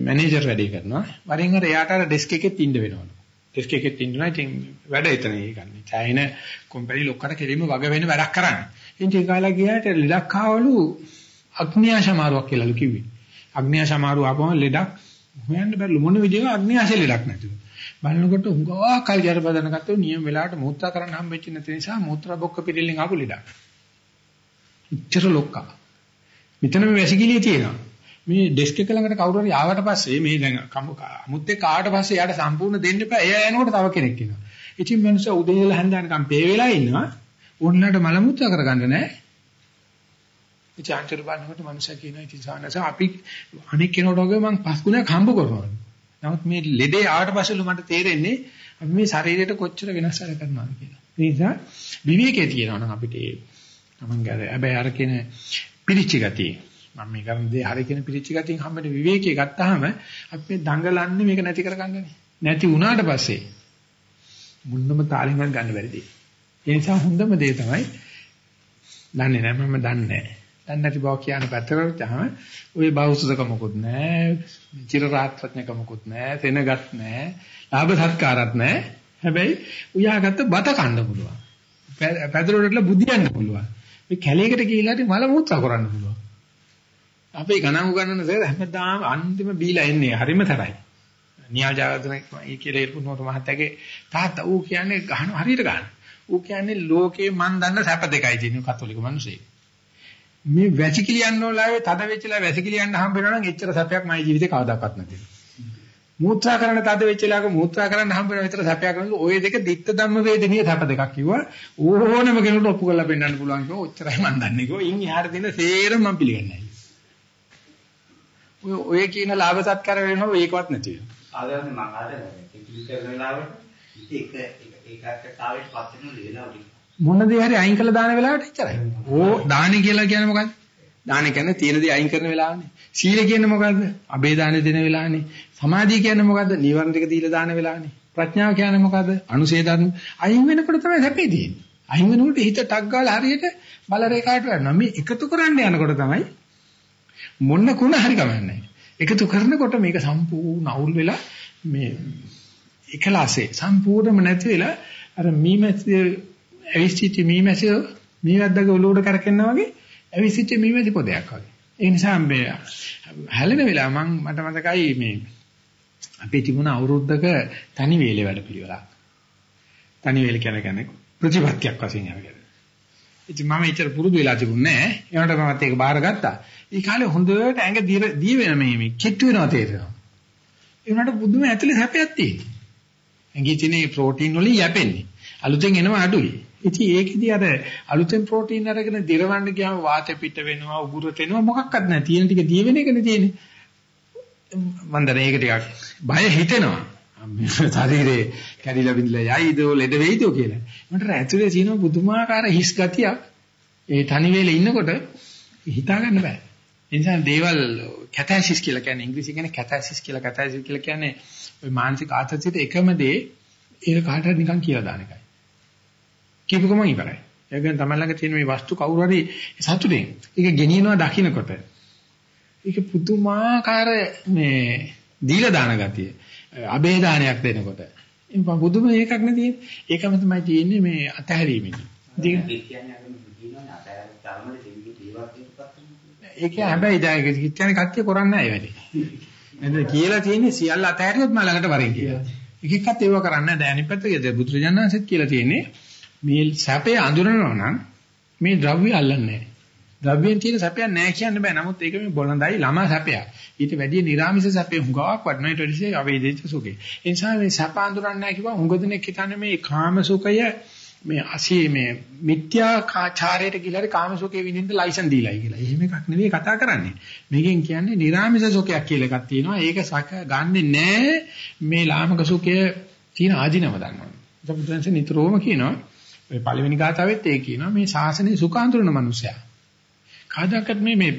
මැනේජර් වැඩේ කරනවා. වරින් වර එයාට අර ඩෙස්ක් එකෙත් ඉන්න වෙනවලු. ඩෙස්ක් එකෙත් ඉන්නවා. ඉතින් වැඩ එතන ඒකන්නේ. චයින කම්පැනි ලොක්කට කෙලින්ම වග වෙන වැඩක් කරන්නේ. ඉතින් ඒ කාලේ ගියාට ලෙඩක් ආවලු අග්නියාශමාරුවක් කියලාලු කිව්වේ. අග්නියාශමාරුව ආපම ලෙඩක් හොයන්න බැරිලු මොන විදිහක අග්නියාශේ ලෙඩක් නැතුව. බලනකොට උංගා කල් ජරබදන ගත්තොත් නියම වෙලාවට මූත්‍රා කරන්න හම්බෙච්ච නැති නිසා මූත්‍රා බොක්ක පිළිල්ලෙන් ආපු ලෙඩක්. ඉච්චර ලොක්කා. මෙතන මේ වැසිකිළිය තියෙනවා. මේ ඩෙස්ක් එක ළඟට කවුරු හරි ආවට පස්සේ මේ දැන් අමුත් එක්ක ආවට පස්සේ යාට සම්පූර්ණ දෙන්න එපා. එයා යනකොට තව කෙනෙක් එනවා. ඉතින් මිනිස්සු උදේ ඉඳලා හැන්දෑනකම් පේ වෙලා ඉන්නවා. ඕන්නට මල මුත්‍රා කරගන්න නැහැ. ඉතින් අන්තිර බලනකොට මනුස්සයා කියනවා ඉතින් සානස අපි අනෙක් කෙනෙකුට වගේ මං පස් ගුණයක් හම්බ කරනවා. නමුත් මේ ලෙඩේ ආවට පස්සෙලු මට තේරෙන්නේ අපි මේ ශරීරයට කොච්චර වෙනස් වැඩ කරනවද කියලා. ඒ නිසා විවේකයේ තියෙනවා නම් අපිට ඒ තමන්ගේ හැබැයි අර කියන පිරිච්ච ගතිය මම මේ කරන දේ හරි කියන පිරිච්ච ගතියෙන් හැමදේ විවේකයේ ගත්තාම අපි මේ දඟලන්නේ මේක නැති කරගන්නනේ. නැති වුණාට පස්සේ මුන්නම තාලින්වත් ගන්න බැරි දෙයක්. ඒ නිසා හොඳම දේ තමයි දන්නේ නැහැ මම දන්නේ නැහැ. දන්නේ නැති බව කියන පැත්තකට ගියාම ওই බෞද්ධකමකුත් නැහැ, චිර රාත්‍රඥකමකුත් නැහැ, තැනගත් නැහැ, ලාභ සත්කාරත් නැහැ. හැබැයි උයාගත්ත බත කන්න පුළුවන්. පැදුරටලා බුදියන්න පුළුවන්. මේ කැලේකට ගිහිල්ලා මල මුත්‍රා කරන්න පුළුවන්. අපේ ගණන් උගන්නන සේද හැමදාම අන්තිම බීලා එන්නේ හරිම තරයි. නියාල් ජාගතන ඒ කියලා ඉරුණු නෝට මහත්තයාගේ තාත්තා ඌ කියන්නේ ගහන හරියට ගන්න. ඌ කියන්නේ ලෝකේ මන් දන්න සැප දෙකයි තියෙන කතෝලික මිනිස්සේ. මේ වැසිකිලියන්න ඕලාවේ තද වෙච්චලා වැසිකිලියන්න හම්බ වෙනවා නම් එච්චර සැපයක් මගේ ජීවිතේ කවදාකවත් නැති. මූත්‍රා කරන තද වෙච්චලාක මූත්‍රා කරන්න හම්බ වෙන විතර සැපයක් නෙවෙයි. ඔය දෙක දිත්ත ධම්ම වේදනීය සැප දෙකක් කිව්වා. ඕනම කෙනෙකුට ඔප්පු කරලා පෙන්නන්න පුළුවන් කිව්වා. ඔච්චරයි මන් දන්නේ කිව්වා. ඉන් එහාට දෙන සේරම මම පිළිගන්නේ නැහැ. ඔය ඔය කියන ලාභ සත්කාර වෙනවා ඒකවත් නැති වෙනවා. ආදරනේ මම ආදරනේ කිලි කරන වෙලාවට. ඒක ඒකකට තාවෙත් පස් වෙන ලේලාවට මොන දේ හරි අයින් කළා දාන වෙලාවට එච්චරයි. ඕ දානි කියලා කියන්නේ මොකද්ද? දාන කියන්නේ තියෙන දේ අයින් කරන වෙලාවනේ. සීල කියන්නේ මොකද්ද? අබේ දාන දෙන වෙලාවනේ. සමාධිය කියන්නේ මොකද්ද? නීවරණ ටික දීලා දාන වෙලාවනේ. ප්‍රඥාව කියන්නේ මොකද්ද? අනුසේ ධර්ම. අයින් වෙනකොට තමයි හැපේ තියෙන්නේ. අයින් වෙනකොට හිත ටක් ගාලා හරියට බල රේඛාවට යනවා. මේ එකතු කරන්න යනකොට තමයි මොන්න කුණ හරි කමන්නේ. එකතු කරනකොට මේක සම්පූර්ණ අවුල් වෙලා මේ එකලාසේ සම්පූර්ණම නැති වෙලා අර මීමැසි ඇවිස්සිච්ච මීමැසි මීවැද්දක ඔලුවට කරකෙනවා වගේ ඇවිස්සිච්ච මීමැසි පොදයක් වගේ. ඒ නිසා මේ හැලෙන වෙලාව මම මට මතකයි මේ අපේ තිබුණ අවුරුද්දක තනි වේලේ වැඩ පිළිවෙලක්. තනි වේල කියන්නේ ප්‍රතිපත්තියක් වශයෙන් අරගෙන. ඉතින් මම ඒතර පුරුදු වෙලා තිබුණේ නැහැ. ඒකට මමත් ඒක බාරගත්තා. ඒ කාලේ හොඳට ඇඟ දී වෙන මේ මේ කෙට්ටු වෙනවා තේරෙනවා. ඒ උනට බුදුම ඇතුලේ හැපයක් තියෙනවා. ඇඟේ තියෙන ප්‍රෝටීන් වලින් යැපෙන්නේ. අලුතෙන් එනවා අඩුයි. ඉතින් ඒකෙදි අර අලුතෙන් ප්‍රෝටීන් අරගෙන දිරවන්න ගියාම වාතය පිට වෙනවා, උගුරට එනවා මොකක්වත් නැහැ. තියෙන ටික දිය වෙන එකනේ තියෙන්නේ. මන්ද මේක ටිකක් බය හිතෙනවා. ශරීරේ කැඩිලා බිඳලා යයිද ලෙඩ වෙයිද කියලා. මට ඇතුලේ තියෙන පුදුමාකාර හිස් ගතියක් ඒ තනි වෙලේ ඉන්නකොට හිතා ගන්න බෑ. ඒ නිසා දේවල් කැතැසිස් කියලා කියන්නේ ඉංග්‍රීසි කියන්නේ කැතැසිස් කියලා කැතැසිස් කියලා කියන්නේ ওই මානසික ආතතියට එකම දේ ඒක කාටවත් නිකන් කියලා දාන එකයි. කියපු ගමන් ඉවරයි. ඒ කියන්නේ තමයි ළඟ තියෙන මේ වස්තු කවුරු හරි සතුටින් ඒක ගෙනියනවා දකින්නකොට ඒක පුදුමාකාර මේ දීලා දාන ගතිය. අබේදානයක් දෙනකොට. ඒක පුදුම එකක් නේ තියෙන්නේ. ඒකම තමයි තියෙන්නේ මේ අතහැරීමේදී. ඒක හැබැයි දැන් කියන්නේ කට්ටිය කරන්නේ නැහැ වැඩේ. නේද කියලා තියෙන්නේ සියල්ල අතහැරියොත් මම ළඟට වරෙන් කියලා. එක එක්කත් ඒව කරන්නේ නැහැ. දැන් අනිත් පැත්තේ බුදුරජාණන්සෙත් කියලා තියෙන්නේ මේ සැපේ අඳුරනවා නම් මේ ද්‍රව්‍ය අල්ලන්නේ නැහැ. ද්‍රව්‍යයෙන් තියෙන සැපයක් නැහැ කියන්න බෑ. නමුත් ඒක මේ බොළඳයි ළමා සැපයක්. ඊට වැඩිය නිර්ාමිෂ සැපේ හුඟාවක් වටනවා. ඊට වැඩිය අවේදිත සුඛේ. ඒ නිසා මේ සැප අඳුරන්නේ නැහැ කිව්වා හුඟ දෙනෙක් හිතන්නේ මේ කාම සුඛය මේ අසී මේ මිත්‍යා කාචාරයට ගිහලා කාම සුඛේ විඳින්න ලයිසන් දීලායි කියලා. එහෙම එකක් නෙවෙයි කතා කරන්නේ. මේකෙන් කියන්නේ නිර්ාමිෂ සුඛයක් කියලා එකක් තියෙනවා. ඒක සක ගන්නෙ නැහැ මේ ලාමක සුඛය තියෙන ආධිනව දන්නවා. සම්බුද්දන්සේ නිතරම කියනවා ඔය පළවෙනි ගාතාවෙත් ඒ කියනවා මේ ශාසනයේ සුඛ අඳුරන මනුස්සයා. කාදාකත් මේ මේ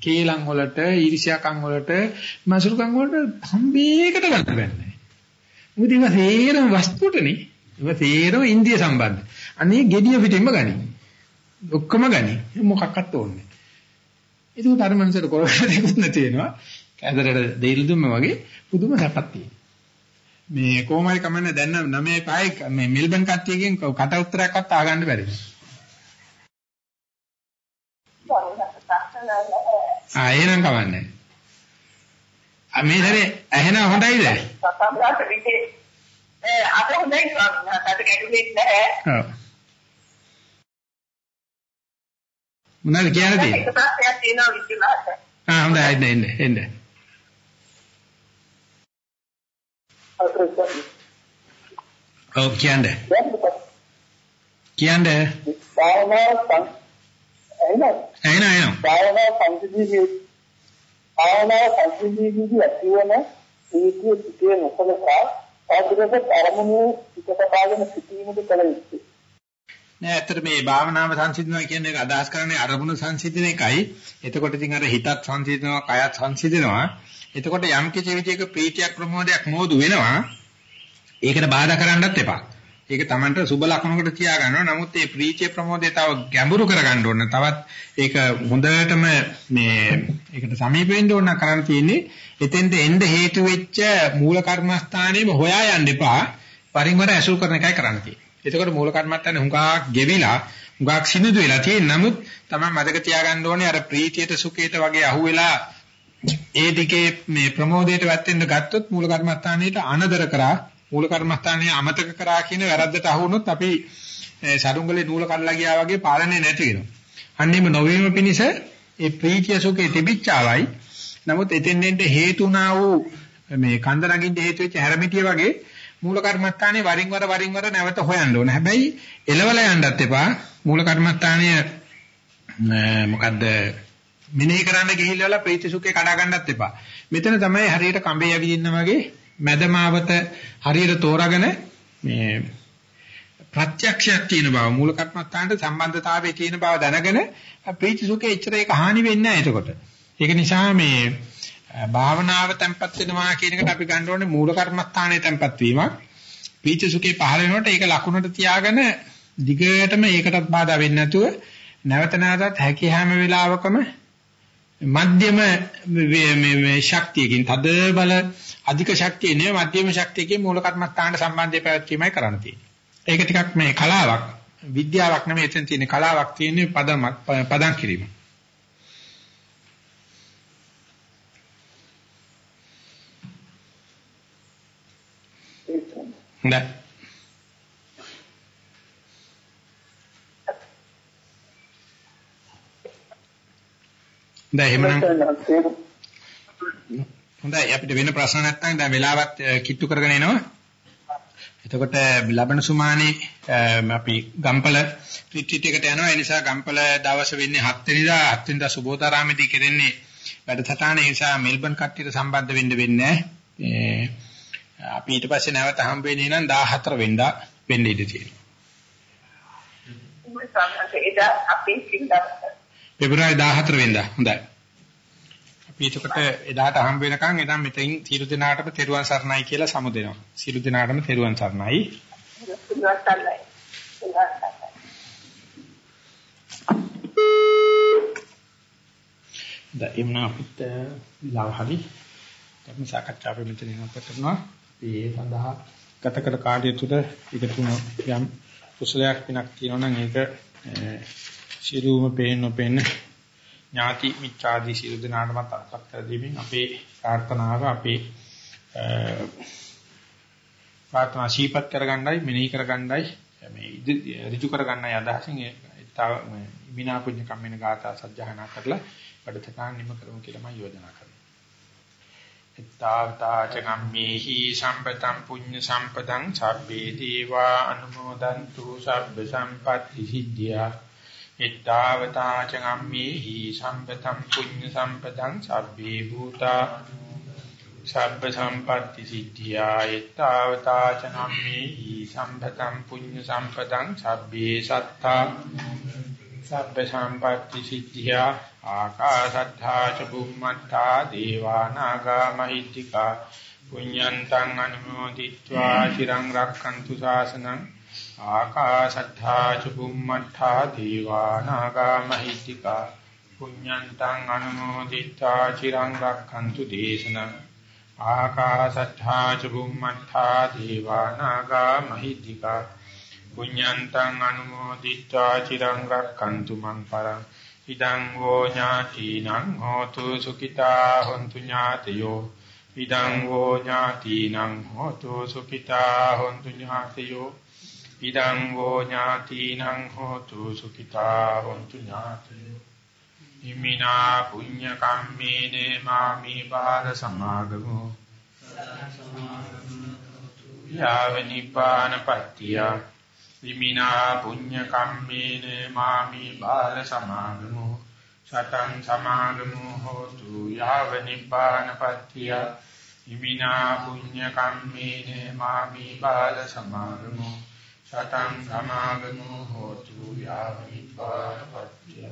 කේලම් වලට ඊර්ෂ්‍යාකම් වලට මසුරුකම් වලට හම්බේකට ගන්න බෑ. මොකද ඒවා තේරම වස්තුවටනේ. ඒවා තේරම ඉන්දිය සම්බන්ධ. අනේ gediya පිටින්ම ගනි. ඔක්කොම ගනි. මොකක්වත් ඕනේ නැහැ. ඒක උතර මනසට කරගෙන දෙකුත් නැති වෙනවා. කැදරට දෙයිලු දුන්න වගේ පුදුම සැපක් තියෙනවා. මේ කොහොමයි කමන්නේ දැන් නම් 9 5 මේ මෙල්බන් කට්ටියකින් කට උත්තරයක්වත් ආගන්න බැරි. ආ එහෙනම් කමන්නේ. ආ මේ දරේ ඇහෙන හොඳයිද? සතම්ලාට විදේ ඒ අප හොඳයි නේද කැඩුනේ නැහැ. ඔව්. මොනවද කියන්න ඒක තියෙන්නේ? ප්‍රශ්නයක් තියෙනවා විද්‍යාවට. ආ හොඳයි එන්න එන්න එන්න. ඔව් කියන්නේ. කියන්නේ. එහෙනම් ඇහෙන ඇහෙන. භාවනා සංසිද්ධියේ භාවනා සංසිද්ධියේදී ඇතිවන ඒකේ පිටේ නොසලකා ආධිරක අරමුණු පිටකපාගෙන සිටීමද කල යුතුයි. නෑ ඇත්තට මේ භාවනාව සංසිඳනවා කියන එක අදහස් කරන්නේ අරමුණු සංසිඳන එකයි. එතකොට ඉතින් අර හිතත් සංසිඳනවා, කයත් සංසිඳනවා. එතකොට යම් කිසි විදිහක ප්‍රීතියක් ප්‍රමෝදයක් මෝදු වෙනවා. ඒකට බාධා කරන්නත් එපා. ඒක Tamanට සුබ ලක්ෂණකට තියා ගන්නවා. නමුත් මේ ප්‍රීතිය ප්‍රමෝදය තව ගැඹුරු කරගන්න ඕන. තවත් ඒක හොඳටම මේ ඒකට සමීප වෙන්න ඕන කරන්න තියෙන්නේ. එතෙන්ට එන්න හේතු වෙච්ච මූල කර්මස්ථානෙම හොයා යන්න එපා. පරිම වර ඇසුරු කරන එකයි කරන්න තියෙන්නේ. එතකොට මූල කර්මස්ථානේ හුඟක් ගෙවිලා හුඟක් සිනිදු වෙලා තියෙන නමුත් තමයි මතක තියාගන්න ඕනේ අර ප්‍රීතියට සුඛයට වගේ අහුවෙලා ඒ දිගේ මේ ප්‍රමෝදයට වැටෙන්න ගත්තොත් මූල කර්මස්ථානයේට අනදර කරා මූල කර්මස්ථානයේ අමතක කරා කියන වැරද්දට අහු වුණොත් අපි සරුංගලේ නූල කඩලා ගියා වගේ පාලනේ නැති වෙනවා. අන්නේම නොවීම පිණිස ඒ ප්‍රීතිය සුඛේ තිබිච්චාවයි. නමුත් එතෙන් දෙන්න හේතුණා වූ මේ කන්ද නගින්න හේතු වෙච්ච හැරමිටිය වගේ මූල කර්මස්ථානයේ වරින් වර වරින් වර නැවත හොයන්න ඕන. හැබැයි එලවල යන්නත් එපා. මූල කර්මස්ථානය මොකද්ද මෙනෙහි කරන්න ගිහිල්ලා ප්‍රීති සුඛේ කඩා ගන්නත් එපා. මෙතන තමයි හරියට කඹේ යවිදින්න වගේ මැදමාවත හරියට තෝරාගෙන මේ ප්‍රත්‍යක්ෂයක් තියෙන බව මූල කර්මස්ථානට සම්බන්ධතාවයේ තියෙන බව දැනගෙන ප්‍රීති සුඛේ එච්චර ඒක හානි වෙන්නේ නැහැ එතකොට. ඒක නිසා මේ භාවනාව tempat වෙනවා කියන එකට අපි ගන්න ඕනේ මූල කර්මස්ථානයේ tempat වීමක්. ප්‍රීති සුඛේ පහළ වෙනකොට ඒක ලකුණට තියාගෙන දිගටම ඒකටත් බාධා වෙන්නේ නැතුව නැවත නැවතත් හැකි හැම වෙලාවකම මධ්‍යම මේ ශක්තියකින් තද බල අධික ශක්තිය නෙවෙයි මධ්‍යම ශක්තියකින් මූල කර්මස්ථානට සම්බන්ධය පැවැත්වීමයි කරන්න තියෙන්නේ. ඒක ටිකක් මේ කලාවක් විද්‍යාවක් නෙමෙයි එතන තියෙන කලාවක් තියෙන්නේ පදමක් පදම් කිරීම. හොඳයි. එහෙමනම් හොඳයි අපිට වෙන ප්‍රශ්න නැත්නම් දැන් වෙලාවත් කිට්ටු කරගෙන එනවා. එතකොට ලබන සුමානේ අපි ගම්පල රිට්‍රීට් එකට යනවා. ඒ නිසා ගම්පල දවස් වෙන්නේ 7 වෙනිදා 7 වෙනිදා සුබෝධාරාමේදී කෙරෙන්නේ වැඩසටහන. ඒ නිසා මෙල්බන් කට්ටියට සම්බන්ධ වෙන්න වෙන්නේ අපි ඊට පස්සේ නැවත හම්බ වෙන්නේ නම් 14 වෙනිදා වෙන්න ඉඩ තියෙනවා. පෙබරවාරි 14 වෙනිදා. හොඳයි. අපි එතකොට එදාට හම්බ වෙනකන් එදා මෙතෙන් සියලු දෙනාටම තෙරුවන් සරණයි කියලා සමු දෙනවා. සියලු දෙනාටම තෙරුවන් සරණයි. දැන් එමුනා අපිට විලාව හරි ධර්ම සාකච්ඡාව මෙතන ඉවත් කරනවා. ඒ සඳහා ගත කළ කාර්ය තුළ එකතු යම් කුසලයක් පිනක් තියෙනවා නම් ඒක සිරුම පේන්න පේන්න ඥාති මිත්‍රාදී සියලු දෙනාටම අත්පත් කර දෙමින් අපේ ප්‍රාර්ථනාව අපේ ප්‍රාර්ථනා ශීපත් කරගන්නයි මෙනෙහි කරගන්නයි මේ ඍජු කරගන්නයි අදහසින් ඒ විනා පුඤ්ඤ කම්මින ගාථා සජ්ජහනා කරලා වැඩසටහන් නිම කරමු කියලා මම යෝජනා කරනවා. ittavata චගම්මේහි සම්පතං පුඤ්ඤ සම්පතං සබ්බේ දීවා අනුමෝදන්තු සබ්බ සම්පත්‍ති සිද්ධියා ඉද්ධාවතා චගම්මේහි සම්පතම් පුඤ්ඤ සම්පතං සබ්බේ භූතා සබ්බ සම්පatti සිද්ධියා ඉද්ධාවතා චගම්මේහි සම්පතම් පුඤ්ඤ සම්පතං සබ්බේ සත්තා සබ්බ සම්පatti සිද්ධියා ආකාශත්තා ච බුම්මත්තා දේවානාගා මහිත්‍තිකා පුඤ්ඤන්තං අනුමෝදිත්වා චිරං රක්ඛන්තු ශාසනං ආකාශට්ඨා චුම්මට්ඨා දීවානාගා මහිත්‍තිකා පුඤ්ඤන්තං අනුමෝදිතා චිරං රක්ඛන්තු දේශනං ආකාශට්ඨා චුම්මට්ඨා දීවානාගා මහිත්‍තිකා පුඤ්ඤන්තං අනුමෝදිතා චිරං රක්ඛන්තු මං පරං ඉදං වෝ ඥාතිනං හෝතු සුඛිතා හොන්තු ඥාතයෝ ඉදං වෝ ඥාතිනං හෝතු සුඛිතා හොන්තු ඥාතයෝ ඉදං වෝ ඥාතිනං හෝතු සුඛිතා හොන්තු ඥාතයෝ ඉමිනා පුඤ්ඤ කම්මේන මාමි බාල සමාගමෝ. යාව නිපාන පත්‍තිය. ඉමිනා පුඤ්ඤ කම්මේන මාමි බාල සමාගමු. සතං සමාගමු හෝතු යාව නිපානපත්තිය ඉමිනා පුඤ්ඤ කම්මේන මාමි බාල සමාගමු. සතං සමාගමු හෝතු යාව නිපානපත්තිය